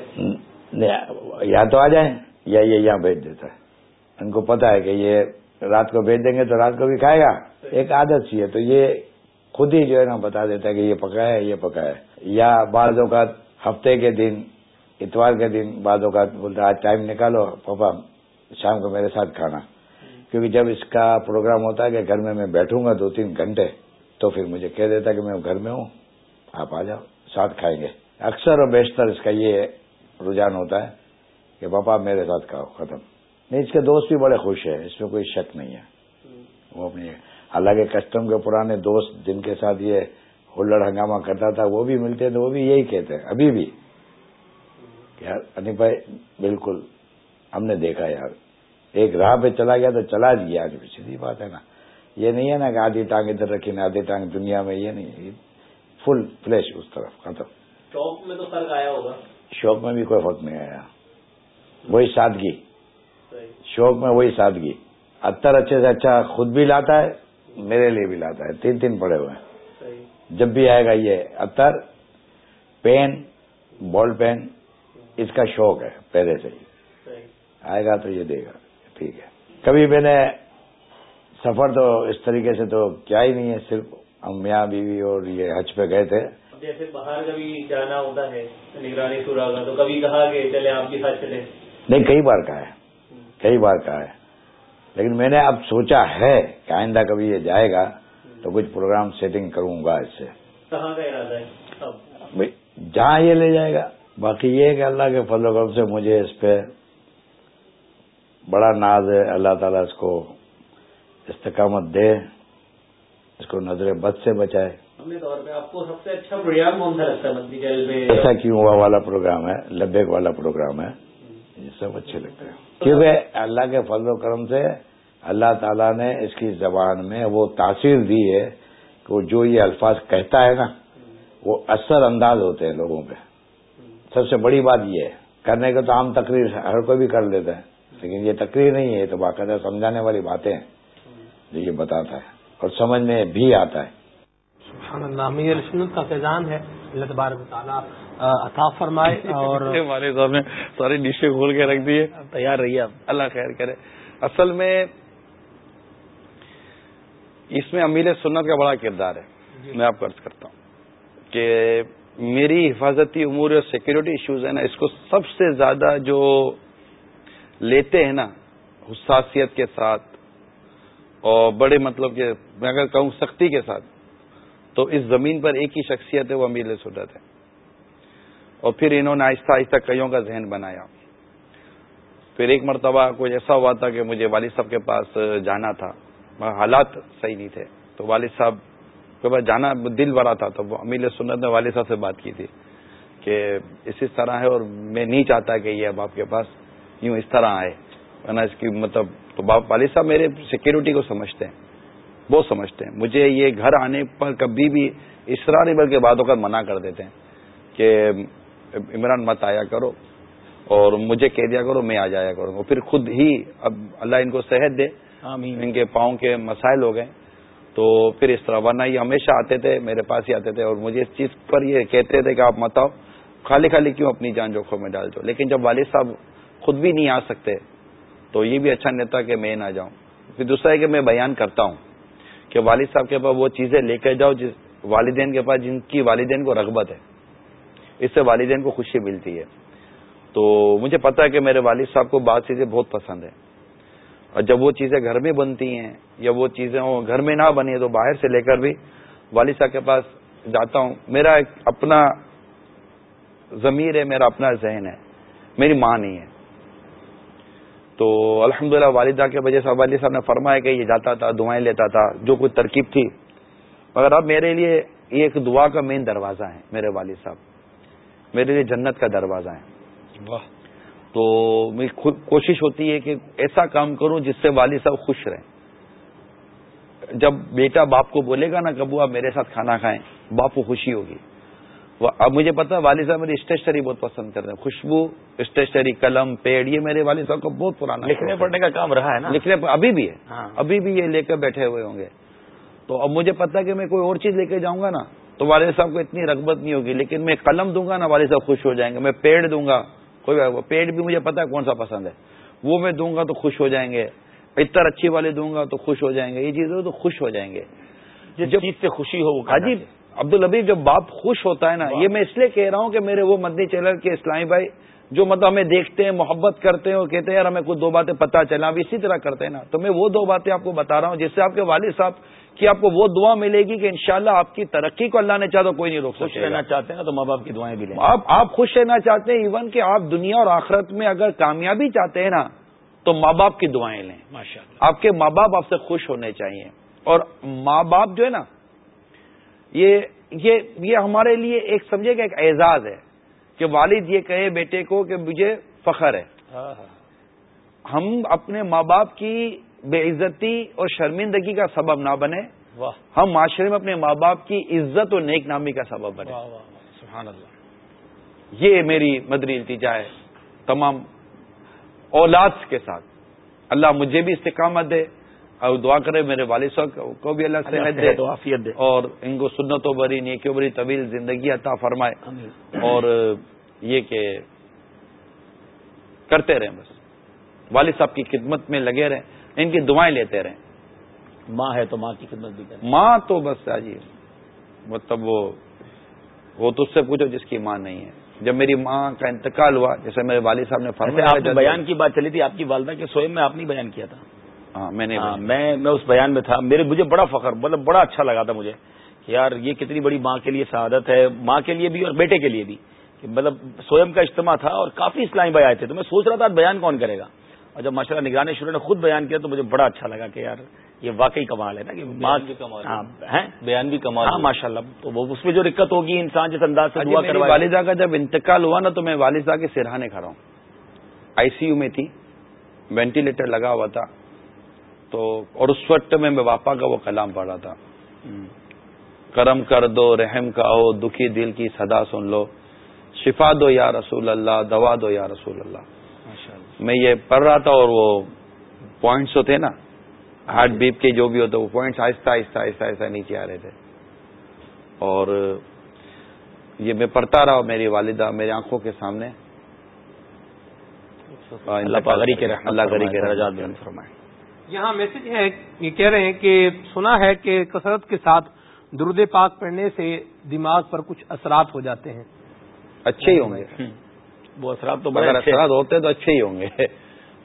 یا تو آ جائیں یا یہ یہاں بھیج دیتا ہے۔ ان کو پتا ہے کہ یہ رات کو بھیج دیں گے تو رات کو بھی کھائے گا۔ ایک عادت سی ہے۔ تو یہ خود ہی جو ہے نا بتا دیتا ہے کہ یہ پکایا ہے، یہ پکایا ہے۔ یا بعض اوقات ہفتے کے دن، اتوار کے دن بعض اوقات بولتا آج ٹائم نکالو پاپا، شام کو میرے ساتھ کھانا۔ کیونکہ جب اس کا پروگرام ہوتا ہے کہ گھر میں میں بیٹھوں گا دو تین گھنٹے، تو پھر مجھے کہہ دیتا کہ میں گھر میں ہوں، آپ آ جاؤ، ساتھ کھائیں گے۔ اکثر اور بیشتر اس کا یہ رجحان ہوتا ہے کہ پاپا میرے ساتھ کھاؤ، ختم۔ نہیں اس کے دوست بھی بڑے خوش ہیں اس میں کوئی شک نہیں ہے۔ وہ اپنی حالانکہ کسٹم کے پرانے دوست جن کے ساتھ یہ ہلڑ ہنگامہ کرتا تھا وہ بھی ملتے تو وہ بھی یہی کہتے ہیں ابھی بھی۔ یار انی بھائی بالکل ہم نے دیکھا یار ایک راہ پہ چلا گیا تو چلا جی گیا سیدھی بات ہے نا۔ یہ نہیں ہے نا کہ آدھی ٹانگ ادھر رکھی نا آدھی ٹانگ دنیا میں یہ نہیں فل فلیش اس طرف ختم۔ شوق میں تو فرق آیا ہوگا۔ شوق میں بھی کوئی فرق نہیں آیا۔ وہی سادگی۔ شوق میں وہی سادگی۔ اتر اچھے سے اچھا خود بھی لاتا ہے میرے لیے بھی لاتا ہے۔ تین تین پڑے ہوئے ہیں۔ جب بھی آئے گا یہ اتر پین بال پین اس کا شوق ہے پہلے سے ہی۔ آئے گا تو یہ دے گا۔ ٹھیک ہے۔ کبھی میں نے سفر تو اس طریقے سے تو کیا ہی نہیں ہے صرف ہم میاں بیوی اور یہ حج پہ گئے تھے۔ جیسے باہر کبھی جانا ہوتا ہے نگرانی سورا کا تو کبھی کہا کہ چلے آپ بھی ساتھ چلے نہیں کئی بار کہا ہے۔ کئی بار کہا ہے۔ لیکن میں نے اب سوچا ہے کہ آئندہ کبھی یہ جائے گا تو کچھ پروگرام سیٹنگ کروں گا اس سے۔ ہے؟ جہاں یہ لے جائے گا۔ باقی یہ کہ اللہ کے فضل و کرم سے مجھے اس پہ بڑا ناز ہے۔ اللہ تعالیٰ اس کو استقامت دے اس کو نظر بد سے بچائے۔ آپ کو سب سے اچھا پروگرام کون سا لگتا ہے؟ ایسا کیوں ہوا والا پروگرام ہے؟ لبیک والا پروگرام ہے۔ یہ سب اچھے لگتے ہیں۔ کیونکہ اللہ کے فضل و کرم سے اللہ تعالیٰ نے اس کی زبان میں وہ تاثیر دی ہے کہ وہ جو یہ الفاظ کہتا ہے نا وہ اثر انداز ہوتے ہیں لوگوں پہ۔ سب سے بڑی بات یہ ہے کرنے کا تو عام تقریر ہر کوئی بھی کر لیتا ہے لیکن یہ تقریر نہیں ہے تو باقاعدہ سمجھانے والی باتیں ہیں جو یہ بتاتا ہے۔ اور سمجھ میں بھی آتا ہے۔ سبحان اللہ میر سنت کا فیضان ہے۔ اللہ تبارک تعالیٰ عطا فرمائے اور ہمارے صاحب نے ساری ڈشیں کھول کے رکھ دی تیار رہیے آپ۔ اللہ خیر کرے۔ اصل میں اس میں امیل سنت کا بڑا کردار ہے۔ جی۔ میں آپ کو کرتا ہوں کہ میری حفاظتی امور اور سیکورٹی ایشوز ہیں نا اس کو سب سے زیادہ جو لیتے ہیں نا حساسیت کے ساتھ اور بڑے مطلب کہ میں اگر کہوں سختی کے ساتھ تو اس زمین پر ایک ہی شخصیت ہے وہ امیر سنت ہے۔ اور پھر انہوں نے آہستہ آہستہ کئیوں کا ذہن بنایا۔ پھر ایک مرتبہ کچھ ایسا ہوا تھا کہ مجھے والد صاحب کے پاس جانا تھا حالات صحیح نہیں تھے۔ تو والد صاحب کے پاس جانا دل بڑا تھا، تو امیل سنت نے والد صاحب سے بات کی تھی کہ اس اس طرح ہے اور میں نہیں چاہتا کہ یہ اب آپ کے پاس یوں اس طرح آئے۔ ورنہ اس کی مطلب تو والد صاحب میرے سیکورٹی کو سمجھتے ہیں، بہت سمجھتے ہیں۔ مجھے یہ گھر آنے پر کبھی بھی اسرا نہیں، بلکہ بعدوں کا منع کر دیتے ہیں کہ عمران مت آیا کرو اور مجھے کہہ دیا کرو میں آ جایا کروں پھر خود ہی اب اللہ ان کو صحت دے۔ ان کے پاؤں کے مسائل ہو گئے۔ تو پھر اس طرح ورنہ یہ ہمیشہ آتے تھے میرے پاس ہی آتے تھے اور مجھے اس چیز پر یہ کہتے تھے کہ آپ مت آؤ خالی خالی کیوں اپنی جان جوکھوں میں ڈال دو؟ لیکن جب والد صاحب خود بھی نہیں آ سکتے تو یہ بھی اچھا نہیں تھا کہ میں نہ جاؤں۔ پھر دوسرا ہے کہ میں بیان کرتا ہوں کہ والد صاحب کے پاس وہ چیزیں لے کے جاؤ جس والدین کے پاس جن کی والدین کو رغبت ہے۔ اس سے والدین کو خوشی ملتی ہے۔ تو مجھے پتا ہے کہ میرے والد صاحب کو بات چیزیں بہت پسند ہیں۔ اور جب وہ چیزیں گھر میں بنتی ہیں یا وہ چیزیں گھر میں نہ بنی تو باہر سے لے کر بھی والد صاحب کے پاس جاتا ہوں۔ میرا ایک اپنا ضمیر ہے، میرا اپنا ذہن ہے۔ میری ماں نہیں ہے۔ تو الحمد للہ والدہ کے وجہ سے والد صاحب نے فرمایا کہ یہ جاتا تھا، دعائیں لیتا تھا، جو کوئی ترکیب تھی۔ مگر اب میرے لیے یہ ایک دعا کا مین دروازہ ہے، میرے والد صاحب۔ میرے لیے جنت کا دروازہ ہے۔ واہ۔ تو میری کوشش ہوتی ہے کہ ایسا کام کروں جس سے والد صاحب خوش رہیں۔ جب بیٹا باپ کو بولے گا نا کبو آپ میرے ساتھ کھانا کھائیں باپ کو خوشی ہوگی۔ اب مجھے پتا والد صاحب میری اسٹیشنری بہت پسند کرتے ہیں۔ خوشبو اسٹیشنری قلم پیڑ یہ میرے والد صاحب کو بہت پرانا لکھنے پڑھنے کا کام رہا ہے نا۔ لکھنے ابھی بھی ہے۔ ہاں۔ ابھی بھی یہ لے کر بیٹھے ہوئے ہوں گے۔ تو اب مجھے پتا کہ میں کوئی اور چیز لے کے جاؤں گا نا۔ تو والد صاحب کو اتنی رغبت نہیں ہوگی لیکن میں قلم دوں گا نا والد صاحب خوش ہو جائیں گے میں پیڑ دوں گا کوئی پیٹ بھی مجھے پتا ہے کون سا پسند ہے وہ میں دوں گا تو خوش ہو جائیں گے اتر اچھی والے دوں گا تو خوش ہو جائیں گے یہ چیز تو خوش ہو جائیں گے۔ جب چیز سے خوشی ہو جی عبد الحبیب جب باپ خوش ہوتا ہے نا یہ میں اس لیے کہہ رہا ہوں کہ میرے وہ مدنی چینل کے اسلامی بھائی جو مطلب ہمیں دیکھتے ہیں محبت کرتے ہیں اور کہتے ہیں یار ہمیں کچھ دو باتیں پتا چلا اب اسی طرح کرتے ہیں نا تو میں وہ دو باتیں آپ کو بتا رہا ہوں جس سے آپ کے والد صاحب کہ آپ کو وہ دعا ملے گی کہ انشاءاللہ آپ کی ترقی کو اللہ نے چاہا تو کوئی نہیں روک خوش رہنا چاہتے ہیں تو ماں باپ کی دعائیں بھی لیں۔ آپ آپ خوش رہنا چاہتے ہیں ایون کہ آپ دنیا اور آخرت میں اگر کامیابی چاہتے ہیں نا تو ماں باپ کی دعائیں لیں۔ آپ کے ماں باپ آپ سے خوش ہونے چاہیے۔ اور ماں باپ جو ہے نا یہ یہ یہ ہمارے لیے ایک سمجھے گا ایک اعزاز ہے کہ والد یہ کہے بیٹے کو کہ مجھے فخر ہے۔ ہاں، ہاں۔ ہم اپنے ماں باپ کی بے عزتی اور شرمندگی کا سبب نہ بنے۔ ہم معاشرے میں اپنے ماں باپ کی عزت اور نیک نامی کا سبب بنے۔ سبحان اللہ۔ یہ میری مدری التجا ہے۔ تمام اولاد کے ساتھ۔ اللہ مجھے بھی استقامت دے۔ اور دعا کرے میرے والد صاحب کو بھی اللہ صحت دے۔ دے۔ اور ان کو سنت و بری نیکی بری طویل زندگی عطا فرمائے۔ اور یہ کہ کرتے رہیں بس۔ والد صاحب کی خدمت میں لگے رہیں۔ ان کی دعائیں لیتے رہیں۔ ماں ہے تو ماں کی خدمت بھی کریں۔ ماں تو بس جی مطلب وہ وہ تو اس سے پوچھو جس کی ماں نہیں ہے۔ جب میری ماں کا انتقال ہوا جیسے میرے والد صاحب نے فرمایا بیان کی بات چلی تھی آپ کی والدہ کے سوئے میں آپ نے بیان کیا تھا۔ ہاں میں نے ہاں، میں اس بیان میں تھا۔ میرے مجھے بڑا فخر مطلب بڑا اچھا لگا تھا مجھے یار یہ کتنی بڑی ماں کے لیے سعادت ہے ماں کے لیے بھی اور بیٹے کے لیے بھی۔ مطلب سوئم کا اجتماع تھا اور کافی اسلامی بھائی آئے تھے۔ تو میں سوچ رہا تھا بیان کون کرے گا۔ اور جب ماشاء اللہ نگرانی شروع نے خود بیان کیا تو مجھے بڑا اچھا لگا کہ یار یہ واقعی کمال ہے نا کہ ماں بھی کمال ہاں، بیان بھی کمال ہاں ماشاء اللہ تو وہ اس میں جو دقت ہوگی انسان جس انداز سے دعا کر والدہ کا جب انتقال ہوا نا تو میں والدہ کے سرہانے کھڑا ہوں۔ آئی سی یو میں تھی وینٹیلیٹر لگا ہوا تھا۔ تو اور اس وقت میں باپا کا وہ کلام پڑھا تھا۔ کرم کر دو رحم کا دکھی دل کی صدا سن لو۔ شفا دو یا رسول اللہ دوا دو یا رسول اللہ۔ میں یہ پڑھ رہا تھا اور وہ پوائنٹس جو تھے نا۔ ہارٹ بیپ کے جو بھی ہوتے وہ پوائنٹس آہستہ آہستہ آہستہ آہستہ نیچے آ رہے تھے۔ اور یہ میں پڑھتا رہا میری والدہ میری آنکھوں کے سامنے۔ یہاں میسج ہے یہ کہہ رہے ہیں کہ سنا ہے کہ کثرت کے ساتھ درد پاک پڑھنے سے دماغ پر کچھ اثرات ہو جاتے ہیں۔ اچھے ہی ہوں گے۔ وہ اثرات تو اگر اثرات ہوتے ہیں تو اچھے ہی ہوں گے۔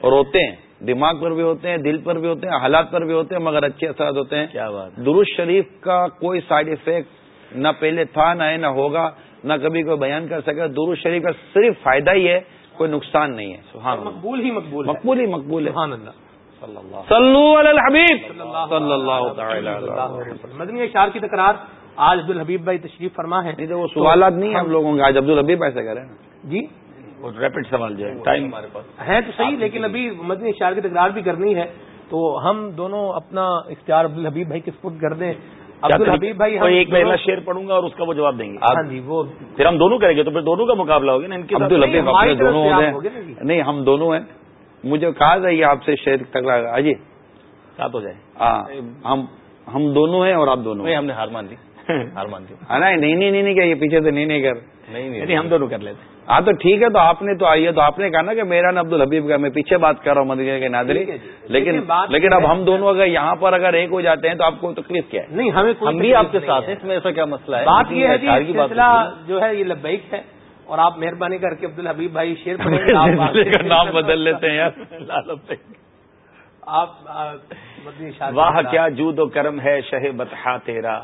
اور ہوتے ہیں دماغ پر بھی ہوتے ہیں دل پر بھی ہوتے ہیں حالات پر بھی ہوتے ہیں مگر اچھے اثرات ہوتے ہیں۔ کیا بات درست شریف کا کوئی سائڈ افیکٹ نہ پہلے تھا نہ ہے نہ ہوگا نہ کبھی کوئی بیان کر سکے۔ درست شریف کا صرف فائدہ ہی ہے کوئی نقصان نہیں ہے۔ سبحان مقبول ہی مقبول مقبول ہی مقبول ہے۔ سبحان اللہ۔ مدنی اشار کی تکرار آج عبد الحبیب بھائی تشریف فرما ہے۔ نہیں تو وہ سوالات نہیں ہیں ہم لوگوں کے آج عبد الحبیب ایسے کریں۔ جی؟ ریپڈ سوال جو ہے ہمارے پاس۔ ہے تو صحیح لیکن ابھی مدنی اشار کی تکرار بھی کرنی ہے تو ہم دونوں اپنا اختیار عبد الحبیب بھائی کے سپرد کر دیں؟ عبد الحبیب بھائی ایک پہلا شیئر پڑھوں گا اور اس کا وہ جواب دیں گے؟ ہاں جی وہ پھر ہم دونوں کریں گے تو پھر دونوں کا مقابلہ ہوگا نا ان کے عبد الحبیب دونوں نہیں ہم دونوں ہیں۔ مجھے کہا جائے آپ سے شیئر تکرار اجی ساتھ ہو جائے۔ ہاں ہم ہم دونوں ہیں اور آپ دونوں ہم نے ہار مان لی۔ ہار مان دی نہیں نہیں نہیں کیا یہ پیچھے سے نہیں نہیں کر۔ نہیں ہم دونوں کر لیتے۔ ہاں تو ٹھیک ہے تو آپ نے تو آئیے تو آپ نے کہا نا کہ میرا نا عبد الحبیب کا میں پیچھے بات کر رہا ہوں مدینہ کے نادری جی۔ لیکن لیکن اب ہم دونوں اگر یہاں پر اگر ایک ہو جاتے ہیں تو آپ کو تکلیف کیا ہے؟ نہیں ہمیں ہم بھی آپ کے ساتھ ہیں اس میں ایسا کیا مسئلہ ہے؟ بات یہ ہے جی مسئلہ جو ہے یہ لبیک ہے۔ اور آپ مہربانی کر کے عبد الحبیب بھائی شیر نام بدل لیتے ہیں یار آپ واہ کیا جود و کرم ہے شہ بتہ تیرا۔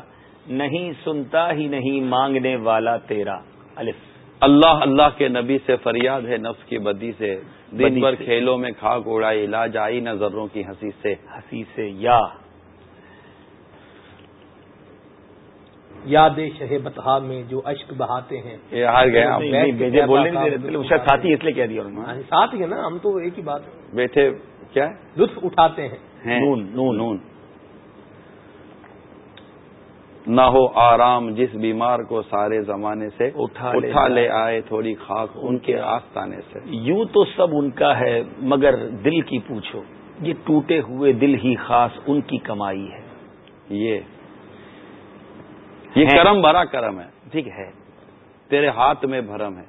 نہیں سنتا ہی نہیں مانگنے والا تیرا۔ الف۔ اللہ اللہ کے نبی سے فریاد ہے نفس کی بدی سے۔ دن بھر کھیلوں میں کھاک اڑائی علاج آئی نظروں کی ہنسی سے۔ ہنسی سے یا۔ یاد شہ بتہ میں جو اشک بہاتے ہیں۔ ہار گیا ساتھی اس لیے کہہ دیا ساتھ ہی ہے نا ہم تو ایک ہی بات۔ بیٹھے کیا لطف اٹھاتے ہیں۔ نون نون نون۔ نہ ہو آرام جس بیمار کو سارے زمانے سے اٹھا اٹھا لے آئے تھوڑی خاک ان کے آستانے سے۔ یوں تو سب ان کا ہے مگر دل کی پوچھو یہ ٹوٹے ہوئے دل ہی خاص ان کی کمائی ہے۔ یہ یہ کرم بھرا کرم ہے۔ ٹھیک ہے۔ تیرے ہاتھ میں بھرم ہے۔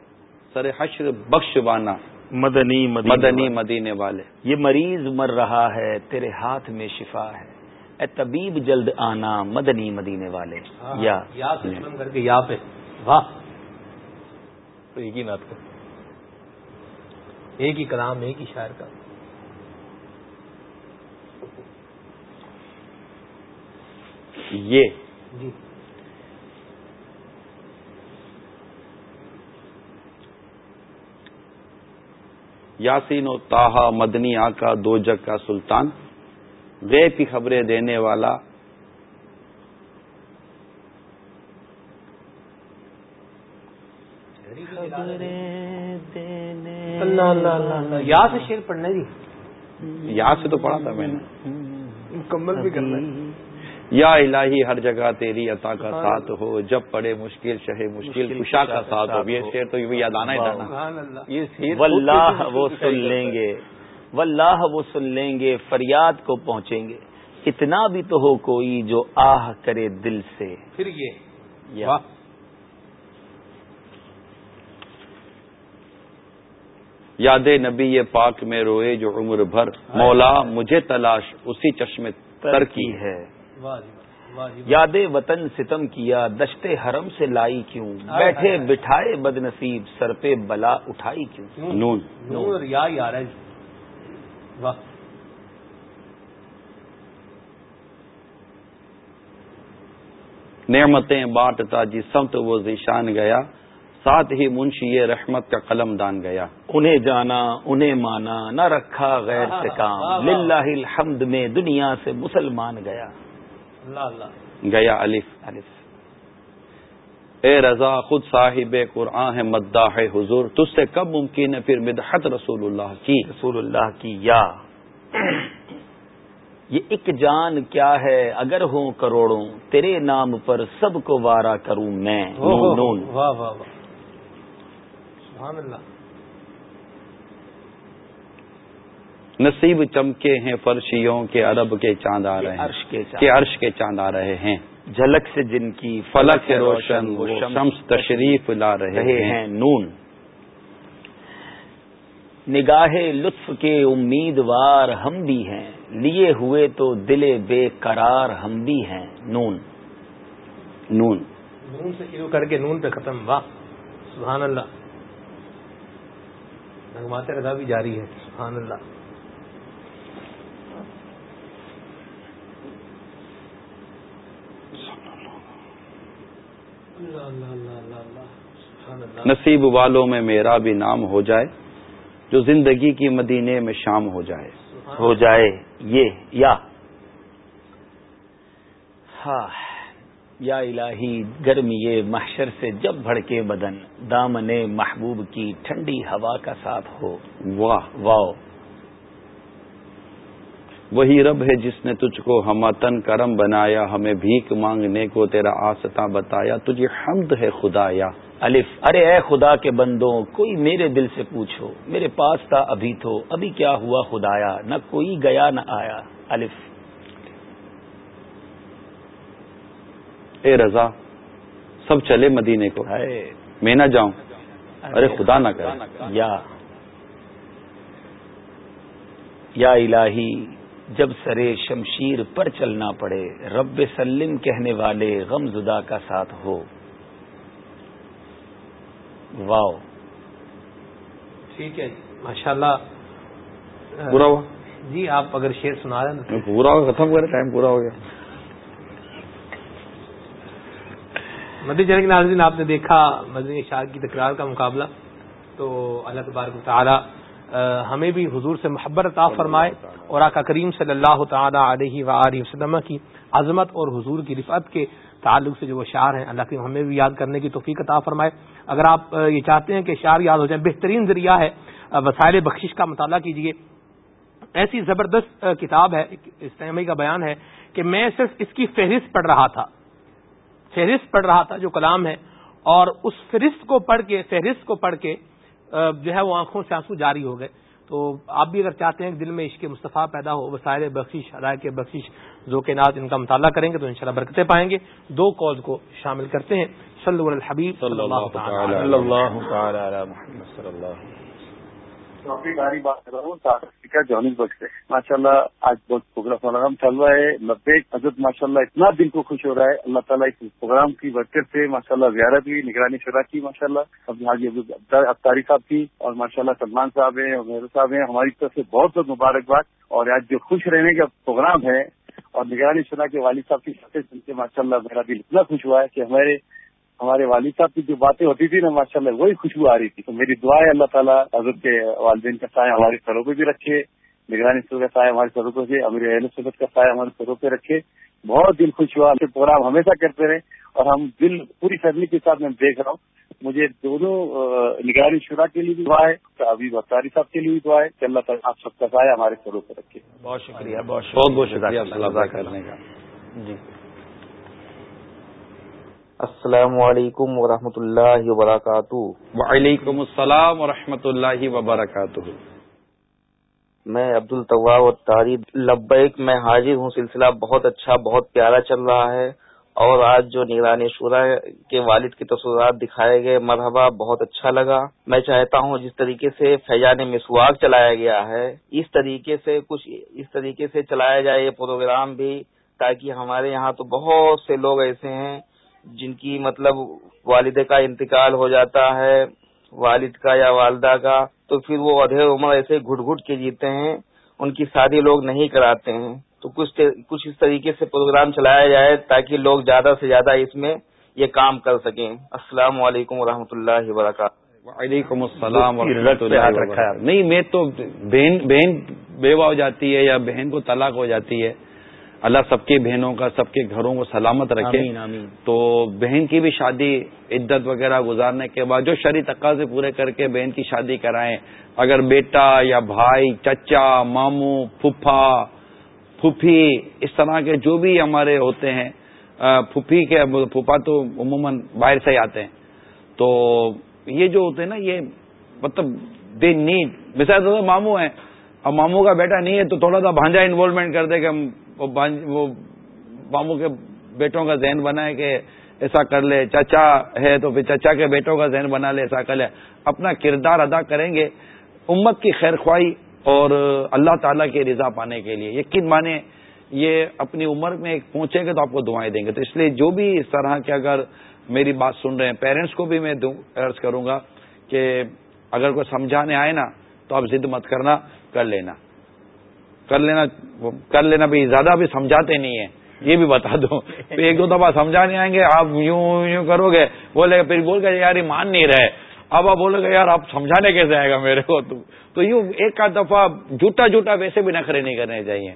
سر حشر بخش بانا مدنی مدنی مدینے والے۔ یہ مریض مر رہا ہے تیرے ہاتھ میں شفا ہے۔ اے طبیب جلد آنا مدنی مدینے والے. ہاں، یا کر کے یا پہ. واہ. ایک ہی بات ایک ہی کلام ایک ہی شاعر کا. یہ جی. یاسین و تاہا مدنی آکا دو جگ کا سلطان. غیب کی خبریں دینے والا یا سے شیر پڑھنا جی؟ یا سے تو پڑھا تھا میں نے۔ مکمل بھی کرنا یا الہی ہر جگہ تیری عطا کا ساتھ ہو۔ جب پڑے مشکل شہ مشکل خوشا کا ساتھ ہو۔ یہ شیر تو یاد آنا ہی وہ سن لیں گے۔ واللہ وہ سن لیں گے فریاد کو پہنچیں گے۔ اتنا بھی تو ہو کوئی جو آہ کرے دل سے۔ پھر یہ۔ یاد نبی یہ پاک میں روئے جو عمر بھر۔ مولا مجھے تلاش اسی چشمے تر کی۔ ہے۔ یاد وطن ستم کیا دشتے حرم سے لائی کیوں؟ بیٹھے بٹھائے بد نصیب سر پہ بلا اٹھائی کیوں؟ نون۔ نون۔ یا یار واہ نعمتیں بانٹتا جی سمت وہ ذیشان گیا۔ ساتھ ہی منشی رحمت کا قلم دان گیا۔ انہیں جانا انہیں مانا نہ رکھا غیر سے کام۔ للہ الحمد میں دنیا سے مسلمان گیا۔ اللہ اللہ۔ گیا الف الف۔ اے رضا خود صاحب قرآن ہے مداح حضور تج سے کب ممکن ہے پھر مدحت رسول اللہ کی؟ رسول اللہ کی یا۔ یہ ایک جان کیا ہے؟ اگر ہوں کروڑوں تیرے نام پر سب کو وارا کروں میں۔ نون نون۔ واہ واہ واہ۔ سبحان اللہ۔ نصیب چمکے ہیں فرشیوں کے عرب کے چاند آ رہے ہیں۔ عرش کے چاند آ رہے ہیں۔ جھلک سے جن کی فلک سے روشن وہ شمس تشریف لا رہے رہے ہیں۔ نون۔ نگاہ لطف کے امیدوار ہم بھی ہیں۔ لیے ہوئے تو دل بے قرار ہم بھی ہیں۔ نون۔ نون۔ نون سے شروع کر کے نون پہ ختم۔ واہ سبحان اللہ۔ نغمات رضا بھی جاری ہے۔ سبحان اللہ اللہ اللہ اللہ اللہ اللہ سبحان اللہ نصیب والوں میں میرا بھی نام ہو جائے جو زندگی کی مدینے میں شام ہو جائے ہو جائے یہ یا ہاں یا الہی گرمی محشر سے جب بھڑکے بدن دامن محبوب کی ٹھنڈی ہوا کا ساتھ ہو واہ واؤ وہی رب ہے جس نے تجھ کو ہم تن کرم بنایا ہمیں بھیک مانگنے کو تیرا آستا بتایا۔ تجھے حمد ہے خدایا۔ الف۔ ارے اے خدا کے بندوں کوئی میرے دل سے پوچھو میرے پاس تھا ابھی تو ابھی کیا ہوا خدایا؟ نہ کوئی گیا نہ آیا۔ الف۔ اے رضا سب چلے مدینے کو۔ میں نہ جاؤں۔ ارے خدا نہ کرے۔ یا۔ یا الہی۔ جب سرے شمشیر پر چلنا پڑے رب سلم کہنے والے غم زدہ کا ساتھ ہو۔ واؤ۔ ٹھیک ہے ماشاء اللہ پورا ہوا؟ جی آپ اگر شعر سنا رہے ہیں پورا ہو ختم ہو گیا ٹائم پورا ہو گیا۔ مدی جنگ ناظرین آپ نے دیکھا مدنی اشار کی تکرار کا مقابلہ۔ تو اللہ تبارک تعالی ہمیں بھی حضور سے محبت عطا فرمائے اور آقا کریم صلی اللہ تعالی علیہ و وسلم کی عظمت اور حضور کی رفعت کے تعلق سے جو وہ شعر ہیں، اللہ کریم ہمیں بھی یاد کرنے کی توفیق عطا فرمائے۔ اگر آپ یہ چاہتے ہیں کہ شعر یاد ہو جائے، بہترین ذریعہ ہے وسائل بخشش کا مطالعہ کیجیے ایسی زبردست کتاب ہے استعمال کا بیان ہے کہ میں صرف اس کی فہرست پڑھ رہا تھا۔ فہرست پڑھ رہا تھا جو کلام ہے، اور اس فہرست کو پڑھ کے، فہرست کو پڑھ کے جو ہے وہ آنکھوں سے آنسو جاری ہو گئے۔ تو آپ بھی اگر چاہتے ہیں کہ دل میں عشق مصطفیٰ پیدا ہو وسائل بخشش ادائے کے بخشش، ذوق نات ان کا مطالعہ کریں گے تو انشاءاللہ برکتیں پائیں گے۔ دو کال کو شامل کرتے ہیں۔ صلی الحبیب، صلی اللہ کافی باری بات کر رہا ہوں جونس بخش سے ماشاء اللہ آج بہت پروگرام چل رہا ہے نبے حضرت ماشاء اللہ اتنا دل کو خوش ہو رہا ہے اللہ تعالیٰ اس پروگرام کی برکت سے ماشاء اللہ زیارت بھی نگرانی شرح کی ماشاء اللہ اب حاجی صاحب کی، اور ماشاء اللہ سلمان صاحب ہیں، اور مہر صاحب ہیں، ہماری طرف سے بہت بہت مبارکباد، اور آج جو خوش رہنے کا پروگرام ہے، اور نگرانی شرح کے والد صاحب کی سطح سن کے ماشاء اللہ میرا دل اتنا خوش ہوا ہے کہ ہمارے ہمارے والد صاحب کی جو باتیں ہوتی تھی نا ماشاء اللہ وہی خوشبو آ رہی تھی۔ تو میری دعا ہے اللہ تعالیٰ حضرت کے والدین کا سایہ ہمارے سروں پہ بھی رکھے نگرانی سر کا سایہ ہمارے سروں پہ امیر اہل سبت کا سایہ ہمارے سروں پہ رکھے۔ بہت دل خوش ہوا پروگرام ہمیشہ کرتے رہے اور ہم دل پوری فیملی کے ساتھ میں دیکھ رہا ہوں۔ مجھے دونوں نگرانی شورا کے لیے بھی دعا ہے ابھی بختاری صاحب کے لیے بھی دعا ہے کہ اللہ تعالیٰ آپ سب کا سایہ ہمارے سروں پہ رکھے۔ بہت شکریہ بہت بہت بہت شکریہ کرنے کا۔ جی۔ السلام علیکم ورحمۃ اللہ وبرکاتہ۔ وعلیکم السلام ورحمۃ اللہ وبرکاتہ۔ میں عبد الطواب تاری لبیک میں حاضر ہوں سلسلہ بہت اچھا بہت پیارا چل رہا ہے۔ اور آج جو نگرانی شورا کے والد کے تصورات دکھائے گئے مرحبا بہت اچھا لگا۔ میں چاہتا ہوں جس طریقے سے فیضان مسواق چلایا گیا ہے اس طریقے سے کچھ اس طریقے سے چلایا جائے یہ پروگرام بھی تاکہ ہمارے یہاں تو بہت سے لوگ ایسے ہیں جن کی مطلب والد کا انتقال ہو جاتا ہے والد کا یا والدہ کا تو پھر وہ ادھے عمر ایسے گھٹ گھٹ کے جیتے ہیں ان کی شادی لوگ نہیں کراتے ہیں۔ تو کچھ کچھ اس طریقے سے پروگرام چلایا جائے تاکہ لوگ زیادہ سے زیادہ اس میں یہ کام کر سکیں۔ السلام علیکم و اللہ وبرکاتہ۔ وعلیکم السلام نہیں میں تو بہن بہن بیوہ ہو جاتی ہے یا بہن کو طلاق ہو جاتی ہے۔ اللہ سب کے بہنوں کا سب کے گھروں کو سلامت رکھے۔ آمین آمین۔ تو بہن کی بھی شادی عدت وغیرہ گزارنے کے بعد جو شری تقاضے پورے کر کے بہن کی شادی کرائیں۔ اگر بیٹا یا بھائی چچا ماموں پھپھا پھوپھی اس طرح کے جو بھی ہمارے ہوتے ہیں پھوپھی کے پھوپھا تو عموماً باہر سے ہی آتے ہیں۔ تو یہ جو ہوتے ہیں نا یہ مطلب دے نیڈ مثال ماموں ہیں۔ اب ماموں کا بیٹا نہیں ہے تو تھوڑا سا بھانجا انوالومنٹ کر دے کہ وہ ماموں کے بیٹوں کا ذہن بنائے کہ ایسا کر لے، چچا ہے تو پھر چچا کے بیٹوں کا ذہن بنا لے، ایسا کر لے۔ اپنا کردار ادا کریں گے امت کی خیر خواہی اور اللہ تعالیٰ کی رضا پانے کے لیے۔ یقین مانے، یہ اپنی عمر میں پہنچیں گے تو آپ کو دعائیں دیں گے۔ تو اس لیے جو بھی اس طرح کے اگر میری بات سن رہے ہیں پیرنٹس کو بھی میں عرض کروں گا کہ اگر کوئی سمجھانے آئے نا تو آپ ضد مت کرنا۔ کر لینا۔ کر لینا کر لینا بھی زیادہ بھی سمجھاتے نہیں ہیں۔ یہ بھی بتا دو۔ ایک دو دفعہ سمجھانے آئیں گے آپ یوں یوں کرو گے۔ بولے گا پھر بول گئے یار یہ مان نہیں رہے۔ اب آپ بولے گا یار آپ سمجھانے کیسے آئے گا میرے کو؟ تو یوں ایک آدھ دفعہ جھوٹا جھوٹا ویسے بھی نخرے نہیں کرنے چاہیے۔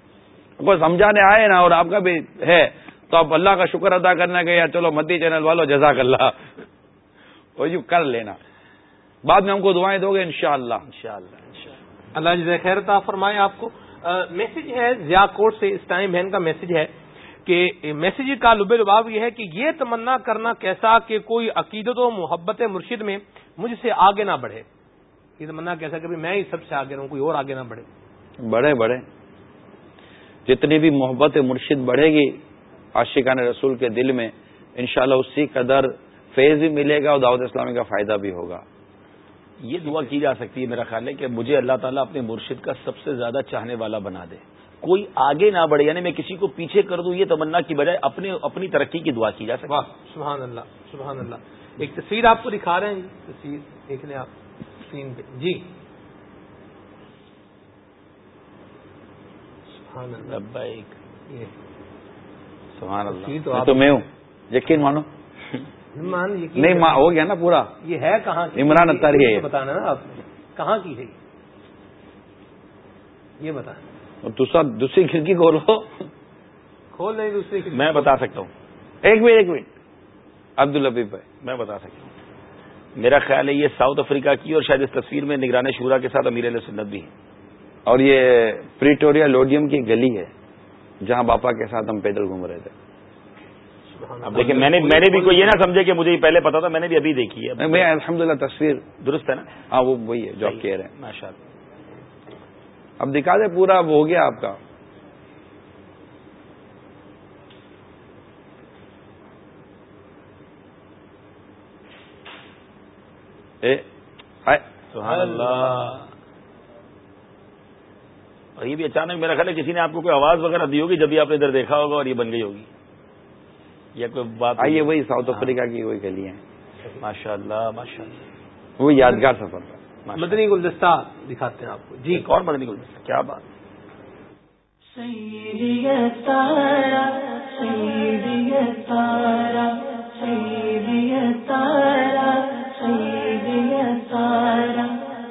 کوئی سمجھانے آئے نا اور آپ کا بھی ہے تو آپ اللہ کا شکر ادا کرنا کہ یار چلو مدی چینل والو جزاک اللہ۔ وہ یوں کر لینا۔ بعد میں ہم کو دعائیں دو گے ان شاء اللہ جزائے خیر تا فرمائے آپ کو۔ میسج ہے ضیا کوٹ سے، اس ٹائم بہن کا میسج ہے کہ میسج کا لب لباب یہ ہے کہ یہ تمنا کرنا کیسا کہ کوئی عقیدت و محبت مرشد میں مجھ سے آگے نہ بڑھے۔ یہ تمنا کیسا کہ میں ہی سب سے آگے رہوں، کوئی اور آگے نہ بڑھے۔ بڑھے بڑھے۔ جتنی بھی محبت مرشد بڑھے گی عاشقان رسول کے دل میں، انشاءاللہ اسی قدر فیض بھی ملے گا اور دعوت اسلامی کا فائدہ بھی ہوگا۔ یہ دعا کی جا سکتی ہے میرا خیال ہے کہ مجھے اللہ تعالیٰ اپنے مرشد کا سب سے زیادہ چاہنے والا بنا دے۔ کوئی آگے نہ بڑھے یعنی میں کسی کو پیچھے کر دوں یہ تمنا کی بجائے اپنے اپنی ترقی کی دعا کی جا سکتی سبحان اللہ سبحان اللہ۔ ایک تصویر آپ کو دکھا رہے ہیں جی تصویر دیکھ لیں آپ اسکرین پہ۔ جی۔ سبحان اللہ۔ سبحان اللہ۔ تو میں ہوں۔ یقین مانو۔ نہیں ہو گیا نا پورا؟ یہ ہے کہاں عمران اتاری ہے بتانا نا آپ کہاں کی ہے یہ؟ بتائیں دوسرا دوسری کھڑکی کھولو۔ کھول نہیں دوسری میں بتا سکتا ہوں۔ ایک منٹ ایک منٹ۔ عبد الحبیب بھائی میں بتا سکتا ہوں۔ میرا خیال ہے یہ ساؤتھ افریقہ کی اور شاید اس تصویر میں نگران شورا کے ساتھ امیر علیہ سنت بھی ہے اور یہ پریٹوریا لوڈیم کی گلی ہے جہاں باپا کے ساتھ ہم پیدل گھوم رہے تھے۔ اب دیکھیں میں نے میں نے بھی کوئی یہ نہ سمجھے کہ مجھے پہلے پتا تھا میں نے بھی ابھی دیکھی ہے۔ میں الحمد للہ تصویر درست ہے نا؟ ہاں وہ وہی ہے جو آپ کہہ رہے ہیں ماشاء اب دکھا دیں پورا وہ ہو گیا آپ کا۔ سبحان اللہ۔ اور یہ بھی اچانک میرا خیال ہے کسی نے آپ کو کوئی آواز وغیرہ دی ہوگی جب بھی آپ نے ادھر دیکھا ہوگا اور یہ بن گئی ہوگی۔ یا کوئی بات آئیے وہی ساؤتھ افریقہ کی وہی گلی ہے۔ ماشاء اللہ ماشاء اللہ وہ یادگار سفر تھا۔ مدنی گلدستہ دکھاتے ہیں آپ کو۔ جی کون مدنی گلدستہ کیا بات۔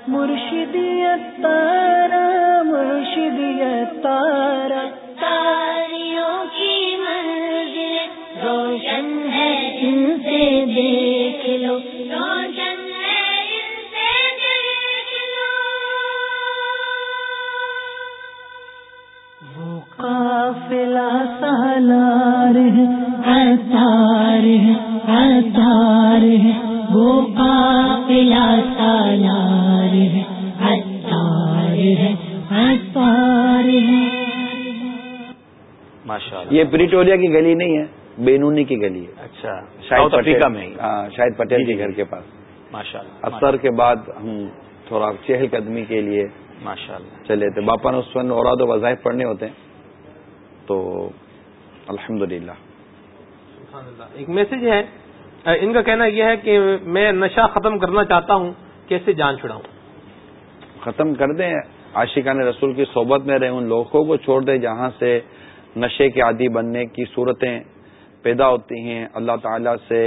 مرشدیت تارا مرشدیت تارا تاریوں دیکھ لو روشن ہے ان سے دیکھ لو۔ وہ قافلہ سالار ہے تار ہے تار ہے۔ وہ قافلہ سالار ہے یہ پریٹوریا کی گلی نہیں ہے۔ بینونی کی گلی ہے۔ اچھا شاید افریقہ میں ہاں شاید پٹیل کے گھر کے پاس۔ ماشاء اللہ اثر کے بعد ہم تھوڑا چہل قدمی کے لیے ماشاء اللہ۔ چلے تھے۔ باپا نے اس فن اور وظائف پڑھنے ہوتے ہیں۔ تو الحمد للہ ایک میسج ہے۔ ان کا کہنا یہ ہے کہ میں نشہ ختم کرنا چاہتا ہوں کیسے جان چھڑاؤں۔ ختم کر دیں۔ عاشقان رسول کی صحبت میں رہے ان لوگوں کو چھوڑ دیں جہاں سے نشے کے عادی بننے کی صورتیں پیدا ہوتی ہیں اللہ تعالی سے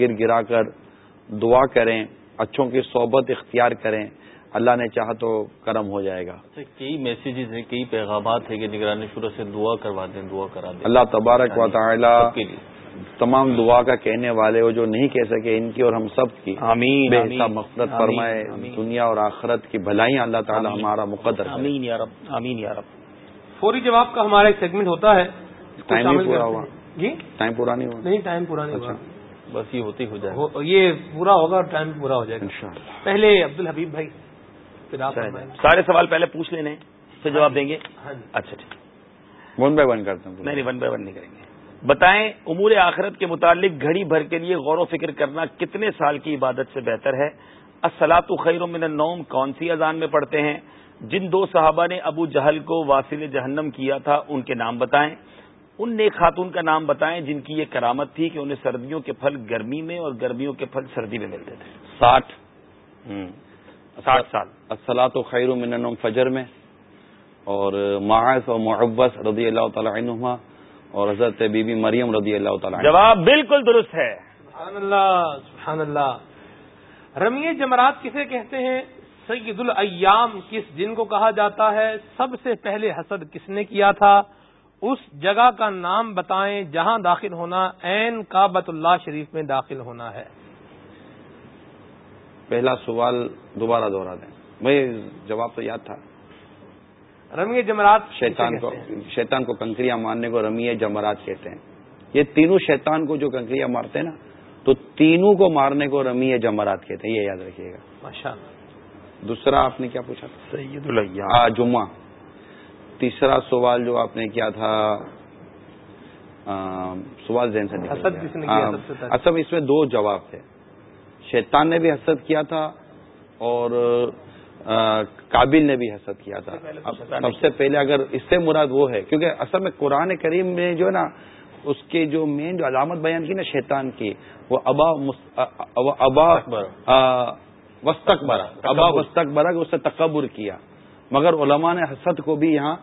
گر گرا کر دعا کریں اچھوں کی صحبت اختیار کریں اللہ نے چاہا تو کرم ہو جائے گا۔ اچھا، کئی میسیجز ہیں کئی پیغامات ہیں کہ نگرانی شروع سے دعا کروا دیں دعا کرا دیں۔ اللہ تبارک و تعالی تمام دعا کا کہنے والے ہو جو نہیں کہہ سکے ان کی اور ہم سب کی۔ آمین مقصد فرمائے دنیا اور آخرت کی بھلائیاں اللہ تعالی ہمارا مقدر آمین یا رب آمین یا رب۔ فوری جواب کا ہمارا ایک سیگمنٹ ہوتا ہے ٹائم پورا ہوا۔ جی؟ ٹائم پورا نہیں ہوا۔ نہیں ٹائم پورا نہیں اچھا۔ ہوا بس یہ ہوتی ہو جائے۔ یہ پورا ہوگا اور ٹائم پورا ہو جائے گا۔ پہلے عبد الحبیب بھائی پھر آپ سارے سوال پہلے پوچھ لینے پھر جواب دیں گے؟ ہاں جی۔ اچھا ٹھیک۔ ون بائی ون کرتے ہیں نہیں نہیں ون بائی ون نہیں کریں گے۔ بتائیں امور آخرت کے متعلق گھڑی بھر کے لیے غور و فکر کرنا کتنے سال کی عبادت سے بہتر ہے؟ السلاط خیر من النوم کون سی اذان میں پڑھتے ہیں؟ جن دو صحابہ نے ابو جہل کو واصل جہنم کیا تھا ان کے نام بتائیں۔ ان نیک خاتون کا نام بتائیں جن کی یہ کرامت تھی کہ انہیں سردیوں کے پھل گرمی میں اور گرمیوں کے پھل سردی میں ملتے تھے۔ ساٹھ۔ ساٹھ سال۔ السلاط و خیر من فجر میں۔ اور معاذ اور محبت رضی اللہ تعالی عنہما۔ اور حضرت بی بی مریم رضی اللہ تعالی عنہ۔ جواب بالکل درست ہے۔ سبحان اللہ سبحان اللہ رمی جمرات کسے کہتے ہیں؟ سید الایام کس دن کو کہا جاتا ہے؟ سب سے پہلے حسد کس نے کیا تھا؟ اس جگہ کا نام بتائیں جہاں داخل ہونا عین کابت اللہ شریف میں داخل ہونا ہے۔ پہلا سوال دوبارہ دوہرا دیں۔ بھائی جواب تو یاد تھا۔ رمی جمرات شیطان کو شیطان کو کنکریاں مارنے کو رمی جمرات کہتے ہیں۔ یہ تینوں شیطان کو جو کنکریاں مارتے ہیں نا تو تینوں کو مارنے کو رمی جمرات کہتے ہیں یہ یاد رکھیے گا۔ ماشاء دوسرا آپ نے کیا پوچھا سید جمعہ۔ تیسرا سوال جو آپ نے کیا تھا سوال ذہن سے نکل اصل اس میں دو جواب تھے۔ شیطان نے بھی حسد کیا تھا اور کابل نے بھی حسد کیا تھا۔ سب سے پہلے اگر اس سے مراد وہ ہے کیونکہ اصل میں قرآن کریم میں جو ہے نا اس کی جو مین جو علامت بیان کی نا شیطان کی وہ ابا ابا وسطک برا ابا وسطک برا اس سے تکبر کیا۔ مگر علماء نے حسد کو بھی یہاں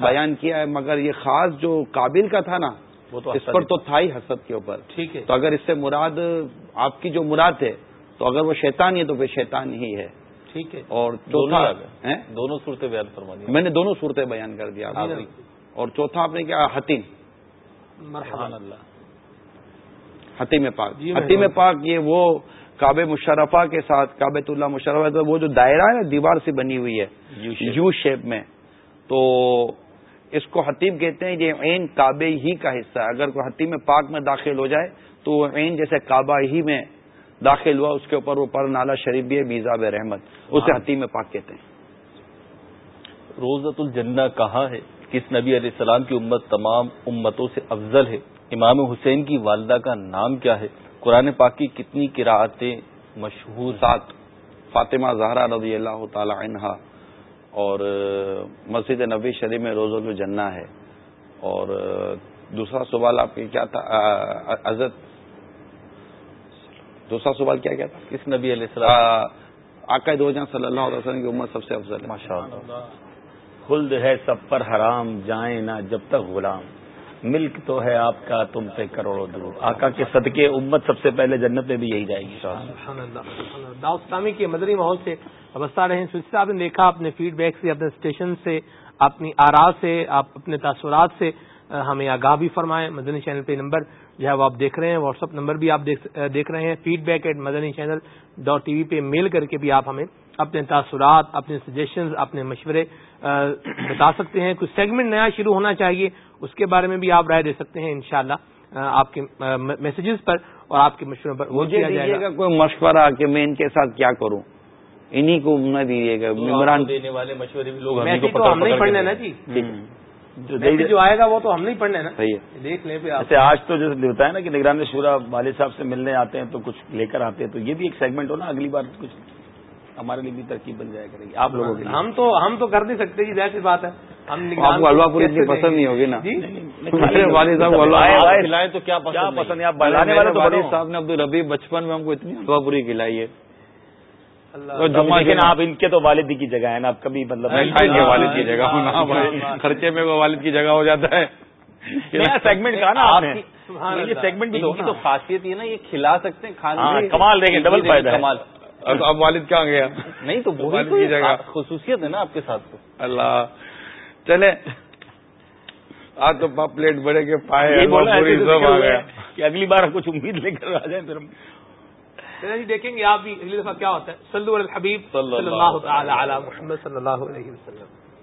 بیان کیا ہے۔ مگر یہ خاص جو قابل کا تھا نا وہ تو اس پر تو تھا ہی حسد کے اوپر۔ ٹھیک ہے۔ تو اگر اس سے مراد آپ کی جو مراد ہے تو اگر وہ شیطان ہے تو پھر شیطان ہی ہے۔ ٹھیک ہے۔ اور دونوں صورتیں بیان فرما دی میں نے دونوں صورتیں بیان کر دیا اور چوتھا آپ نے کیا؟ حتیم۔ مرحبان اللہ حتیم پاک۔ حتیم پاک یہ وہ کعبے مشرفہ کے ساتھ کعبۃ اللہ مشرفہ وہ جو دائرہ ہے نا دیوار سے بنی ہوئی ہے یو شیپ۔ میں۔ تو اس کو حتیم کہتے ہیں یہ عین کعبے ہی کا حصہ ہے۔ اگر کوئی حتیم پاک میں داخل ہو جائے تو وہ عین جیسے کعبہ ہی میں داخل ہوا اس کے اوپر وہ پر نالا شریف بھی ہے میزاب رحمت۔ اسے حتیم پاک کہتے ہیں۔ روزت الجنہ کہاں ہے؟ کس نبی علیہ السلام کی امت تمام امتوں سے افضل ہے؟ امام حسین کی والدہ کا نام کیا ہے؟ قرآن پاک کی کتنی قراءتیں مشہور سات فاطمہ زہرا رضی اللہ تعالی عنہ اور مسجد نبی شریف میں روز الجنہ ہے۔ اور دوسرا سوال آپ کی کیا تھا؟ عزت دوسرا سوال کیا کیا تھا؟ کس نبی علیہ السلام؟ آقا دو جہاں صلی اللہ علیہ وسلم کی امت سب سے افضل ہے۔ ماشاء اللہ خلد ہے سب پر حرام، جائیں نہ جب تک غلام۔ ملک تو ہے آپ کا، تم پہ کروڑوں دور آقا کے صدقے امت سب سے پہلے جنت میں بھی یہی جائے گی۔ داؤ اسلامی کے مدری ماحول سے وابستہ رہے سلسلہ آپ نے دیکھا اپنے فیڈ بیک سے اپنے اسٹیشن سے، اپنی آرا سے، آپ اپنے تاثرات سے ہمیں آگاہ بھی فرمائیں۔ مدنی چینل پہ نمبر جو ہے وہ آپ دیکھ رہے ہیں۔ واٹس اپ نمبر بھی آپ دیکھ رہے ہیں۔ Feedback at Madani channel dot T V پہ میل کر کے بھی آپ ہمیں اپنے تاثرات اپنے سجیشنز اپنے مشورے بتا سکتے ہیں۔ کچھ سیگمنٹ نیا شروع ہونا چاہیے اس کے بارے میں بھی آپ رائے دے سکتے ہیں انشاءاللہ۔ آپ کے میسجز پر اور آپ کے مشورے پر مجھے دیجیے گا کوئی مشورہ کہ میں ان کے ساتھ کیا کروں۔ انہیں کو نہ دیجیے گا عمران دینے والے مشورے بھی لوگ ہم نہیں پڑھنے نا جی۔ جو آئے گا وہ تو ہم نہیں پڑھنے نا۔ دیکھ لیں پہ آج تو جیسے بتایا نا کہ نگران شورا والد صاحب سے ملنے آتے ہیں تو کچھ لے کر آتے ہیں تو یہ بھی ایک سیگمنٹ ہو نا اگلی بار کچھ ہمارے لیے بھی ترکیب بن جائے کرے گی۔ آپ لوگوں کے ہم تو ہم تو کر نہیں سکتے جی ظاہر سی بات ہے۔ آپ کو حلوا پوری اتنی پسند نہیں ہوگی نا؟ میرے والد صاحب تو کیا پسند ہے؟ والد صاحب نے عبد الربی بچپن میں ہم کو اتنی حلوا پوری کھلائی ہے۔ لیکن آپ ان کے تو والد کی جگہ ہے نا آپ کبھی مطلب والد کی جگہ خرچے میں والد کی جگہ ہو جاتا ہے۔ سیگمنٹ کا نا آپ نے۔ سیگمنٹ بھی تو خاصیت یہ نا یہ کھلا سکتے ہیں کمال دیکھیں ڈبل فائدہ کمال۔ اب والد کہاں گیا نہیں تو والد کی جگہ۔ خصوصیت ہے نا آپ کے ساتھ اللہ۔ چلے۔ آج تو پلیٹ بڑے کے پائے کہ اگلی بار کچھ امید لے کر آ جائیں پھر جی دیکھیں گے آپ بھی اگلی دفعہ کیا ہوتا ہے۔ سلو الحبیب صلی اللہ تعالی علی محمد صلی اللہ علیہ وسلم۔